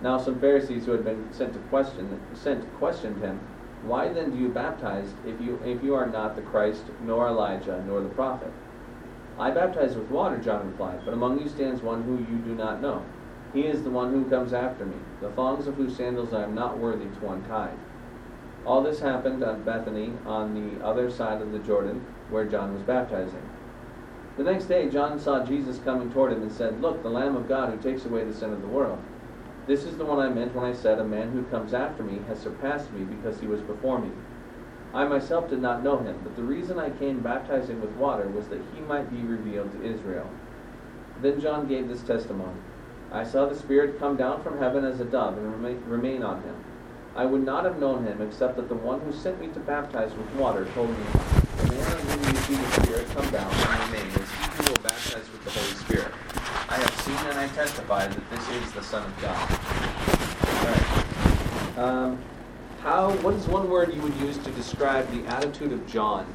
Now some Pharisees who had been sent to question sent questioned him, Why then do you baptize if you if you are not the Christ, nor Elijah, nor the prophet? I baptize with water, John replied, but among you stands one who you do not know. He is the one who comes after me, the thongs of whose sandals I am not worthy to untie. All this happened at Bethany on the other side of the Jordan, where John was baptizing. The next day, John saw Jesus coming toward him and said, Look, the Lamb of God who takes away the sin of the world. This is the one I meant when I said, A man who comes after me has surpassed me because he was before me. I myself did not know him, but the reason I came baptizing with water was that he might be revealed to Israel. Then John gave this testimony I saw the Spirit come down from heaven as a dove and remain, on him. I would not have known him except that the one who sent me to baptize with water told me, The man on whom you see the Spirit come down and remain is he who will baptize with the Holy Spirit. I have seen and I testify that this is the Son of God. Right. Um, how, what is one word you would use to describe the attitude of John?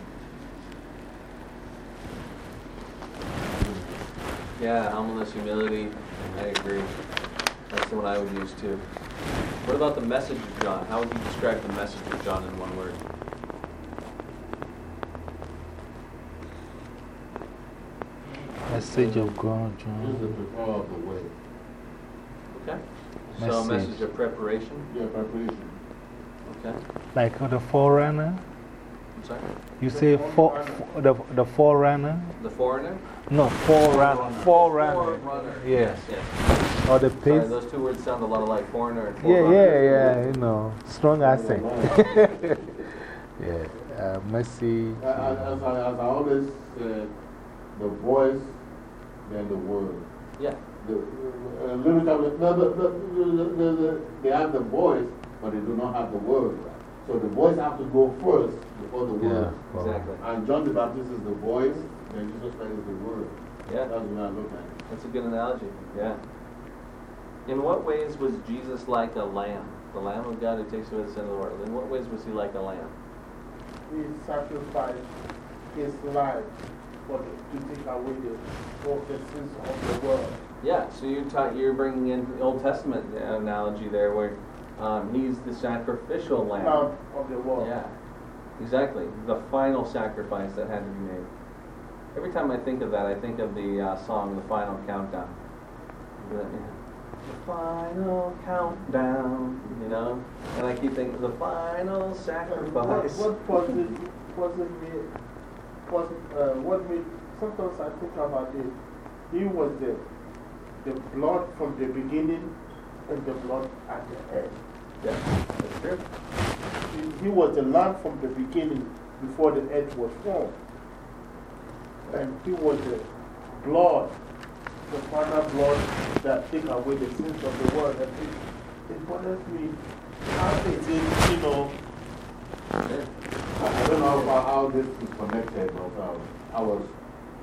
Yeah, humbleness, humility. I agree. That's the one I would use too. What about the message of John? How would you describe the message of John in one word? Message of God, Use John. the preferrer of the way. Okay. So a Message. message of preparation. Yeah, preparation. Okay. Like the forerunner? I'm sorry. You say for, the, the forerunner? The foreigner. No, forerunner. Forerunner. Forerunner. Yes. Yes. Or the Sorry, pace. those two words sound a lot like foreigner and Yeah, forerunner. yeah, yeah, you know, strong accent. *laughs* *laughs* yeah, uh, Messi. Uh, As, as, I, as I always said, the voice, then the word. Yeah. The, uh, lyrical, no, the, the, the, the, the, they have the voice, but they do not have the word. So the voice have to go first before the Yeah. well, Exactly. And John the Baptist is the voice, and Jesus Christ is the word. Yeah. That's the way I look at it. That's a good analogy. Yeah. In what ways was Jesus like a lamb? The Lamb of God who takes away the sin of the world. In what ways was he like a lamb? He sacrificed his life for the, to take away the, of the sins of the world. Yeah, so you're, ta- you're bringing in the Old Testament analogy there where um, he's the sacrificial lamb. Lamb of the world. Yeah, exactly. The final sacrifice that had to be made. Every time I think of that, I think of the uh, song, The Final Countdown. The, final countdown, you know? And I keep thinking, the final sacrifice. what was it, was it me, uh, what made, sometimes I think about it, he was the, the blood from the beginning and the blood at the end. Yeah, true. He, was the lamb from the beginning before the earth was formed. And he was the blood, the final blood that take away the sins of the world. And it, it bothers me, how is it, you know. I I don't know about how this is connected, but uh, I was,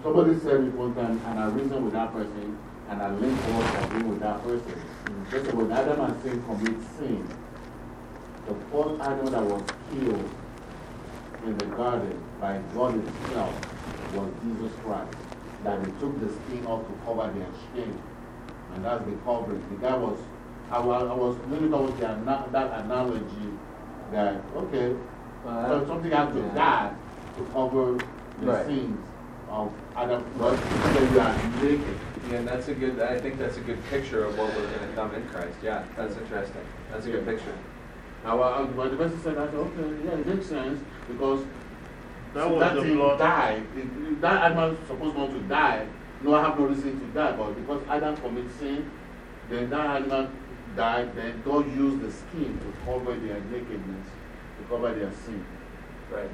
somebody said it one time, and I reasoned with that person, and I linked what agree with that person. They said, when Adam and sin commit sin, the first animal that was killed in the garden by God Himself was Jesus Christ. That He took the skin off to cover their shame. And that's the covering. The guy was, I was, I was leaning towards ana- that analogy that, okay, Uh, so something has to yeah. die to cover the Right. sins of Adam. But so you are naked. Yeah, and that's a good, I think that's a good picture of what we're going to come in Christ. Yeah, that's interesting. That's a good picture. The person said that, okay, yeah, it makes sense because That so that thing blood. died. It- that animal is supposed not to die. No, I have no reason to die, but because Adam committed sin, then that animal died, then God used the skin to cover their nakedness, to cover their sin. Right.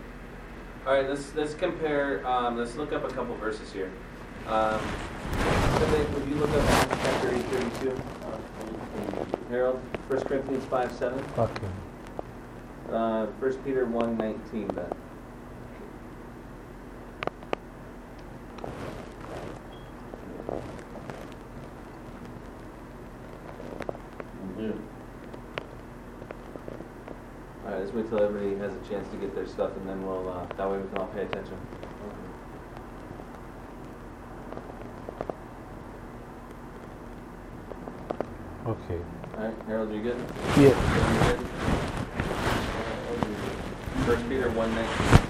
All right, let's, let's compare, um, let's look up a couple verses here. Um, you look up Acts chapter 8, 32? Harold, 1 Corinthians 5, 7. Okay. Uh, 1 Peter 1, 19, then. I'm here. All right, let's wait till everybody has a chance to get their stuff, and then we'll, uh, that way we can all pay attention. Okay. All right, Harold, you good? Yeah. You good? First Peter 1, 19.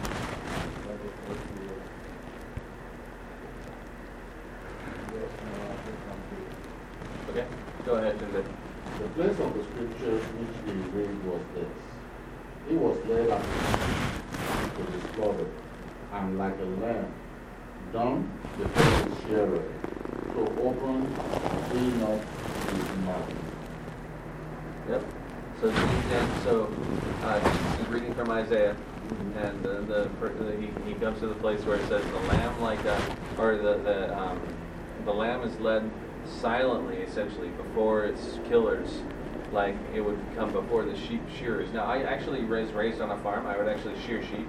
Okay, go ahead, Timothy. The place of the scriptures which we read was this. He was led up to the slaughter, and like a lamb, dumb before his shearer, so open he not his mouth. Yep. So, and so uh, Jesus is reading from Isaiah, and the, the, the he, he comes to the place where it says the lamb like a, or the the um, the lamb is led silently, essentially, before its killers, like it would come before the sheep shearers. Now, I actually was raised on a farm. I would actually shear sheep,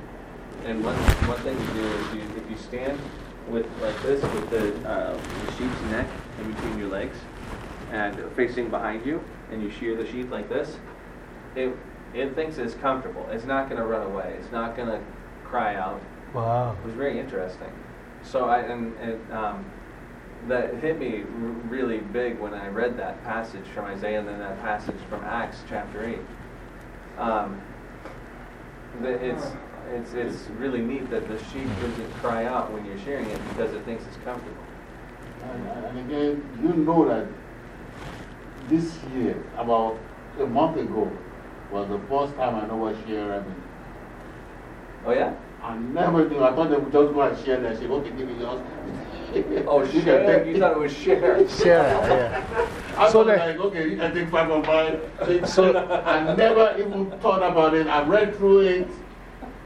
and one one thing to do is you, if you stand with like this with the, uh, the sheep's neck in between your legs and facing behind you, and you shear the sheep like this, it, it thinks it's comfortable. It's not going to run away. It's not going to cry out. Wow. It was very interesting. So I, and, and um, that hit me really big when I read that passage from Isaiah and then that passage from Acts chapter 8. Um, it's, it's, it's really neat that the sheep doesn't cry out when you're shearing it because it thinks it's comfortable. And, and again, you know that this year, about a month ago, was the first time I know what share I mean. Oh, yeah? I never knew. I thought they would just go and share that shit. Okay, give me yours. *laughs* Oh, You can share? take- You thought it was share? *laughs* Share, yeah. *laughs* I So was like, okay, you can take five on mine. So I never even thought about it. I read through it.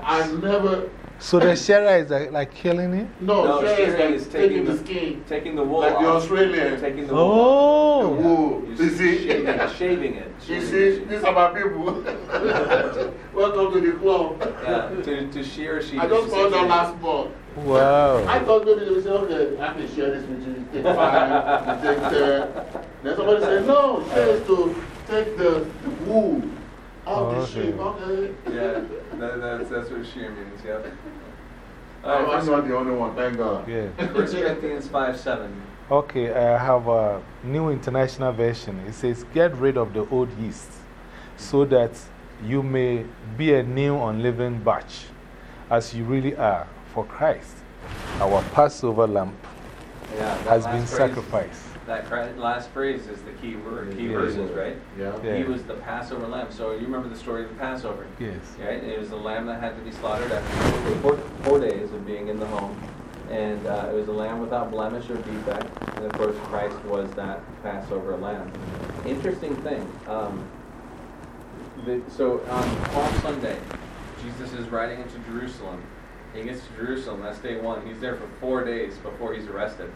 I never, So the sharer is like, like killing it? no, No, share is like is taking taking the the- skin. Taking the wool Like the off. Australian. Taking the oh. wool off. Oh. Whoa, You're you see? Shaving, *laughs* shaving it. You Shaving see, the these are my people. *laughs* *laughs* Welcome to the club. Yeah, to, to shear a sheep. I is just to found take out it- last month. Wow. I thought maybe they would say, okay, I can share this with you. You Take five, you take ten. Then somebody said, no, share is to take the, the wool out the Okay. sheep. Okay. Yeah, that, that's, that's what shear means, yeah. *laughs* Oh, I'm not the only one, thank God. Yeah. *laughs* First Corinthians 5 7. Okay, I have a new international version. It says, Get rid of the old yeast so that you may be a new unleavened batch, as you really are for Christ. Our Passover lamb Yeah, has been phrase- sacrificed. That cri- last phrase is the key word, key Yeah. verses, right? Yeah. Yeah. He was the Passover lamb. So you remember the story of the Passover. Yes. Right? It was the lamb that had to be slaughtered after four, four days of being in the home. And uh, it was a lamb without blemish or defect. And of course, Christ was that Passover lamb. Interesting thing. Um, the, so on Palm Sunday, Jesus is riding into Jerusalem. He gets to Jerusalem, that's day one. He's there for four days before he's arrested.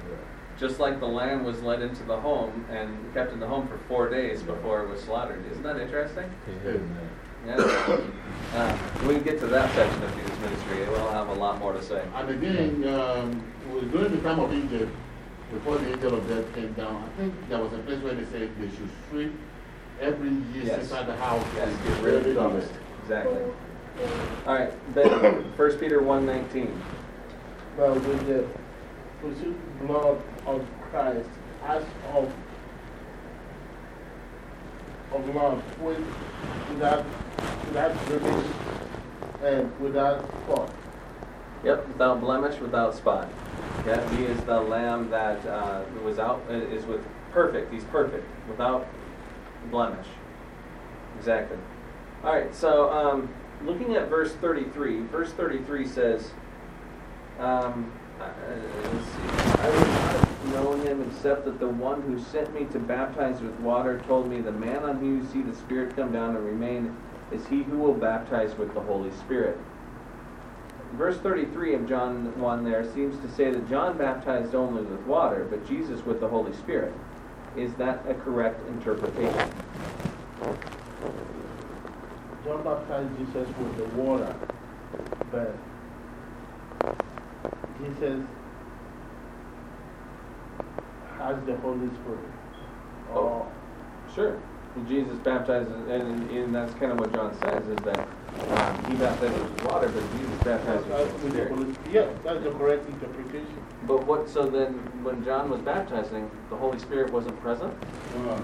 Just like the lamb was led into the home and kept in the home for four days before it was slaughtered. Isn't that interesting? Amen. Yeah. Uh, when we get to that section of Jesus' ministry, we'll have a lot more to say. And again, um, during the time of Egypt, before the angel of death came down, I think there was a place where they said they should sweep every yeast Yes. inside the house Yes, and get rid of it. Exactly. All right, Ben, *coughs* 1 Peter 1.19. But with the pursued blood of Christ as of of love, with, without, without blemish and without spot. Yep, without blemish, without spot. Yeah, he is the lamb that uh, was out, uh, is with perfect. He's perfect, without blemish. Exactly. All right, so um, looking at verse 33, verse 33 says, um, let's see, I would not known him except that the one who sent me to baptize with water told me, The man on whom you see the Spirit come down and remain is he who will baptize with the Holy Spirit verse 33 of John 1 there seems to say that John baptized only with water, but Jesus with the Holy Spirit. Is that a correct interpretation? John baptized Jesus with the water, but Jesus has the Holy Spirit. Oh. Sure. Jesus baptizes, and, and that's kind of what John says, is that um, he baptizes with water, but Jesus baptizes That's with the with the Spirit. Holy- Yeah, that's the correct interpretation. But what, so then, when John was baptizing, the Holy Spirit wasn't present? Uh,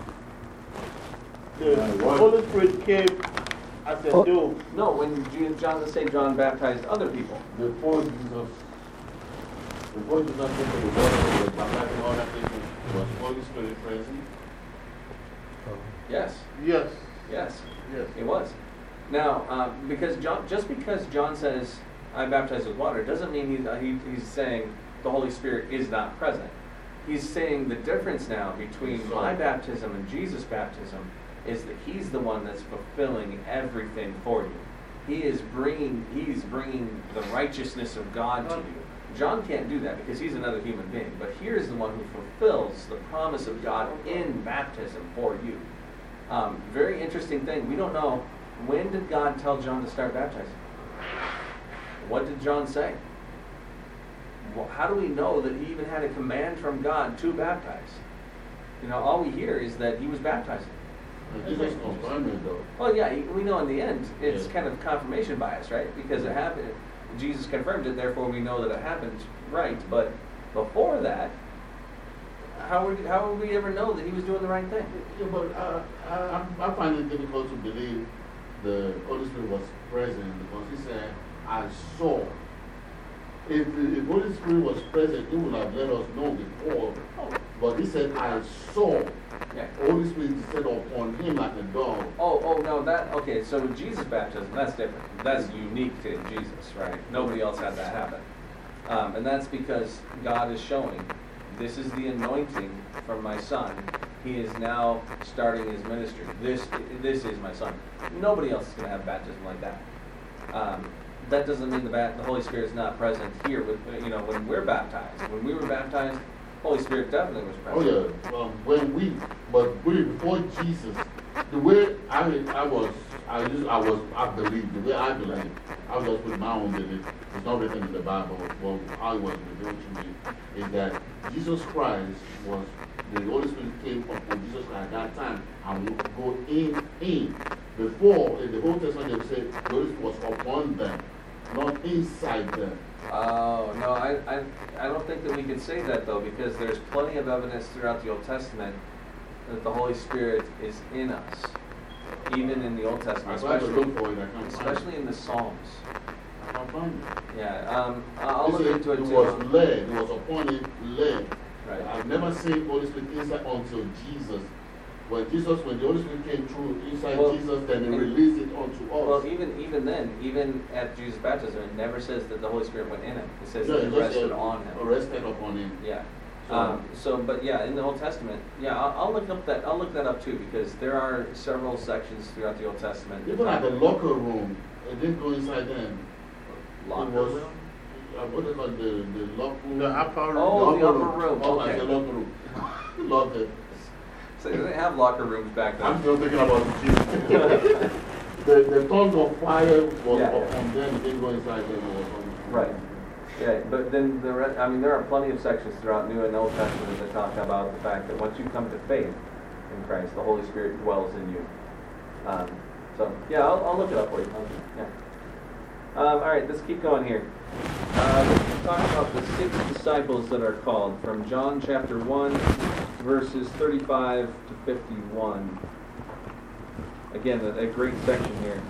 The the? Holy Spirit came as a Oh. dove. No, when Je- John doesn't say John baptized other people. before Jesus, before Jesus came to the world, the baptizing all that things, was Holy Spirit present? Yes, Yes, yes. yes. It was. Now, um, because John, just because John says, I baptize with water, doesn't mean he, uh, he, he's saying the Holy Spirit is not present. He's saying the difference now between So- my baptism and Jesus' baptism is that he's the one that's fulfilling everything for you. He is bringing, he's bringing the righteousness of God to you. John can't do that because he's another human being, but here's the one who fulfills the promise of God in baptism for you. Um, very interesting thing. We don't know when did God tell John to start baptizing. What did John say? Well, how do we know that he even had a command from God to baptize? You know, all we hear is that he was baptizing. And Jesus confirmed it though. Well, yeah, we know in the end it's Yeah. kind of confirmation bias, right? Because it happened, Jesus confirmed it, therefore we know that it happened, right? But before that, how would how would we ever know that he was doing the right thing? Yeah, but uh, I, I, I find it difficult to believe the Holy Spirit was present because he said, I saw. If the Holy Spirit was present, he would have let us know before. But he said, I saw. Yeah. Holy Spirit descended upon him like a dove. Oh, oh no, that okay. So with Jesus baptism, that's different. That's unique to Jesus, right? Nobody else had that happen, um, and that's because God is showing this is the anointing from my son. He is now starting his ministry. This this is my son. Nobody else is going to have baptism like that. Um, that doesn't mean the, the Holy Spirit is not present here. With you know when we're baptized, when we were baptized, Holy Spirit definitely was present. Oh yeah, when we, but we before Jesus, the way I, I was, I just, I was, I believe, the way I believe, I was just with my own belief. It's not written in the Bible, how it was revealed to me is that Jesus Christ was, the Holy Spirit came upon Jesus Christ at that time and would go in, in. Before, in the Old Testament, they say the Holy Spirit was upon them, not inside them. Oh, no, I, I, I don't think that we can say that though, because there's plenty of evidence throughout the Old Testament that the Holy Spirit is in us, even in the Old Testament, especially, look for it, I can't find it. especially in the Psalms. I can't find it. Yeah, um, I'll look into it It too. was led, it was upon him led. Right. I've never seen Holy Spirit inside until Jesus. When Jesus, when the Holy Spirit came through inside Well, Jesus, then he and- released it onto unto Well, even, even then, even at Jesus' baptism, it never says that the Holy Spirit went in him. It says Yeah, that it rested uh, on him. Rested upon him. Yeah. So- Um, so, but yeah, in the Old Testament, yeah, I'll, I'll look up that. I'll look that up too because there are several sections throughout the Old Testament. that Even at talk the locker room, it didn't go inside them. Locker it was, room? Uh, what is it called? The, the locker room? The upper room. Oh, the upper room, Oh, like okay. the locker room. *laughs* Love it. So they didn't have locker rooms back then. I'm still thinking about the *laughs* the, the tongues of fire was Yeah. upon them, it didn't go inside them. Right. Yeah, but then the re- I mean, there are plenty of sections throughout New and Old Testament that talk about the fact that once you come to faith in Christ, the Holy Spirit dwells in you. Um, so yeah, I'll, I'll look it up for you. Yeah. Um, all right, let's keep going here. Uh, let's talk about the six disciples that are called from John chapter one, verses thirty-five to fifty-one. Again, a, a great section here.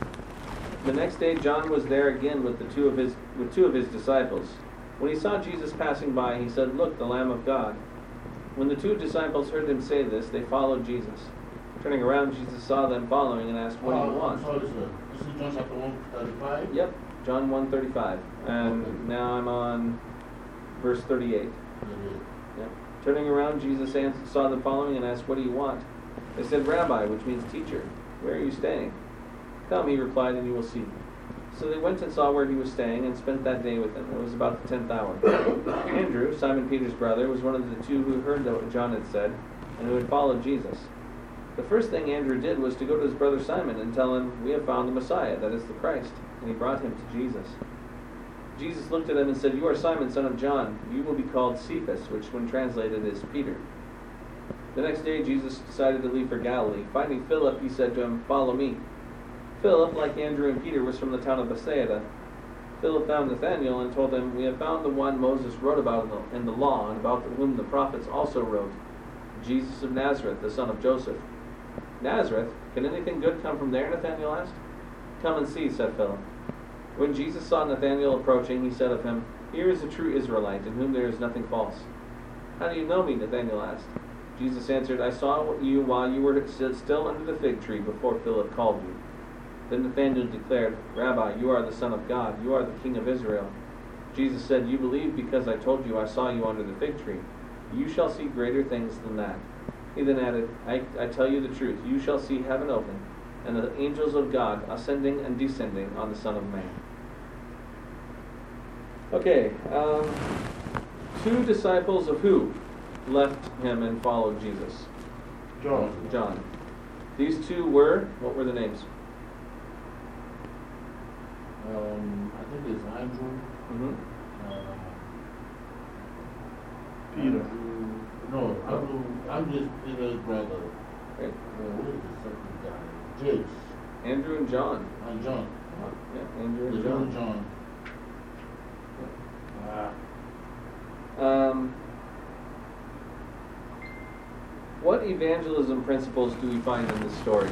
The next day John was there again with the two of his with two of his disciples. When he saw Jesus passing by, he said, "Look, the Lamb of God." When the two disciples heard him say this, they followed Jesus. Turning around, Jesus saw them following and asked, "What do you Oh, want?" Sorry. This is John chapter 135? Yep, John 1:35. And now I'm on verse 38. Mm-hmm. Yep. Turning around, Jesus saw them following and asked, "What do you want?" They said, "Rabbi," which means teacher. "Where are you staying?" "Come," he replied, "and you will see." So they went and saw where he was staying and spent that day with him. It was about the tenth hour. *coughs* Andrew, Simon Peter's brother, was one of the two who heard what John had said and who had followed Jesus. The first thing Andrew did was to go to his brother Simon and tell him, We have found the Messiah, that is the Christ. And he brought him to Jesus. Jesus looked at him and said, You are Simon, son of John. You will be called Cephas, which when translated is Peter. The next day Jesus decided to leave for Galilee. Finding Philip, he said to him, Follow me. Philip, like Andrew and Peter, was from the town of Bethsaida. Philip found Nathanael and told him, We have found the one Moses wrote about in the, law, and about whom the prophets also wrote, Jesus of Nazareth, the son of Joseph. Nazareth? Can anything good come from there? Nathanael asked. Come and see, said Philip. When Jesus saw Nathanael approaching, he said of him, Here is a true Israelite, in whom there is nothing false. How do you know me? Nathanael asked. Jesus answered, I saw you while you were still under the fig tree before Philip called you. Then Nathanael declared, Rabbi, you are the Son of God, you are the King of Israel. Jesus said, You believe because I told you I saw you under the fig tree. You shall see greater things than that. He then added, I, I tell you the truth, you shall see heaven open, and the angels of God ascending and descending on the Son of Man. Okay, um, two disciples of who left him and followed Jesus? John. John. These two were, what were the names? Um, I think it's Andrew. Mm-hmm. Uh, Peter. Andrew- No, I'm, I'm just Peter's brother. Right. Uh, what is the second guy? James Andrew and John. and John. Yeah, Andrew The and John. John. Ah. Um, what evangelism principles do we find in this story?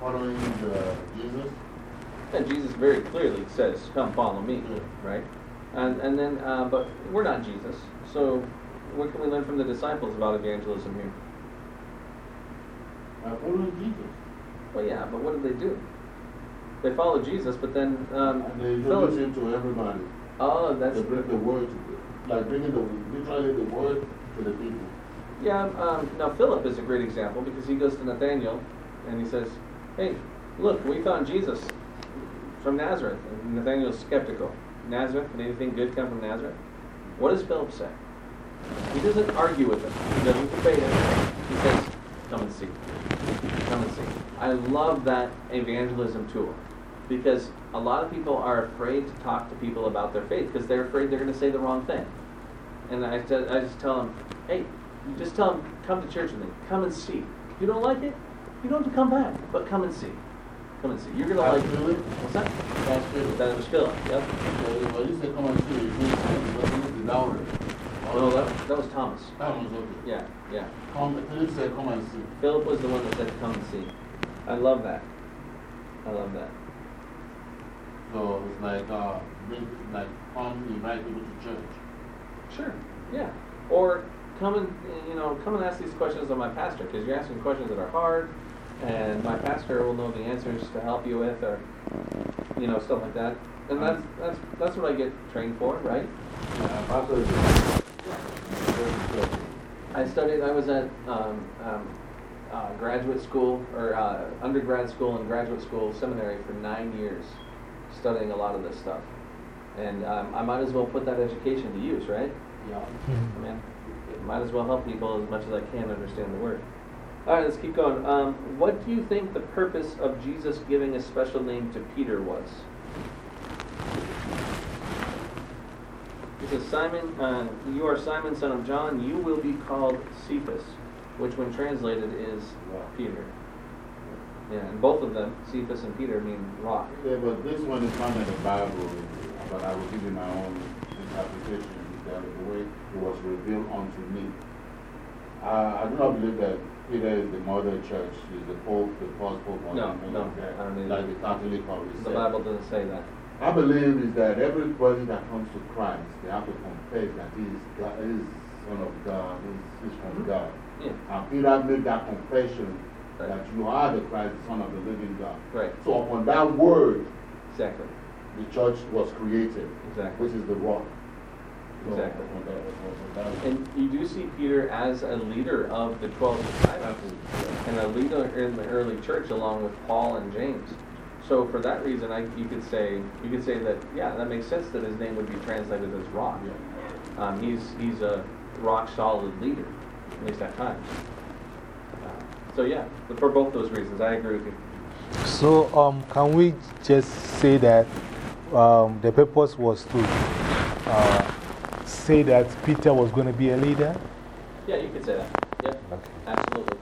Following the Jesus. And Jesus very clearly says, "Come, follow me," Yeah. right? And and then, uh, but we're not Jesus, so what can we learn from the disciples about evangelism here? Uh, following Jesus. Well, yeah, but what did they do? They followed Jesus, but then um, And they Philip- introduce him to everybody. Oh, that's They bring the word, to, like bringing the, literally the word to the people. Yeah, um, now Philip is a great example because he goes to Nathaniel and he says, Hey, look, we found Jesus from Nazareth. And Nathaniel's skeptical. Nazareth, did anything good come from Nazareth? What does Philip say? He doesn't argue with him, he doesn't debate him. He says, Come and see. Come and see. I love that evangelism tool because a lot of people are afraid to talk to people about their faith because they're afraid they're going to say the wrong thing. And I, t- I just tell them, hey, just tell them, come to church with me. Come and see. If you don't like it, you don't have to come back, but come and see. Come and see. You're going to like Philip? What's that? That's Philip. That was Philip. Yep. Well, you said come and see, you didn't say the doubter. Oh, that, that was Thomas. That was okay. Yeah, yeah. Come, Philip said come and see. Philip was the one that said, come and see. I love that. I love that. So it's like, uh, bring, like, come invite people to church. Sure. Yeah. Or come and you know come and ask these questions of my pastor because you're asking questions that are hard, and my pastor will know the answers to help you with, or you know stuff like that. And that's that's that's what I get trained for, right? Uh, is I studied. I was at um, um, uh, graduate school or uh, undergrad school and graduate school seminary for nine years, studying a lot of this stuff. And um, I might as well put that education to use, right? Yeah. I mean, it might as well help people as much as I can understand the word. All right, let's keep going. Um, what do you think the purpose of Jesus giving a special name to Peter was? He says, Simon, uh, you are Simon, son of John. You will be called Cephas, which, when translated, is Peter. Yeah, and both of them, Cephas and Peter, mean rock. Yeah, but this one is not in the Bible, but I will give you my own interpretation that the way it was revealed unto me. Uh, I do not believe that Peter is the mother church, is the Pope, the first Pope, or No, no, like I don't like the Catholic Pope. The said. Bible doesn't say that. I believe is that everybody that comes to Christ, they have to confess that he is, God, he is Son of God, he is from God. Yeah, And Peter made that confession. That you are the Christ, the Son of the living God. right, So upon that word, exactly, the church was created, exactly. which is the rock. Exactly. upon that- upon that- And you do see Peter as a leader of the 12 disciples and a leader in the early church along with Paul and James. So for that reason, I, you could say you could say that yeah, that makes sense that his name would be translated as rock. Yeah. Um, he's he's a rock solid leader, at least at times. So yeah, for both those reasons, I agree with you. So, um, can we just say that um, the purpose was to uh, say that Peter was going to be a leader? Yeah, you could say that. Yeah, Okay. absolutely.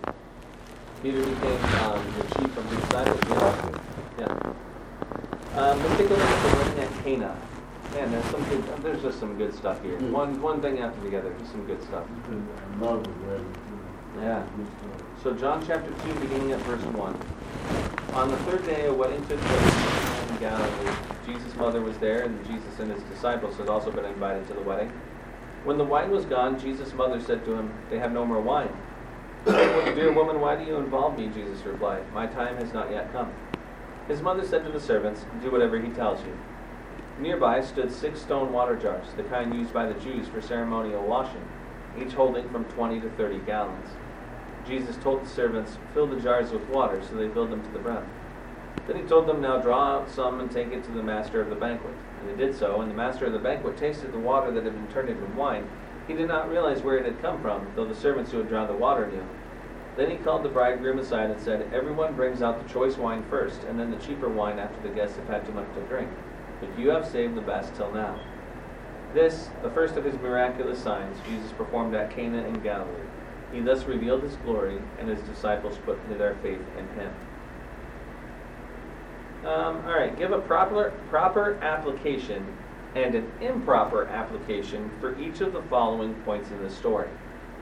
Peter became um, the chief of the disciples. Yeah. Okay. Yeah. Um, let's take a look at the wedding at Cana. Man, there's some good. There's just some good stuff here. Mm. One one thing after the other, just some good stuff. I love the word. Yeah. So John chapter two, beginning at verse one. On the third day, a wedding took place in Galilee. Jesus' mother was there, and Jesus and his disciples had also been invited to the wedding. When the wine was gone, Jesus' mother said to him, "They have no more wine." Dear woman, why do you involve me? Jesus replied, My time has not yet come. His mother said to the servants, Do whatever he tells you. Nearby stood six stone water jars, the kind used by the Jews for ceremonial washing, each holding from 20 to 30 gallons. Jesus told the servants, Fill the jars with water, so they filled them to the brim. Then he told them, Now draw out some and take it to the master of the banquet. And they did so, and the master of the banquet tasted the water that had been turned into wine. He did not realize where it had come from, though the servants who had drawn the water knew. Then he called the bridegroom aside and said, Everyone brings out the choice wine first, and then the cheaper wine after the guests have had too much to drink. But you have saved the best till now. This, the first of his miraculous signs, Jesus performed at Cana in Galilee. He thus revealed his glory, and his disciples put their faith in him. Um, all right, give a proper, proper application and an improper application for each of the following points in the story.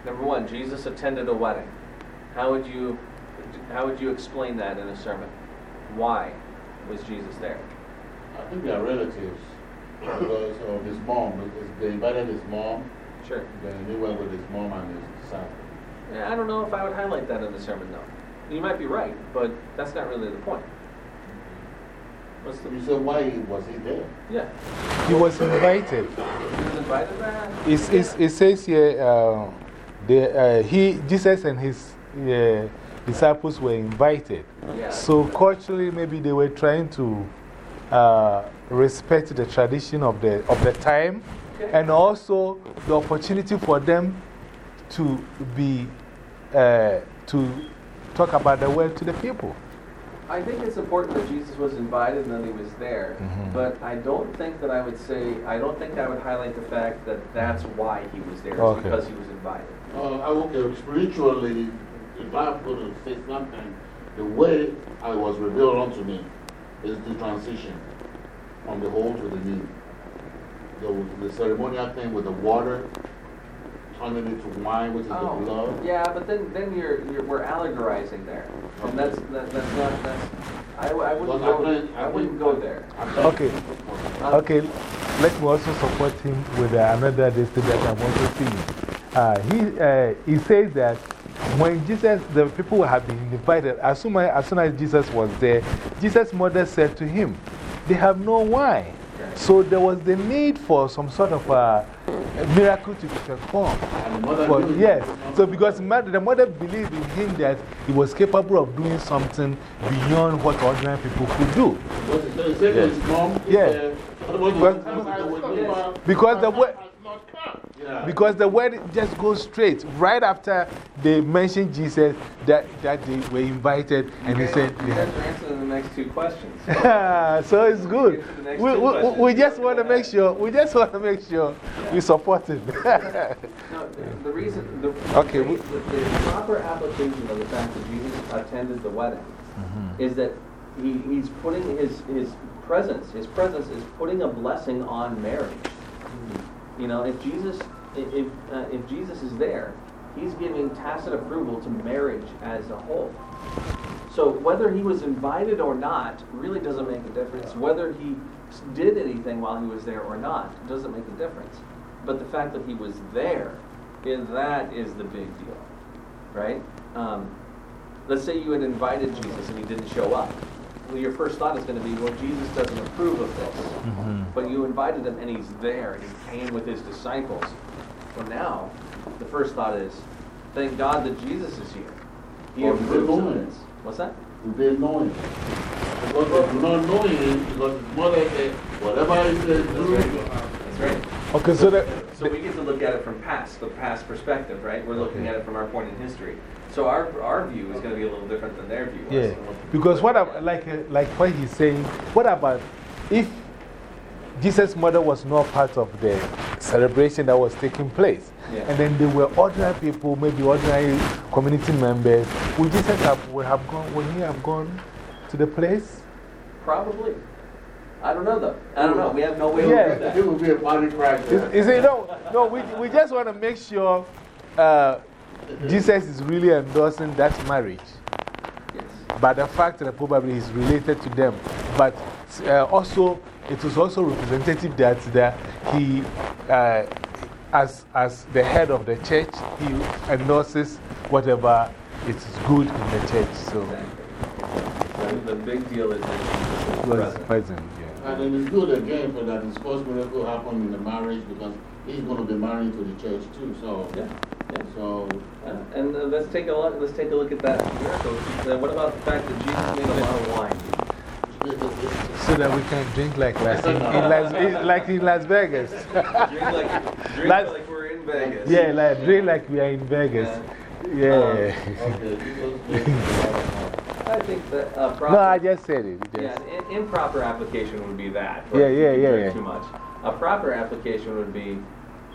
Number one, Jesus attended a wedding. How would you, how would you explain that in a sermon? Why was Jesus there? I think they are relatives because of his mom. They invited his mom, Sure. then he went with his mom and his disciples. Yeah, I don't know if I would highlight that in the sermon, though. You might be right, but that's not really the point. What's the, You said, why was he there? yeah, He was invited. he was invited there. It's, it's, it says here uh, the, uh, he, Jesus and his uh, disciples were invited. Yeah. So, culturally, maybe they were trying to uh, respect the tradition of the, of the time Okay. and also the opportunity for them to be uh, to talk about the word to the people. I think it's important that Jesus was invited and that he was there, Mhm. but I don't think that I would say, I don't think I would highlight the fact that that's why he was there, Okay. because he was invited. Uh, I okay, spiritually, if I were to say something, the way I was revealed unto me is the transition from the old to the new. The, the ceremonial thing with the water, turning it to wine, which is the blood. Oh, yeah, but then, then you're, you're, we're allegorizing there. And that's, that, that's not, that's, I, I wouldn't Well, I go, think- I I wouldn't go there. I'm. Okay. Um, Okay, let me also support him with uh, another thing that I'm also seeing. Uh, he, uh, he says that when Jesus, the people have been invited, as soon as, as soon as Jesus was there, Jesus' mother said to him, They have no wine. So there was the need for some sort of a miracle to be performed. And the mother But yes, so because mother, the mother believed in him that he was capable of doing something beyond what ordinary people could do. What he said, he said to Yes. his Yeah. said, "Otherwise you But- come back with me, but- Because the word. Not come." Yeah. Because the word just goes straight. Right after they mentioned Jesus, that, that they were invited, and he said, You yeah. are answering the next two questions. *laughs* so it's good. Get to the next We, we, we just want to make sure, we just want to make sure we support him. *laughs* No, the- the reason, the, Okay, the, the proper application of the fact that Jesus attended the wedding Mm-hmm. is that he, he's putting his, his presence, his presence is putting a blessing on marriage. You know, if Jesus, if, if, uh, if Jesus is there, he's giving tacit approval to marriage as a whole. So whether he was invited or not really doesn't make a difference. Whether he did anything while he was there or not doesn't make a difference. But the fact that he was there, that is the big deal, right? Um, let's say you had invited Jesus and he didn't show up. Well, your first thought is going to be, well, Jesus doesn't approve of this. Mhm. But you invited him and he's there and he came with his disciples. Well, now, the first thought is, thank God that Jesus is here. He Or approves of this. What's that? They know him? Because they do not know him, because his mother said, whatever he says, do. That's right. Okay, so that. So we get to look at it from past, the past perspective, right? We're looking at it from our point in history. So our, our view is going to be a little different than their view. Yeah, because what, I, like, uh, like what he's saying, what about if Jesus' mother was not part of the celebration that was taking place? Yeah. And then there were ordinary people, maybe ordinary community members. Would Jesus have, would have gone, would he have gone to the place? Probably. I don't know though. I don't know. We have no way to Yeah. prove that. It would be a party crack. Is, is it, no, no we, we just want to make sure uh, Jesus is really endorsing that marriage. Yes. But the fact that probably he's related to them. But uh, also, it was also representative that, that he, uh, as, as the head of the church, he endorses whatever is good in the church. So Exactly. The, the big deal is that he was present. present. Yeah. And it is good again for that his first miracle happened in the marriage because he's going to be married to the church too. So, Yeah. Yeah. so Uh, and uh, let's take a look. Let's take a look at that miracle. Uh, what about the fact that Jesus made a lot of wine? So that we can drink like, Las, in, *laughs* in Las, in- like in Las Vegas. *laughs* Drink like, drink *laughs* Las- like we're in Vegas. yeah, like, drink like we are in Vegas. Yeah. okay, Jesus made a lot of I think that uh, proper, No, I just said it. yeah, an improper application would be that. Yeah, yeah, yeah, drink yeah. Too much. A proper application would be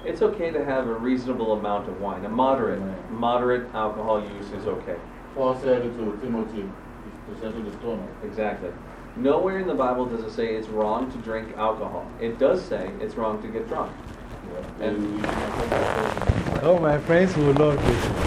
it's okay to have a reasonable amount of wine. A moderate, moderate alcohol use is okay. Paul said it to Timothy, to settle the stone. Exactly. Nowhere in the Bible does it say it's wrong to drink alcohol. It does say it's wrong to get drunk. And *laughs* oh, my friends will love this.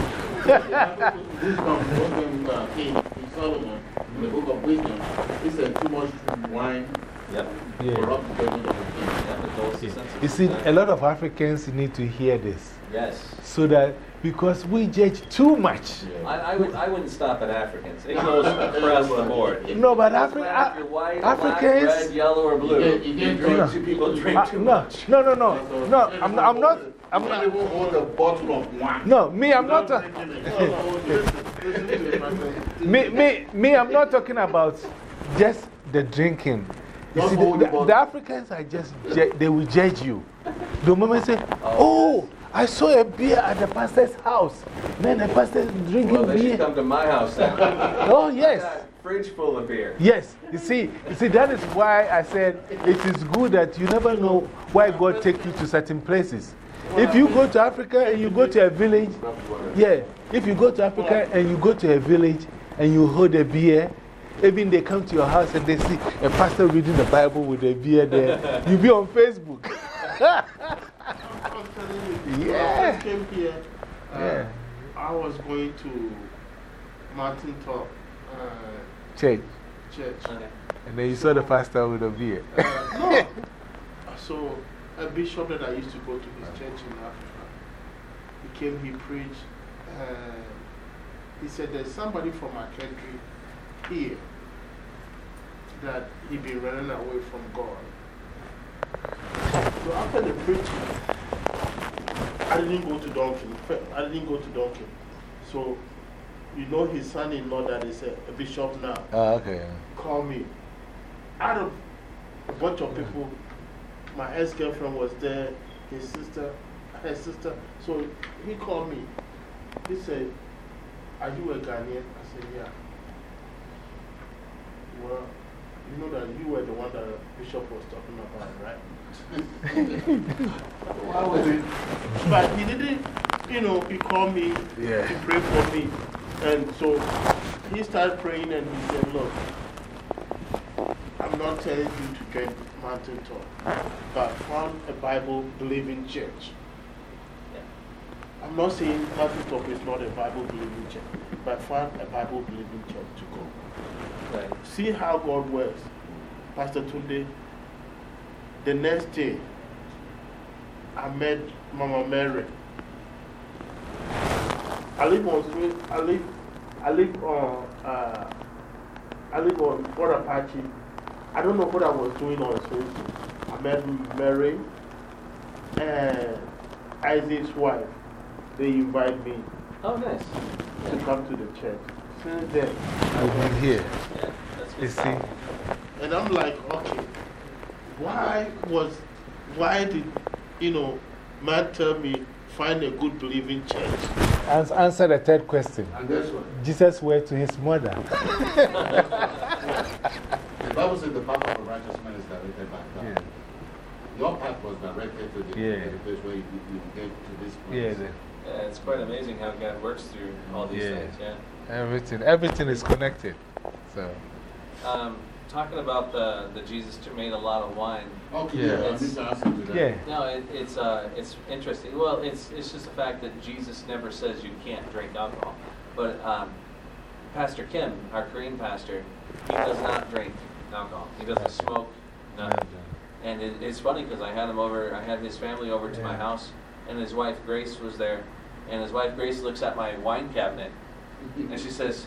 Wisdom, wisdom, uh, King, King Solomon, in the book of wisdom, he said too much wine Yep. Yeah. corrupt the judgment of the king. Yep, it goes to sense of You see, a lot of Africans need to hear this. Yes. So that, because we judge too much. I, I, would, I wouldn't stop at Africans. It goes *laughs* across the board. *laughs* No, but Doesn't Afri matter if you're white, Africans. black, red, yellow, or blue. You get- you drink, drunk. too- people drink Uh, too no, much. no, no, no. No, I'm, I'm not. I'm You not. can't even hold a bottle of wine. No, me, I'm not. Without drinking it. No, no, listen, listen to me, my friend. Me, me, me, I'm not talking about just the drinking. You see, the, the the Africans are just, they will judge you. The moment say, oh, I saw a beer at the pastor's house. Man, the pastor's drinking Well, they should come to my house then. *laughs* Oh, yes. Got Fridge full of beer. Yes, you see, you see, that is why I said it is good that you never know why God take you to certain places. If you go to Africa and you go to a village, yeah, if you go to Africa and you go to a village and you hold a beer, even they come to your house and they see a pastor reading the Bible with a beer there, you be on Facebook. I'm telling you, Yeah. when I came here, uh, Yeah. I was going to Mountain Top uh, Church. Church. Okay. And then you saw the pastor with a beer. Uh, no. *laughs* So, a bishop that I used to go to his church in Africa, he came, he preached. Uh, he said, There's somebody from our country here that he be running away from God. So, after the preaching, I didn't go to Duncan. I didn't go to Duncan. So, you know, his son in law that is a, a bishop now Oh, okay. called me. Out of a bunch of people, my ex girlfriend was there, his sister, her sister. So he called me. He said, Are you a Ghanaian? I said, Yeah. Well, you know that you were the one that Bishop was talking about, right? *laughs* Why was it? But he didn't, you know, he called me Yeah. to pray for me. And so he started praying and he said, Look, I'm not telling you to drink mountain top, but found a Bible believing church. I'm not saying mountain top is not a Bible believing church, but find a Bible believing church to go. Right. See how God works. Pastor Tunde, the next day, I met Mama Mary. I live on I live, I live on, uh, I live on Fort Apache. I don't know what I was doing on Facebook. I met Mary and Isaac's wife. They invite me Oh, nice. to come to the church. Since then, I've been here. Yeah, You see, And I'm like, okay, why was, why did, you know, man tell me find a good believing church? Ans- answer the third question. And guess what? Jesus went to his mother. *laughs* The Bible says the path of a righteous man is directed by God. Yeah. Your path was directed to the, Yeah. the place where you, you get to this Yeah, place. the- Yeah, it's quite amazing how God works through all these Yeah. things. Yeah. Everything, everything is connected. So, Um, talking about the, the Jesus who made a lot of wine. Okay, Yeah. yeah, I It's- need to answer to that. yeah. No, it, it's, uh, it's interesting. Well, it's, it's just the fact that Jesus never says you can't drink alcohol. But um, Pastor Kim, our Korean pastor, he does not drink alcohol. He doesn't smoke, nothing. And it, it's funny because I had him over, I had his family over to my house, and his wife Grace was there. And his wife Grace looks at my wine cabinet *laughs* and she says,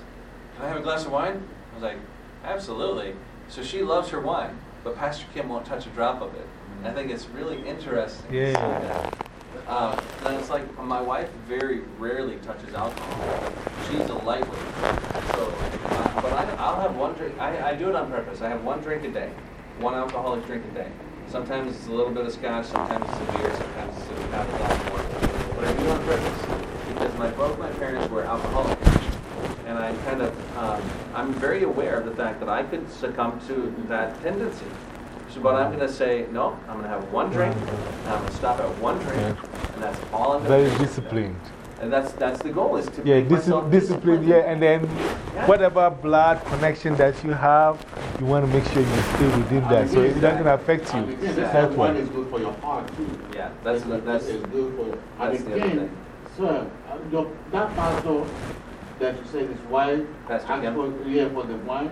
Can I have a glass of wine? I was like, Absolutely. So she loves her wine, but Pastor Kim won't touch a drop of it. And I think it's really interesting. to Yeah. see that. Um, and it's like my wife very rarely touches alcohol. She's a lightweight. So, uh, but I, I'll have one drink. I, I do it on purpose. I have one drink a day, one alcoholic drink a day. Sometimes it's a little bit of scotch, sometimes it's a beer, sometimes it's a half a glass of wine. But I do it on purpose because my both my parents were alcoholics, and I kind of, um, I'm very aware of the fact that I could succumb to that tendency. So, but I'm going to say, no, I'm going to have one drink, and I'm going to stop at one drink, and that's all I'm going to Very do. disciplined. And that's, that's the goal, is to Yeah, make dis myself discipline, disciplined. yeah, and then Yeah. whatever blood connection that you have, you want to make sure you stay within that so it doesn't affect you. And again, that That's one is good for your heart too. Yeah, that's, that's, It's good for your And that's the other again, thing. sir, uh, your, that pastor that you said his wife Pastor asked Kim? for, yeah, for the wine,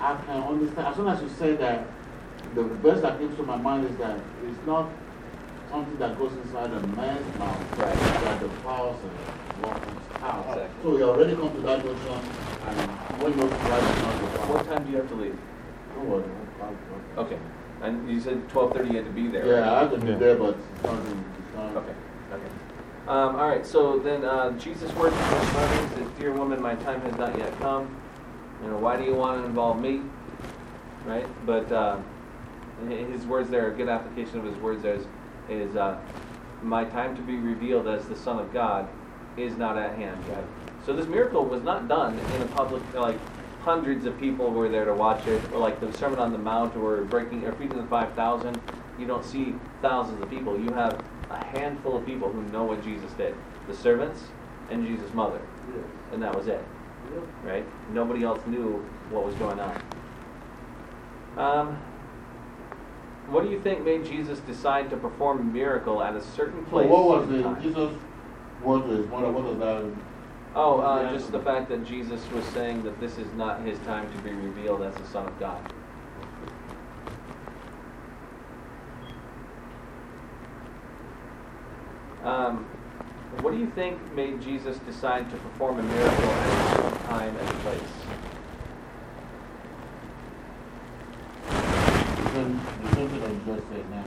I can understand. As soon as you say that, the best that comes to my mind is that it's not something that goes inside a man's mouth, Right. that defiles and walks out. Exactly. So you already come to that notion, and when you know why it's not defiled. what time do you have to leave? Don't worry, I'll- I'll- Okay. And you said 12:30 you had to be there, Yeah, right? I have to be Yeah. there, but it's not, it's not. Okay, okay. Um, all right, so then uh, Jesus' words to his mother he says, Dear woman, my time has not yet come. You know, why do you want to involve me? Right? But uh, his words there, a good application of his words there is, is uh, my time to be revealed as the Son of God is not at hand yet. So this miracle was not done in a public, like hundreds of people were there to watch it, or like the Sermon on the Mount, or breaking or feeding the five thousand. You don't see thousands of people. You have a handful of people who know what Jesus did: the servants and Jesus' mother, Yes. and that was it. Right? Nobody else knew what was going on. Um, what do you think made Jesus decide to perform a miracle at a certain So place? what was time? Jesus, what was, what what was that? Oh, uh, just the fact that Jesus was saying that this is not his time to be revealed as the Son of God. Um, what do you think made Jesus decide to perform a miracle at a certain time and place? The same, the same thing you just said now.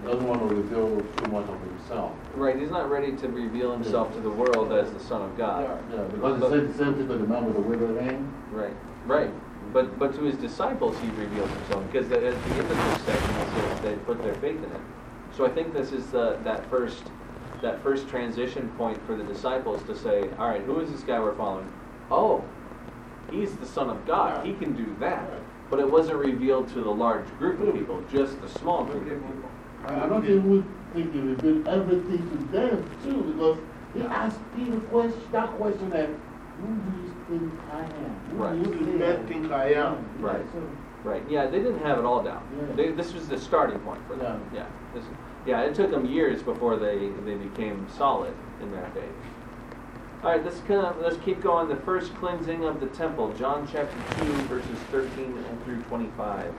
He doesn't want to reveal too much of himself. Right, he's not ready to reveal himself to the world as the Son of God. Yeah, because he said the same thing to the man with the withered hand. Right, right. But, but to his disciples, he reveals himself because at the end of this section, it says they put their faith in him. So I think this is the, that first that first transition point for the disciples to say, all right, who is this guy we're following? Oh, he's the Son of God. He can do that. But it wasn't revealed to the large group of people, just the small group of people. I I don't think we think he revealed everything to them too, because he asked Peter question, that question that, who do you think I am? Who Right. do you think I am? Yeah, Right. Right. Yeah, they didn't have it all down. Yeah. They, this was the starting point for them. Yeah. This, yeah, it took them years before they, they became solid in their faith. All right, let's kind of let's keep going. The first cleansing of the temple, John chapter two, verses thirteen and through twenty-five.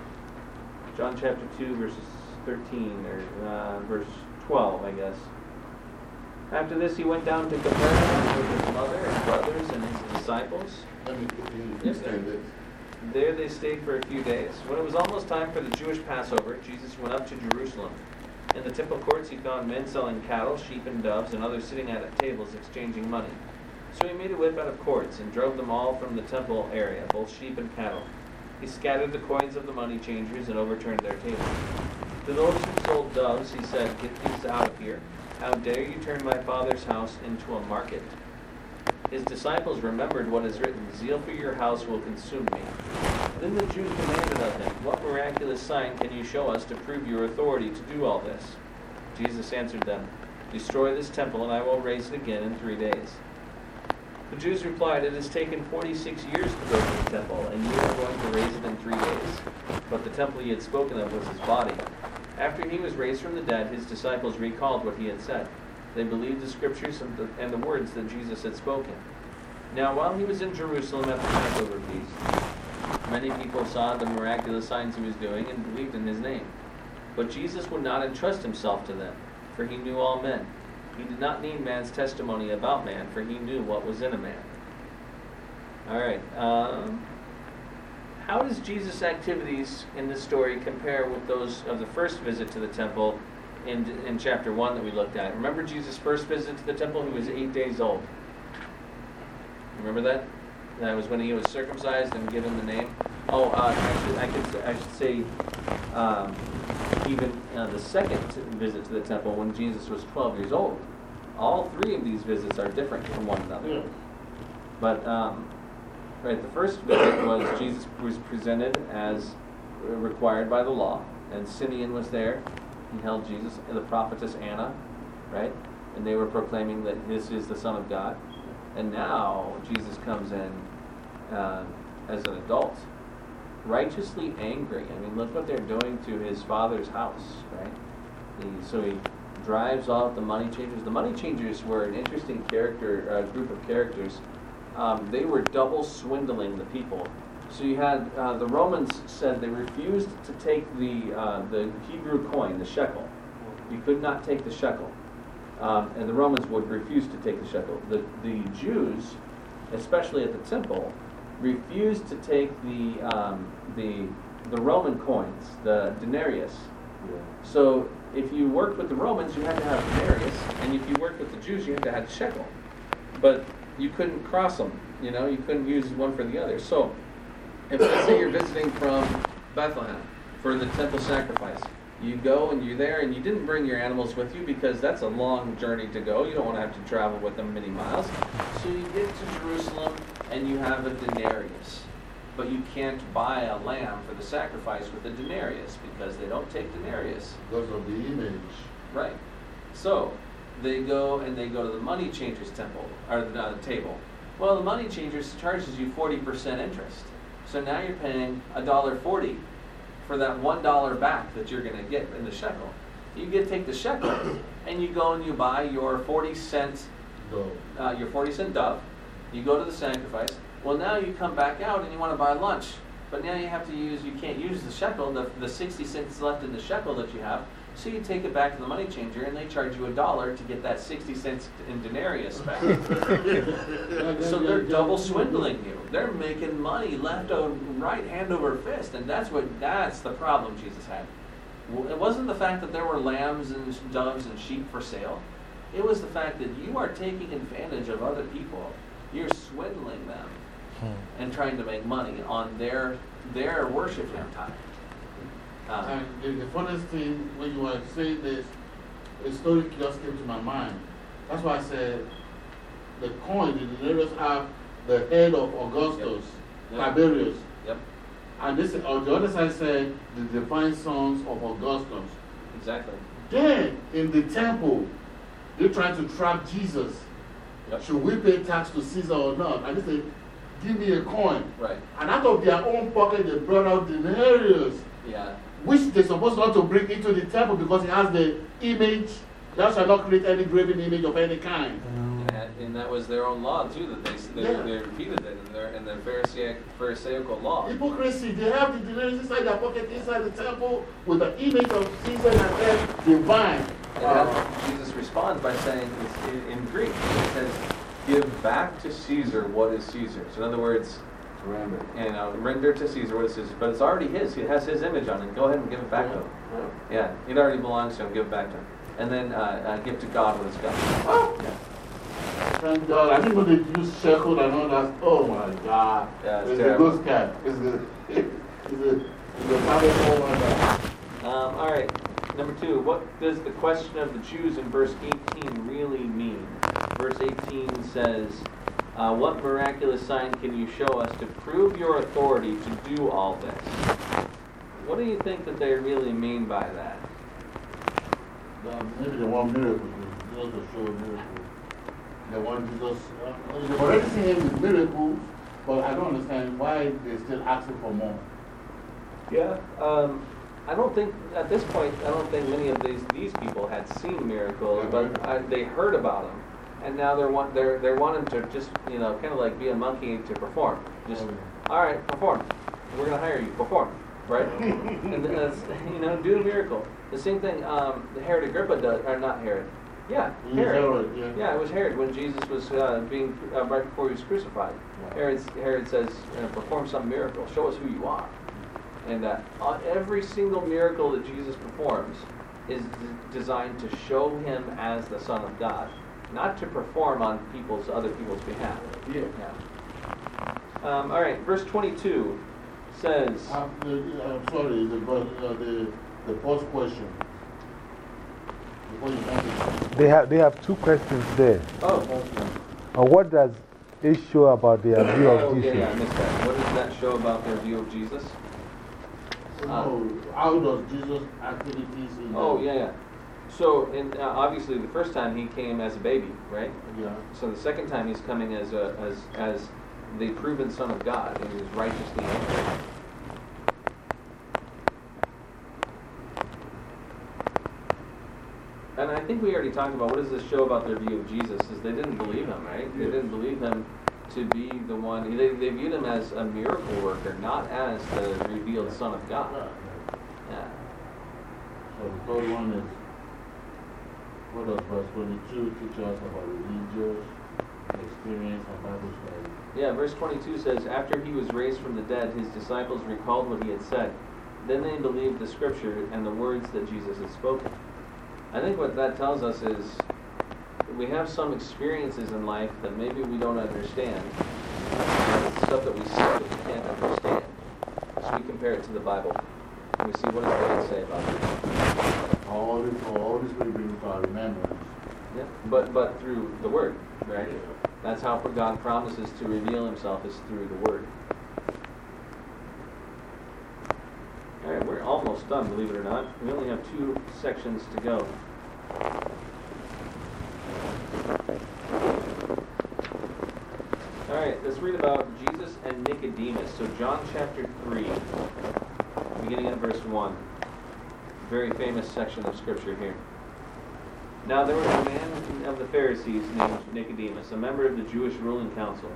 John chapter two, verses thirteen or uh, verse twelve, I guess. After this, he went down to Capernaum with his mother and brothers and his disciples. Let me, let me Yes, say sir. this. There they stayed for a few days. When it was almost time for the Jewish Passover, Jesus went up to Jerusalem. In the temple courts, he found men selling cattle, sheep, and doves, and others sitting at tables exchanging money. So he made a whip out of cords and drove them all from the temple area, both sheep and cattle. He scattered the coins of the money changers and overturned their tables. To those who sold doves, he said, Get these out of here. How dare you turn my father's house into a market? His disciples remembered what is written, Zeal for your house will consume me. Then the Jews demanded of him, What miraculous sign can you show us to prove your authority to do all this? Jesus answered them, Destroy this temple, and I will raise it again in three days. The Jews replied, It has taken forty six years to build this temple, and you are going to raise it in three days. But the temple he had spoken of was his body. After he was raised from the dead, his disciples recalled what he had said. They believed the scriptures and the, and the words that Jesus had spoken. Now, while he was in Jerusalem at the Passover feast, many people saw the miraculous signs he was doing and believed in his name. But Jesus would not entrust himself to them, for he knew all men. He did not need man's testimony about man, for he knew what was in a man. All right. Um, how does Jesus' activities in this story compare with those of the first visit to the temple in, in chapter 1 that we looked at? Remember Jesus' first visit to the temple? He was eight days old. Remember that? That was when he was circumcised and given the name. Oh, uh, actually, I could I should say um, even uh, the second visit to the temple when Jesus was 12 years old. All three of these visits are different from one another. Yeah. But um, Right, the first visit was Jesus was presented as required by the law, and Simeon was there. He held Jesus, and the prophetess Anna, right? And they were proclaiming that this is the Son of God. And now Jesus comes in uh, as an adult, righteously angry. I mean, look what they're doing to his father's house, right? He, so he drives off the money changers. The money changers were an interesting character, uh, group of characters. Um, they were double swindling the people. So you had uh, the Romans said they refused to take the uh, the Hebrew coin, the shekel. You could not take the shekel, um, and the Romans would refuse to take the shekel. The the Jews, especially at the temple, refused to take the um, the the Roman coins, the denarius. So if you worked with the Romans, you had to have denarius, and if you worked with the Jews, you had to have shekel. But you couldn't cross them. You know, you couldn't use one for the other. So if let's say you're visiting from Bethlehem for the temple sacrifice, you go and you're there and you didn't bring your animals with you because that's a long journey to go. You don't want to have to travel with them many miles. So you get to Jerusalem and you have a denarius. But you can't buy a lamb for the sacrifice with a denarius because they don't take denarius. Because of the image. Right. So they go and they go to the money changers temple or the, uh, table. Well, the money changers charges you 40% interest. So now you're paying a dollar 40 for that one dollar back that you're going to get in the shekel. You get take the shekel *coughs* and you go and you buy your 40 cent uh, your 40 cent dove. You go to the sacrifice. Well, now you come back out and you want to buy lunch, but now you have to use you can't use the shekel, the, the 60 cents left in the shekel that you have. So you take it back to the money changer and they charge you a dollar to get that 60 cents in denarius back. *laughs* so they're double swindling you. They're making money left over, right hand over fist. And that's what, that's the problem Jesus had. It wasn't the fact that there were lambs and doves and sheep for sale. It was the fact that you are taking advantage of other people. You're swindling them hmm. and trying to make money on their, their worshiping time. Uh, and the, the funniest thing, when you were saying this, a story just came to my mind. That's why I said the coin, the denarius have the head of Augustus, yep. Tiberius. Yep. And this, on the other side said the divine sons of Augustus. Exactly. Then, in the temple, they're trying to trap Jesus. Yep. Should we pay tax to Caesar or not? And they said, give me a coin. Right. And out of their own pocket, they brought out denarius. Yeah which they're supposed not to bring into the temple because it has the image. Thou shalt not create any graven image of any kind. And, and that was their own law too, that they, they, yeah. they repeated it in their, in their Pharisaic, Pharisaical law. Hypocrisy. They have the denarius inside their pocket, inside the temple, with the image of Caesar and then divine. And uh, Jesus responds by saying, in, in Greek, it says, Give back to Caesar what is Caesar's. In other words, Render. And uh, render to Caesar what is his, but it's already his. He has his image on it. Go ahead and give it back yeah. to him. Yeah. yeah, it already belongs to him. Give it back to him. And then uh, uh, give to God what is God's. Oh. Yeah. God. I didn't know they use shekel and all that. Oh my God. Yeah, it's, it's a ghost cat. It's a, *laughs* it's a, it's a powerful one. Um, all right. Number two, what does the question of the Jews in verse 18 really mean? Verse 18 says, uh, what miraculous sign can you show us to prove your authority to do all this? What do you think that they really mean by that? Um, maybe the one miracle, just to show a miracle. The one Jesus, uh, you've already seen him with miracles, but I don't understand why they're still asking for more. Yeah, um, I don't think, at this point, I don't think many of these, these people had seen miracles, but I, they heard about them and now they're want they're they're wanting to just you know kind of like be a monkey to perform. Just oh, all right, perform. We're gonna hire you. Perform, right? *laughs* and that's you know do a miracle. The same thing um, Herod Agrippa does, or not Herod. Yeah, Herod. Yeah. yeah. it was Herod when Jesus was uh, being uh, right before he was crucified. Herod Herod says, perform some miracle. Show us who you are. And uh, every single miracle that Jesus performs is designed to show him as the Son of God not to perform on people's other people's behalf. Yeah. yeah. Um, all right, verse 22 says. Uh, the, I'm sorry, the, uh, the, the first question. They have, they have two questions there. Oh. Uh, what does it show about their view Oh, of yeah, Jesus. yeah, I missed that. What is that show about their view of Jesus? Oh, how does Jesus actually is in Oh, yeah, yeah. So, in, uh, obviously, the first time he came as a baby, right? Yeah. So the second time he's coming as, a, as, as the proven Son of God, and he's righteously anchored. And I think we already talked about what does this show about their view of Jesus is they didn't believe him, right? They didn't believe him to be the one. They, they viewed him as a miracle worker, not as the revealed Son of God. Yeah. So the third one is, what does verse 22 teach us about religious experience and Bible study? Yeah, verse 22 says, After he was raised from the dead, his disciples recalled what he had said. Then they believed the scripture and the words that Jesus had spoken. I think what that tells us is we have some experiences in life that maybe we don't understand. Stuff that we see that we can't understand. So we compare it to the Bible. And we see what does God say about it. All this, this will bring to our. Yeah. But, but through the Word, right? That's how God promises to reveal himself is through the Word. All right, we're almost done, believe it or not. We only have two sections to go. All right, let's read about Jesus and Nicodemus. So, John chapter 3, beginning at verse 1. Very famous section of Scripture here. Now there was a man of the Pharisees named Nicodemus, a member of the Jewish ruling council.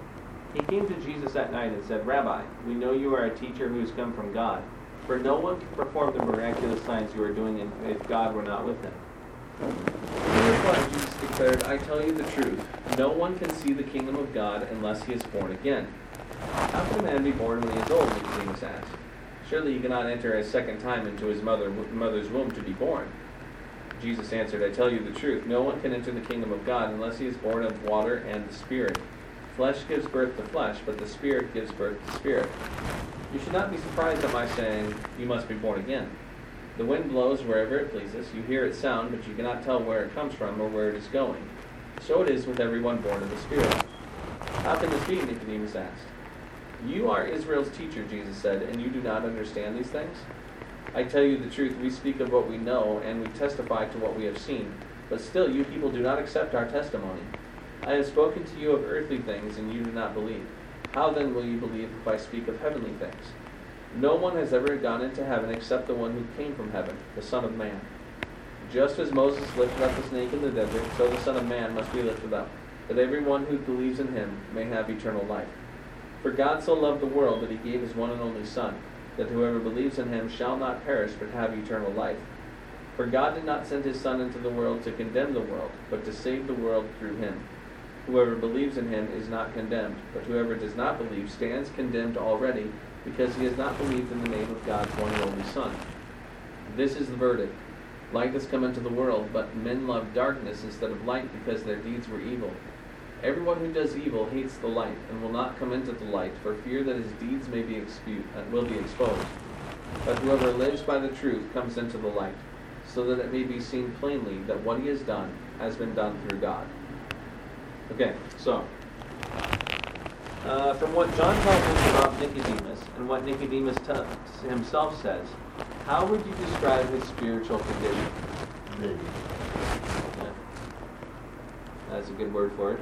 He came to Jesus at night and said, Rabbi, we know you are a teacher who has come from God, for no one can perform the miraculous signs you are doing if God were not with him. In reply, Jesus declared, I tell you the truth. No one can see the kingdom of God unless he is born again. How can a man be born when he is old? Nicodemus asked. Surely he cannot enter a second time into his mother, mother's womb to be born. Jesus answered, I tell you the truth. No one can enter the kingdom of God unless he is born of water and the Spirit. Flesh gives birth to flesh, but the Spirit gives birth to spirit. You should not be surprised at my saying, You must be born again. The wind blows wherever it pleases. You hear its sound, but you cannot tell where it comes from or where it is going. So it is with everyone born of the Spirit. How can this be? Nicodemus asked. You are Israel's teacher, Jesus said, and you do not understand these things? I tell you the truth, we speak of what we know, and we testify to what we have seen. But still, you people do not accept our testimony. I have spoken to you of earthly things, and you do not believe. How then will you believe if I speak of heavenly things? No one has ever gone into heaven except the one who came from heaven, the Son of Man. Just as Moses lifted up the snake in the desert, so the Son of Man must be lifted up, that everyone who believes in him may have eternal life. For God so loved the world that he gave his one and only Son, that whoever believes in him shall not perish but have eternal life. For God did not send his Son into the world to condemn the world, but to save the world through him. Whoever believes in him is not condemned, but whoever does not believe stands condemned already, because he has not believed in the name of God's one and only Son. This is the verdict. Light has come into the world, but men love darkness instead of light because their deeds were evil. Everyone who does evil hates the light and will not come into the light for fear that his deeds may be expu- uh, will be exposed. But whoever lives by the truth comes into the light, so that it may be seen plainly that what he has done has been done through God. Okay, so uh, from what John tells us about Nicodemus and what Nicodemus t- himself says, how would you describe his spiritual condition? Yeah. That's a good word for it.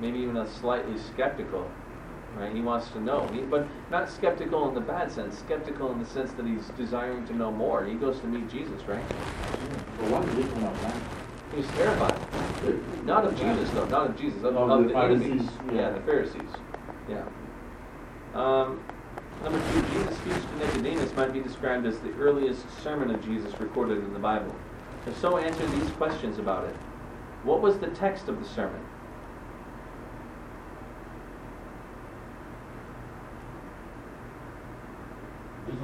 Maybe even a slightly skeptical, right? He wants to know, he, but not skeptical in the bad sense. Skeptical in the sense that he's desiring to know more. He goes to meet Jesus, right? But one is from our land. He's terrified. Not of Jesus, though. Not of Jesus. Of, Of of the the, enemies. Pharisees, Yeah. yeah. the Pharisees. Yeah. Um, number two, Jesus' speech to Nicodemus might be described as the earliest sermon of Jesus recorded in the Bible. If so, answer these questions about it. What was the text of the sermon? The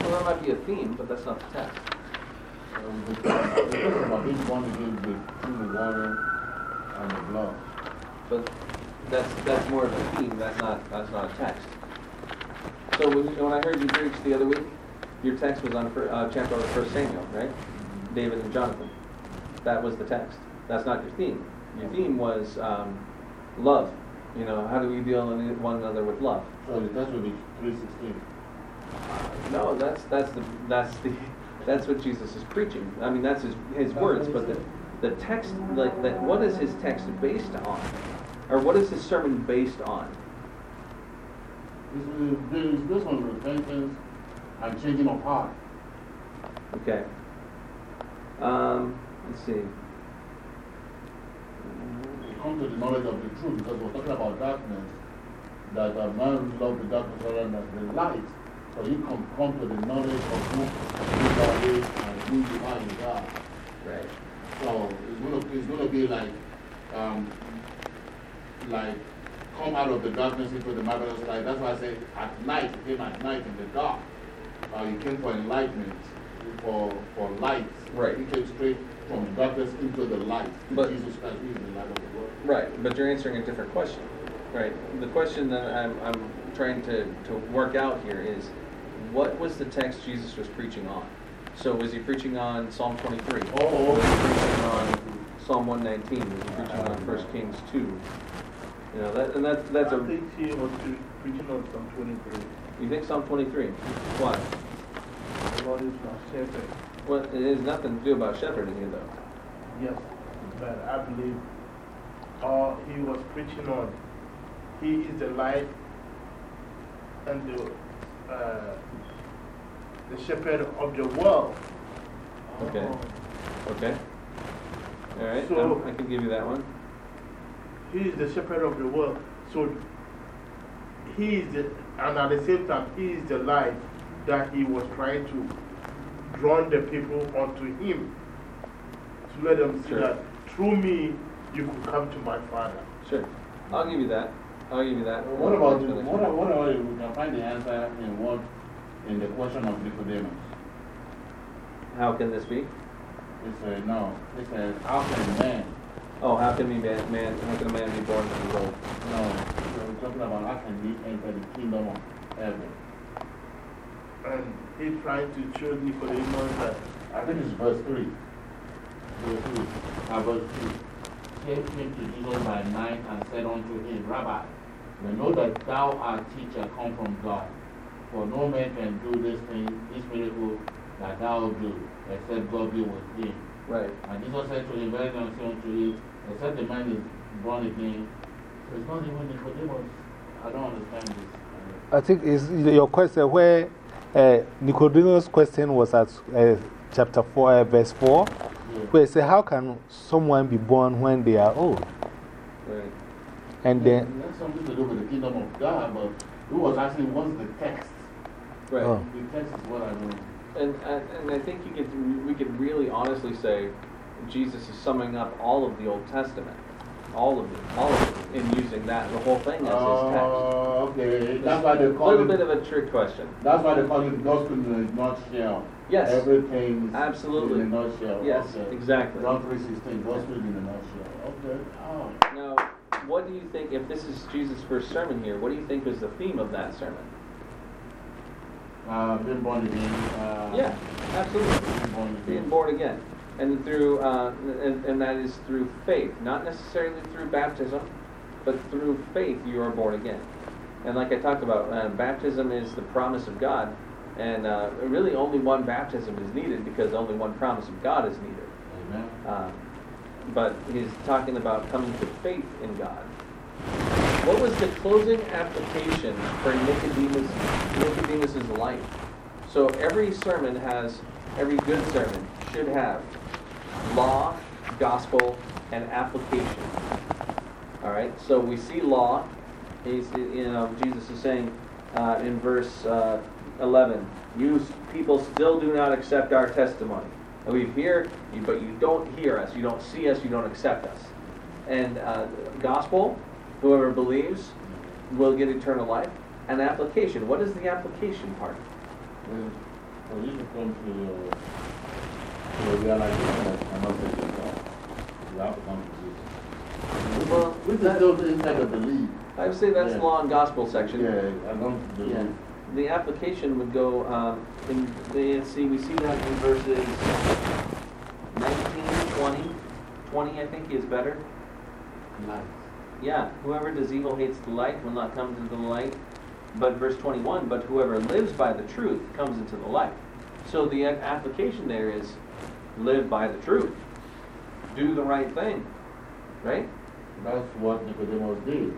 Well, that might be a theme, but that's not the text. Um, the talking born again with through the water and the blood. But that's, that's more of a theme, that's not, that's not a text. So when, when I heard you preach the other week, your text was on uh, chapter of First Samuel, right? David and Jonathan. That was the text. That's not your theme. Your theme was um, love. You know, how do we deal with one another with love? So the text will be 316. No, that's that's the that's the that's what Jesus is preaching. I mean, that's his his words. But the the text, like that, what is his text based on, or what is his sermon based on? This is this based on repentance and changing of heart. Okay. Um, let's see. We Come to the knowledge of the truth because we're talking about darkness. That a man love the darkness rather than the light. So you come, come to the knowledge of who God is and who you are in God. Right. So it's gonna, it's gonna be like, um, like, come out of the darkness into the marvelous light. That's why I say at night, you came at night in the dark. Uh, you came for enlightenment, for, for light. Right. You came straight from darkness into the light. But- Jesus Christ is the light of the world. Right, but you're answering a different question. Right. The question that I'm, I'm trying to, to work out here is what was the text Jesus was preaching on? So was he preaching on Psalm 23? Oh, Was he preaching on Psalm 119? Was he preaching on 1 Kings 2? You know, that, and that, that's I a. think he was preaching on Psalm 23. You think Psalm 23? Why? The Lord is my shepherd. Well, it has nothing to do about shepherding here, though. Yes, but I believe all he was preaching on, he is the light and the, uh, the shepherd of the world. Okay. Okay. All right, So- um, I can give you that one. He is the shepherd of the world. So he is the, and at the same time, he is the light that he was trying to draw the people onto him to let them see Sure. that through me you could come to my Father. Sure. I'll give you that. I'll give you that. What about, the, what, about- what about if we can find the answer in what, in the question of Nicodemus? How can this be? It said, no, it said, how can man Oh, how can we man, man how can a man be born when he's old? No, we're talking about how can we enter the kingdom of heaven. And he tried to show Nicodemus that I think it's verse 3. Verse 3. Uh, verse 3. Came came to Jesus by night and said unto him, Rabbi, we know that thou art teacher come from God. For no man can do this thing, this miracle that thou do, except God be with him. Right. And Jesus said to him, Very I say unto you, except the man is born again. So it's not even Nicodemus. I don't understand this. I think is your question where uh, Nicodemus' question was at uh, chapter 4, uh, verse 4, Yeah. where it said, How can someone be born when they are old? Right. And Yeah, then, That's something to do with the kingdom of God, but who was asking what's the text? Right. Oh. The text is what I know. And, and, and I think you could, we could really honestly say Jesus is summing up all of the Old Testament. All of it. All of it. In using that, the whole thing as his uh, text. Oh, okay. That's why they A little it, bit of a trick question. that's why they call it gospel in a nutshell. Yes. Everything Absolutely. in a nutshell. Yes, Okay. exactly. John 3.16, gospel in a nutshell. Okay. Oh. Now, what do you think, if this is Jesus' first sermon here, what do you think was the theme of that sermon? Uh, being born again. Uh, Yeah, absolutely. Being born Being again. born again. And through, uh, and, and that is through faith, not necessarily through baptism, but through faith you are born again. And like I talked about, uh, baptism is the promise of God, and uh, really only one baptism is needed because only one promise of God is needed. Amen. But he's talking about coming to faith in God. What was the closing application for Nicodemus, Nicodemus's life? So every sermon has, every good sermon should have law, gospel, and application. All right. So we see law. He's, you know, Jesus is saying uh, in verse uh, 11, "You people still do not accept our testimony. And we hear, you, but you don't hear us. You don't see us. You don't accept us." And uh, gospel, whoever believes will get eternal life. And application. What is the application part? Well, you should come to, uh, So we are like, cannot take it. You have to come to Jesus. Well, Which is still inside of the lead. I would say that's Yeah. the law and gospel section. Yeah, I don't believe. Yeah. The application would go, um, in, the, see, we see that in verses 19, 20. 20, I think, is better. Nice. Yeah, whoever does evil hates the light, will not come into the light. But verse 21, but whoever lives by the truth comes into the light. So the application there is live by the truth. Do the right thing. Right? That's what Nicodemus did.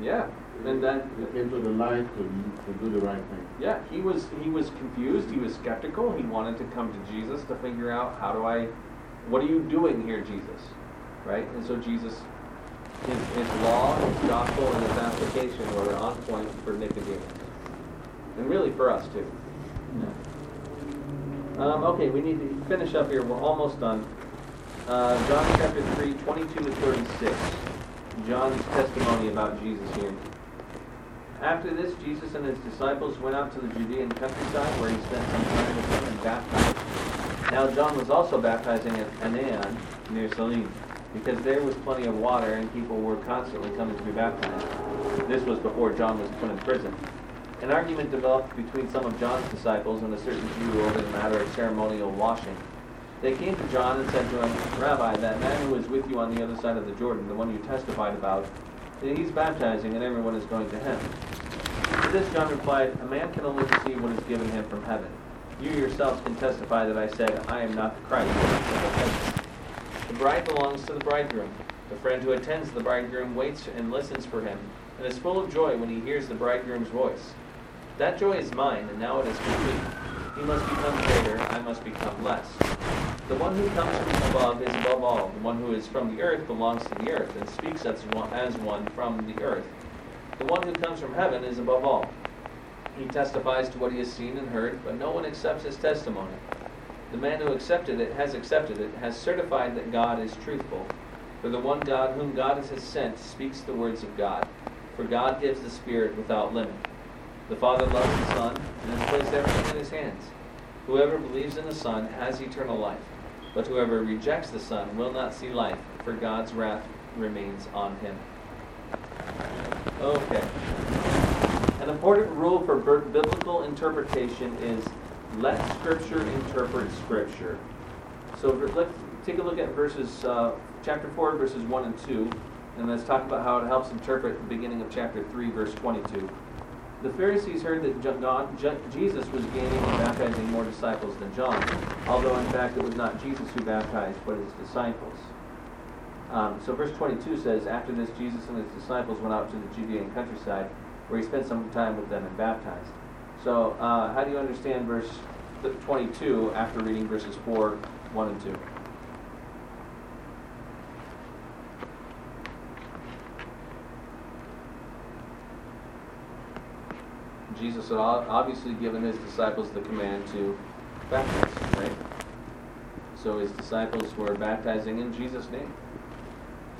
Yeah. And that, He came to the light to, to do the right thing. yeah, he was he was confused, he was skeptical, he wanted to come to Jesus to figure out how do I what are you doing here, Jesus? Right? And so Jesus his, his law, his gospel, and his application were on point for Nicodemus. And really for us too. Um, okay, we need to finish up here. We're almost done. Uh, John chapter 3, 22 to 36. John's testimony about Jesus here. After this, Jesus and his disciples went out to the Judean countryside where he spent some time with them and baptized. Now John was also baptizing at Aenon near Salim, because there was plenty of water and people were constantly coming to be baptized. This was before John was put in prison. An argument developed between some of John's disciples and a certain Jew over the matter of ceremonial washing. They came to John and said to him, Rabbi, that man who is with you on the other side of the Jordan, the one you testified about, he's baptizing and everyone is going to him. To this John replied, A man can only receive what is given him from heaven. You yourselves can testify that I said, I am not the Christ. The bride belongs to the bridegroom. The friend who attends the bridegroom waits and listens for him, and is full of joy when he hears the bridegroom's voice. That joy is mine, and now it is complete. He must become greater, I must become less. The one who comes from above is above all. The one who is from the earth belongs to the earth, and speaks as one, as one from the earth. The one who comes from heaven is above all. He testifies to what he has seen and heard, but no one accepts his testimony. The man who accepted it has accepted it, has certified that God is truthful. For the one God whom God has sent speaks the words of God. For God gives the Spirit without limit. The Father loves the Son and has placed everything in his hands. Whoever believes in the Son has eternal life, but whoever rejects the Son will not see life, for God's wrath remains on him. Okay. An important rule for biblical interpretation is let Scripture interpret Scripture. So let's take a look at verses, uh, chapter 4, verses 1 and 2, and let's talk about how it helps interpret the beginning of chapter 3, verse 22. The Pharisees heard that Jesus was gaining and baptizing more disciples than John, although in fact it was not Jesus who baptized, but his disciples. Um, so verse 22 says, After this, Jesus and his disciples went out to the Judean countryside, where he spent some time with them and baptized. So uh, how do you understand verse 22 after reading verses 4, 1 and 2? Jesus had obviously given his disciples the command to baptize, right? So his disciples were baptizing in Jesus' name.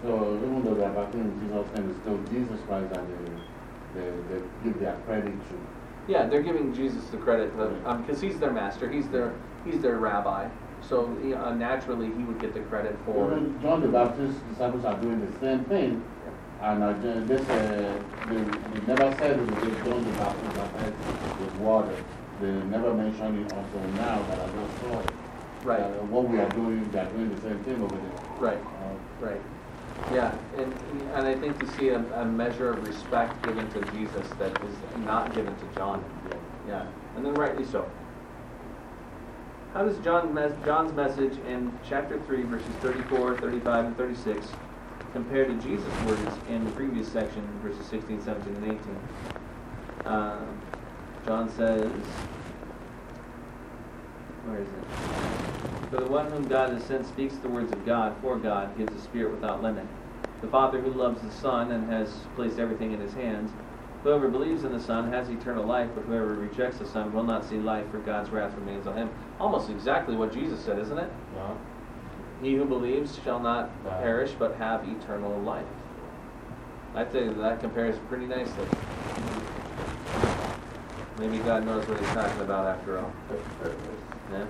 So even though they are baptizing in Jesus' name, still Jesus Christ that they, they, they give their credit to. Yeah, they're giving Jesus the credit because he's their master. He's their he's their rabbi. So uh, naturally, he would get the credit for. Even John the Baptist's disciples are doing the same thing. And uh, they, they, say- they, they never said it was John the Baptist baptized with water. They never mentioned it also now that I just saw it. Right. Uh, what we are doing, they are doing the same thing over there. Right. Uh, Right. Yeah, and and I think to see a, a measure of respect given to Jesus that is not given to John. Yeah, and then rightly so. How does John mes- John's message in chapter 3, verses 34, 35, and 36 compare to Jesus' words in the previous section, verses 16, 17, and 18? Uh, John says, where is it? For the one whom God has sent speaks the words of God, for God gives the Spirit without limit. The Father who loves the Son and has placed everything in his hands, whoever believes in the Son has eternal life, but whoever rejects the Son will not see life, for God's wrath remains on him. Almost exactly what Jesus said, isn't it? yeah. He who believes shall not perish, but have eternal life. I think that compares pretty nicely. Maybe God knows what he's talking about after all. *laughs* Yeah?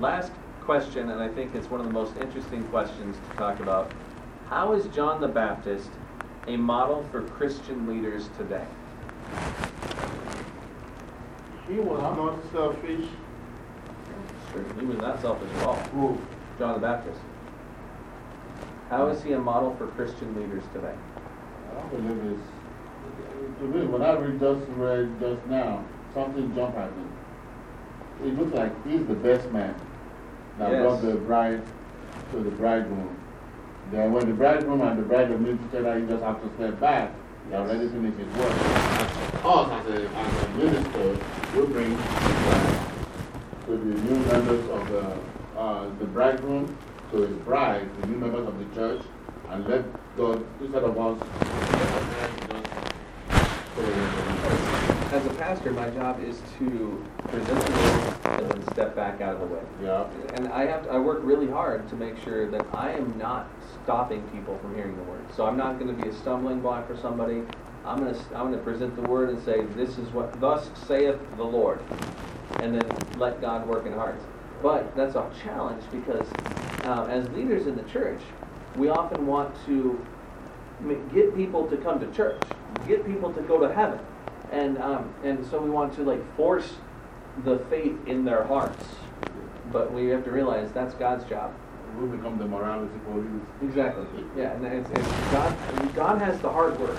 Last question, and I think it's one of the most interesting questions to talk about. How is John the Baptist a model for Christian leaders today? He was not selfish. He was not selfish at all. Who? John the Baptist. How is he a model for Christian leaders today? I believe it's, to me, when I read just read just now, something jumped at me. It looks like he's the best man that Yes. brought the bride to the bridegroom. Then when the bridegroom and the bride are meet each other, he just have to step back. He already finished his work. Us as a, as a minister, we bring to the new members of the, uh, the bridegroom, to his bride, the new members of the church, and let God, instead of us, just As a pastor, my job is to present the word and then step back out of the way. yeah. And I have, to, I work really hard to make sure that I am not stopping people from hearing the word. So I'm not going to be a stumbling block for somebody. I'm going to, I'm going to present the word and say, this is what, thus saith the Lord. And then let God work in hearts. But that's a challenge because uh, as leaders in the church, we often want to get people to come to church, get people to go to heaven. And, um, and so we want to like force the faith in their hearts. But we have to realize that's God's job. We become the morality police. Exactly. Yeah, and it's, it's God, God has the hard work.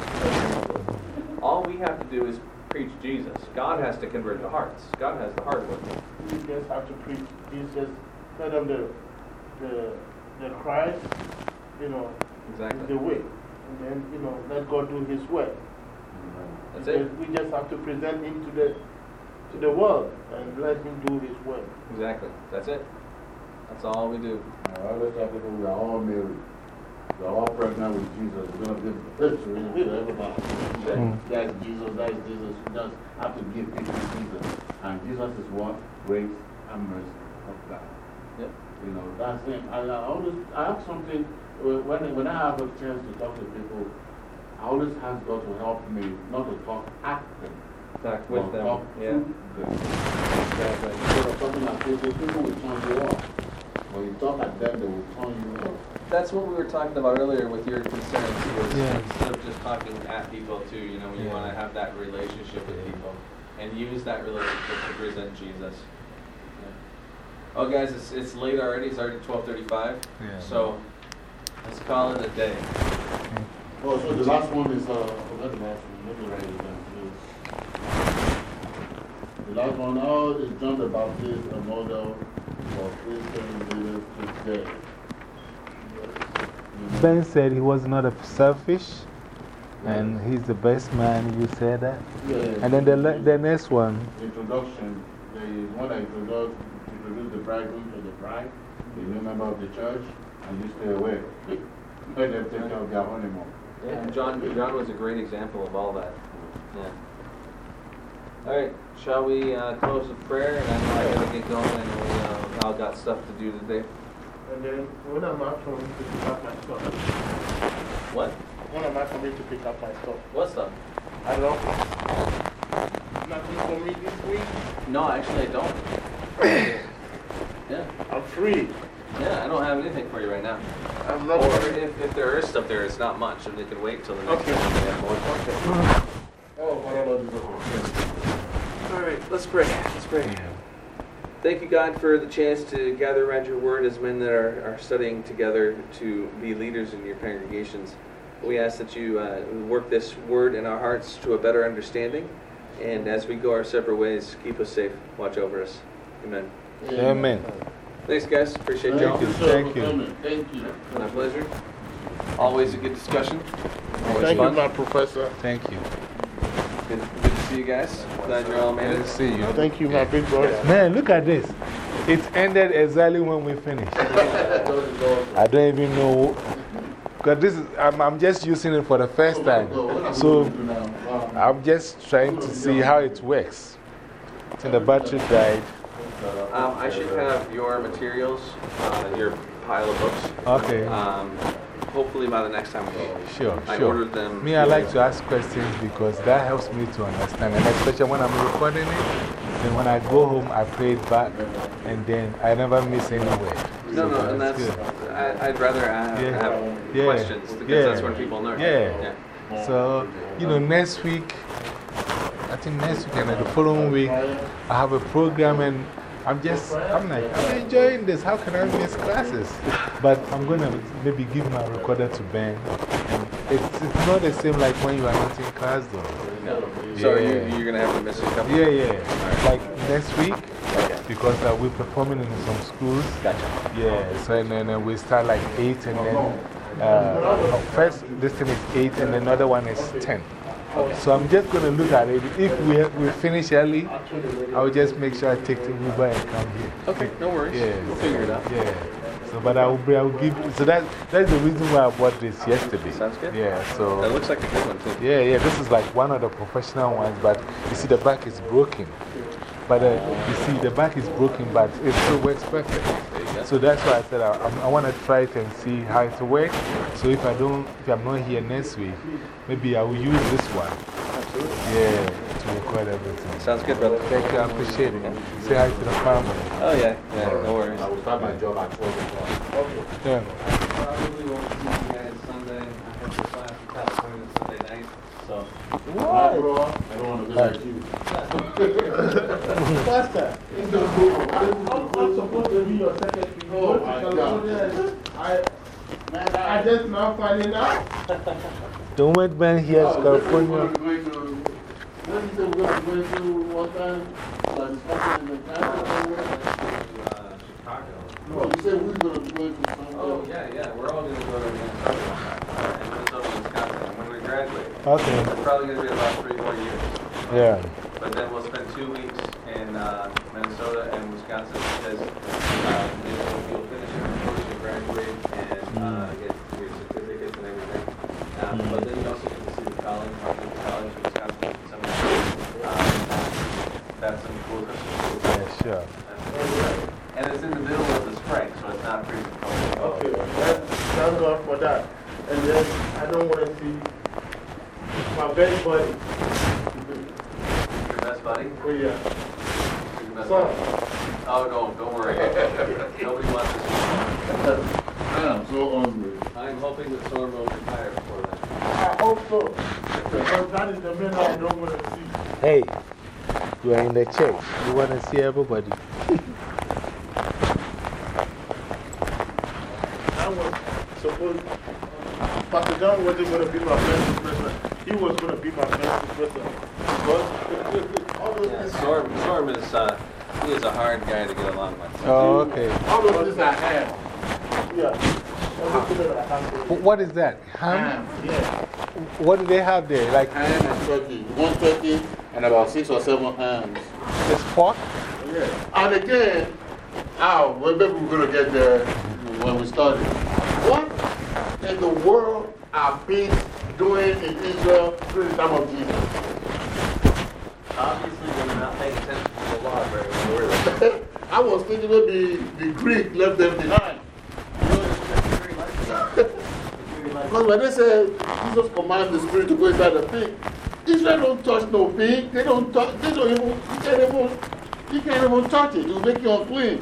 All we have to do is preach Jesus. God has to convert the hearts. God has the hard work. We just have to preach Jesus, tell them the, the, the Christ, you know, is Exactly. the way. And then, you know, let God do His way. That's it. We just have to present Him to the, to the world and let Him do His work. Exactly. That's it. That's all we do. I always tell people we are all married. We are all pregnant with Jesus. We're going to give the picture to everybody. That, Mm. That's Jesus, that's Jesus. We just have to give people Jesus. And Jesus is what? Grace and mercy of God. Yep. You know, that's it. I, I always, I have something, when, when I have a chance to talk to people, I always ask God to help me not to talk at them. Talk with but them. Talk Yeah. to them. Exactly. Instead of talking at people, people will turn you off. When you talk at them, they will turn you off. That's what we were talking about earlier with your concerns. Was Yeah. Instead of just talking at people, too, you know, you Yeah. want to have that relationship with people and use that relationship to present Jesus. Yeah. Oh, guys, it's, it's late already. It's already 12:35. Yeah. So let's call it a day. Oh, so the last one is, uh, I forgot the last one. Let me write it down, please. The last one, how is John the Baptist a model for Christian leaders today? Ben said he was not a selfish and he's the best man. You said that? Yeah. And then the, the next one. Introduction, the one that introduced, introduced the bridegroom to the bride, the new member of the church, and you stay away. Let them take care of their honeymoon. Yeah, and John, John was a great example of all that. Yeah. All right, shall we uh, close with prayer? And I know I gotta get going, and we uh, all got stuff to do today. And then when am I coming to pick up my stuff? What? When am I coming to pick up my stuff? What stuff? I don't. Nothing for me this week. No, actually, I don't. *coughs* yeah, I'm free. Yeah, I don't have anything for you right now. I'm not Or if, if there is stuff there, it's not much, and they can wait till the next Okay. time they have more. Oh, what about the All right, let's pray. Let's pray. Thank you, God, for the chance to gather around your word as men that are, are studying together to be leaders in your congregations. We ask that you uh, work this word in our hearts to a better understanding. And as we go our separate ways, keep us safe. Watch over us. Amen. Amen. Thanks, guys. Appreciate y'all. Thank you, Thank you. coming. Thank you. My pleasure. Always a good discussion. Always Thank fun. you, my professor. Thank you. Good, good to see you guys. Glad you're all made Good it. to see you. Thank you, my big brother. Man, look at this. It ended exactly when we finished. *laughs* I don't even know. Because this is, I'm, I'm just using it for the first time. So I'm just trying to see how it works. And the battery died. Um, I should have your materials, uh, your pile of books. Okay. Um, hopefully by the next time we meet. Sure, I sure. ordered them. Me, I like to ask questions because that helps me to understand. And especially when I'm recording it, Then when I go home, I play it back, and then I never miss anywhere. No, no, and that's, good. I, I'd rather have, Yeah. have Yeah. questions because Yeah. that's when people learn. Yeah. So, you know, next week, I think next week and the following week, I have a program and I'm just, I'm like, I'm enjoying this. How can I miss classes? But I'm going to maybe give my recorder to Ben. It's, it's not the same like when you are not in class, though. No. So are you, Yeah. you're going to have to miss a couple? Yeah, yeah. Like next week, because uh, we're performing in some schools. Gotcha. Yeah, so and then uh, we start like 8 and then uh, first this thing is 8 and another one is 10. So I'm just going to look at it. If we, we finish early, I'll just make sure I take the Uber and come here. Okay, no worries. Yeah. We'll figure it out. Yeah. So, but I will, I will give, so that, that's the reason why I bought this yesterday. Sounds good. Yeah, so. That looks like a good one, too. Yeah, yeah, this is like one of the professional ones, but you see the back is broken. But uh, you see the back is broken, but it still works perfect. So that's why I said I, I'm- I want to try it and see how it works. So if I don't, if I'm not here next week, maybe I will use this one. Absolutely. Yeah, to record everything. Sounds good, brother. Thank you, I appreciate it. Say hi to the family. Oh, yeah, yeah, no worries. I will start my job at 12 o'clock. Yeah. Probably won't see you guys Sunday. I have to fly from California Sunday night. So, What? Bro, I don't want to visit you. Pastor, I'm, I'm supposed to be your secretary. Oh, my God. I, Man, I just now finding out. Don't wait, man, here's California. We're going to, what did you say we're going to go to one time? Like discussion in the council somewhere? uh, Chicago. No, you said we were going to go to somewhere. Oh, yeah, yeah. We're all going to go to Minnesota. And Minnesota, Wisconsin when we graduate. Okay. It's probably going to be about three more years. Yeah. But then we'll spend two weeks in uh, Minnesota and Wisconsin because uh, you'll, you'll finish your course, you'll graduate, and uh, get your certificates and everything. Um, But then you also get to see the college, the college in Wisconsin. Some, uh, that's some cool Christian. Yeah, sure. And it's in the middle of the spring, so it's not freezing cold. Okay, that, thank God for that. And then I don't want to see my best buddy. Your best buddy? Oh, yeah. Your best Son. buddy? Oh, no, don't worry. *laughs* Nobody wants to see I am so hungry. I'm hoping that Storm will retire before then. I hope so. Because that is the man I don't want to see. Hey, you are in the church. You want to see everybody. I was supposed, Pastor John wasn't going to be my best person. He was going to be my best person. Because all those Yeah, Storm, Storm is, uh, he is a hard guy to get along with. Oh, okay. All those things I have. yeah. Everything that I have to Wh- What is that? Ham? Ham, Yeah. What do they have there? Like, ham and turkey. One turkey and about six or seven hams. it's pork? Yeah. And again, oh, well, maybe we're going to get there when we started. What in the world are pigs doing in Israel during the time of Jesus? Obviously, they're not paying attention to the law very well. were? I was thinking maybe the Greek left them behind. *laughs* Because when they say Jesus commanded the spirit to go inside the pig, Israel don't touch no pig. They don't touch, they don't even, you can't even, you can't even touch it. It will make you unclean.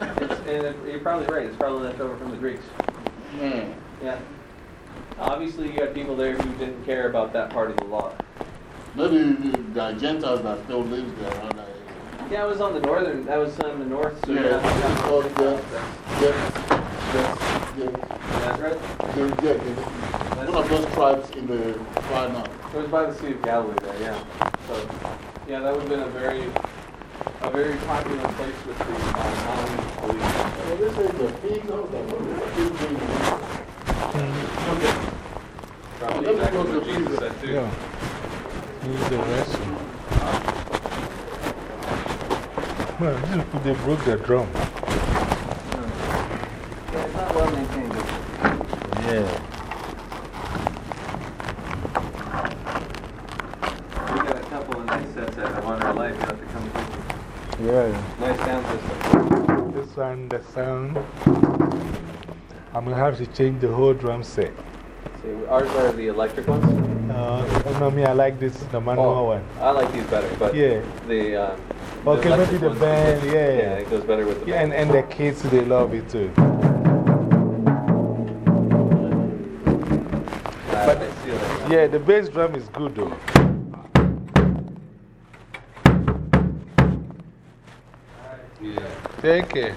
And you're probably right, it's probably left over from the Greeks. Man. Yeah. Obviously, you had people there who didn't care about that part of the law. Maybe the, the Gentiles that still lives there around that area. Yeah, I was on the northern, that was on the north, so Yeah, yeah. it's called, yeah, yeah, yeah, yeah, That's right. yeah, yeah, yeah. One of those tribes in the far north. It was by the Sea of Galilee there, yeah. So, yeah, that would have been a very, a very popular place with the uh, non-believers. Well, they say the pigs, I was like, what is pig doing? Probably me to the Jesus pizza. said. Yeah. Use the restroom. Man, these people, they broke the drum. Yeah, it's not well maintained. Yeah. We got a couple of nice sets at Wonder Life, you have to come see. Yeah. Nice sound system. This one, the sound. I'm going to have to change the whole drum set. Ours are the electric ones. Uh, no, me, I like this, the manual Oh, one. I like these better, but Yeah. the. Uh, Okay, maybe the band, yeah. Yeah, it goes better with the Yeah, and, band. and the kids, they love it too. Uh, but- I see that. Yeah, the bass drum is good though. Yeah. Thank you.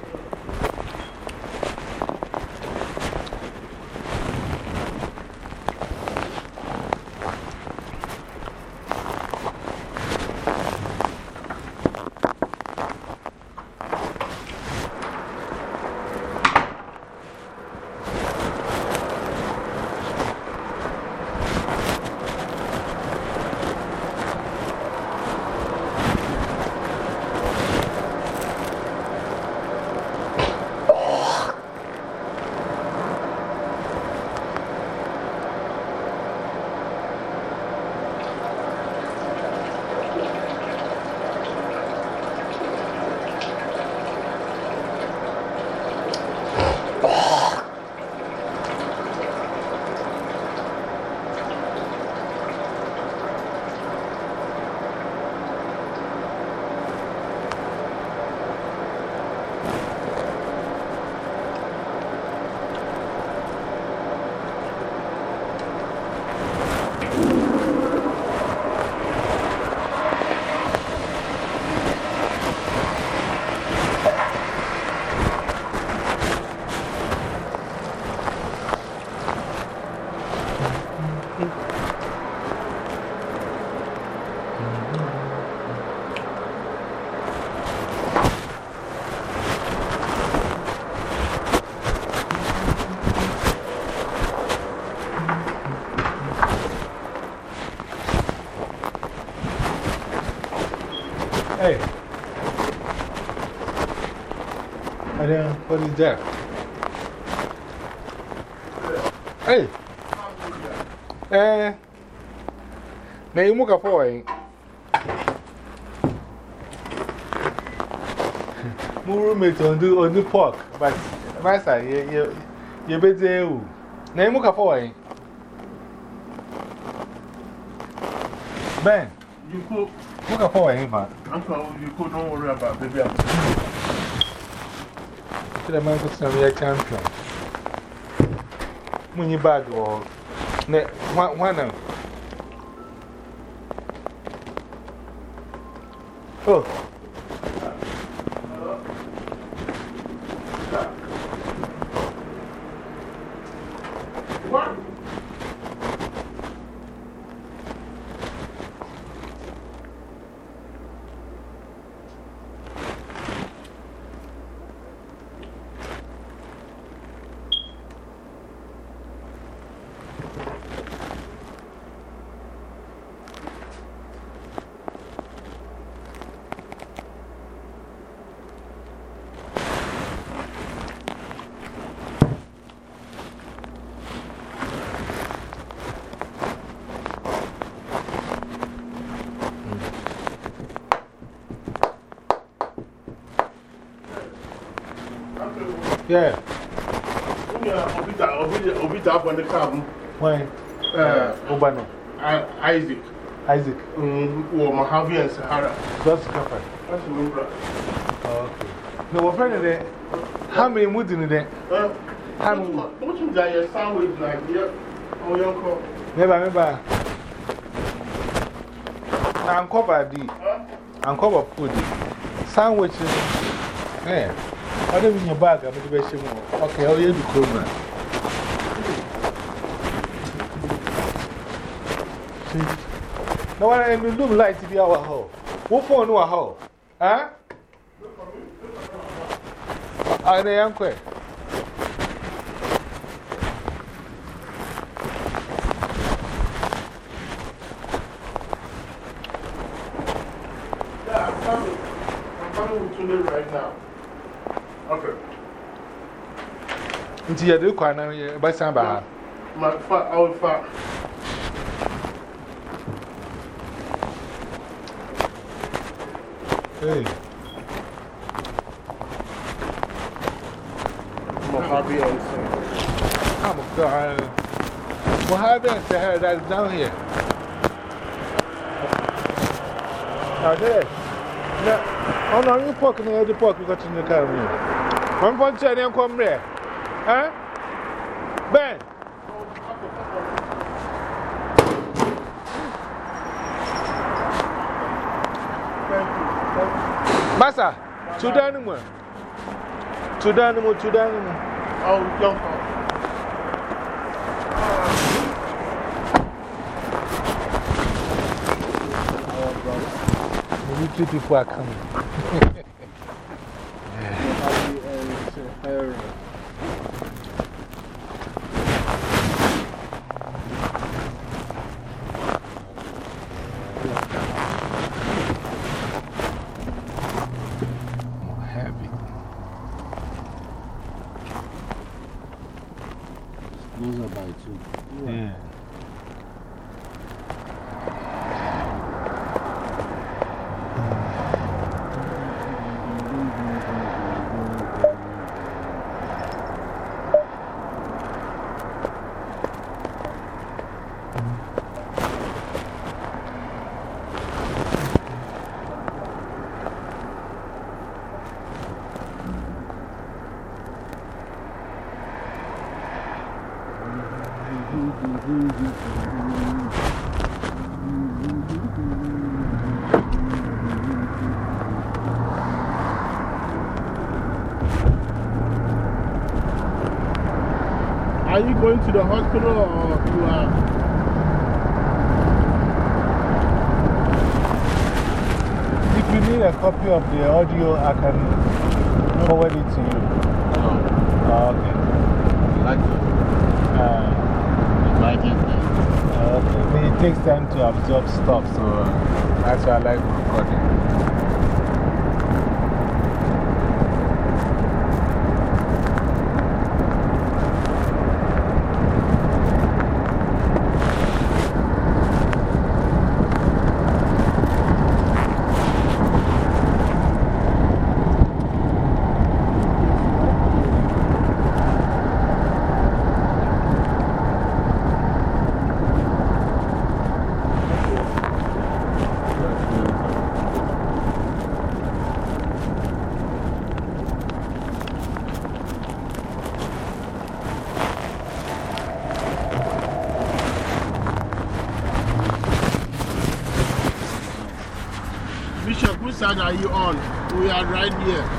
Is that? Hey. Eh. Na yi muka fawa yi. My roommate on the, on the pork, but master, you, you, you better. Na yi muka fawa yi. Ben, You cook, muka fawa yi ma. Uncle, you cook, don't worry about baby. kyerɛ ma nso sɛ yɛ champion. Munyi bag wɔ hɔ. Yeah. Obita, Obita, Obita up on the car. Why? Uh, Obano. Isaac, Isaac. um, or Mojave and Sahara. Just cover. That's my brother. Okay. No, we're friendly there. How many mood in there? Uh, How many? don't you got your sandwich like, your car? Never, never. Uncover the. Huh? Uncover food. Sandwiches. Yeah. I don't in your bag. I'm going to be more. Okay, I'll use the chroma. No one in the room light to be our hole. What for no hole? Huh? I am quick. Yeah, I'm coming. I'm coming with Tunde right now. Okay. Nti ya de kwa na ye ba san ba ha. My fa, will fa. Hey. Mojave and Sahara. I'm God. Mojave and Sahara, that's down here. Now, there. Now, oh no, you pork in the pork we got in the car. One point, and come there. Huh? Ben. Massa, to the animal. To the animal, to the animal. Oh, jump off. Maybe two people are coming. More heavy. Closer by two. Yeah. Are you going to the hospital or you are? If you need a copy of the audio, I can forward it to you. No, Oh, okay. I like to Uh, writing things. okay. It takes time to absorb stuff, so that's why I like recording. Bishop, which side are you on? We are right here.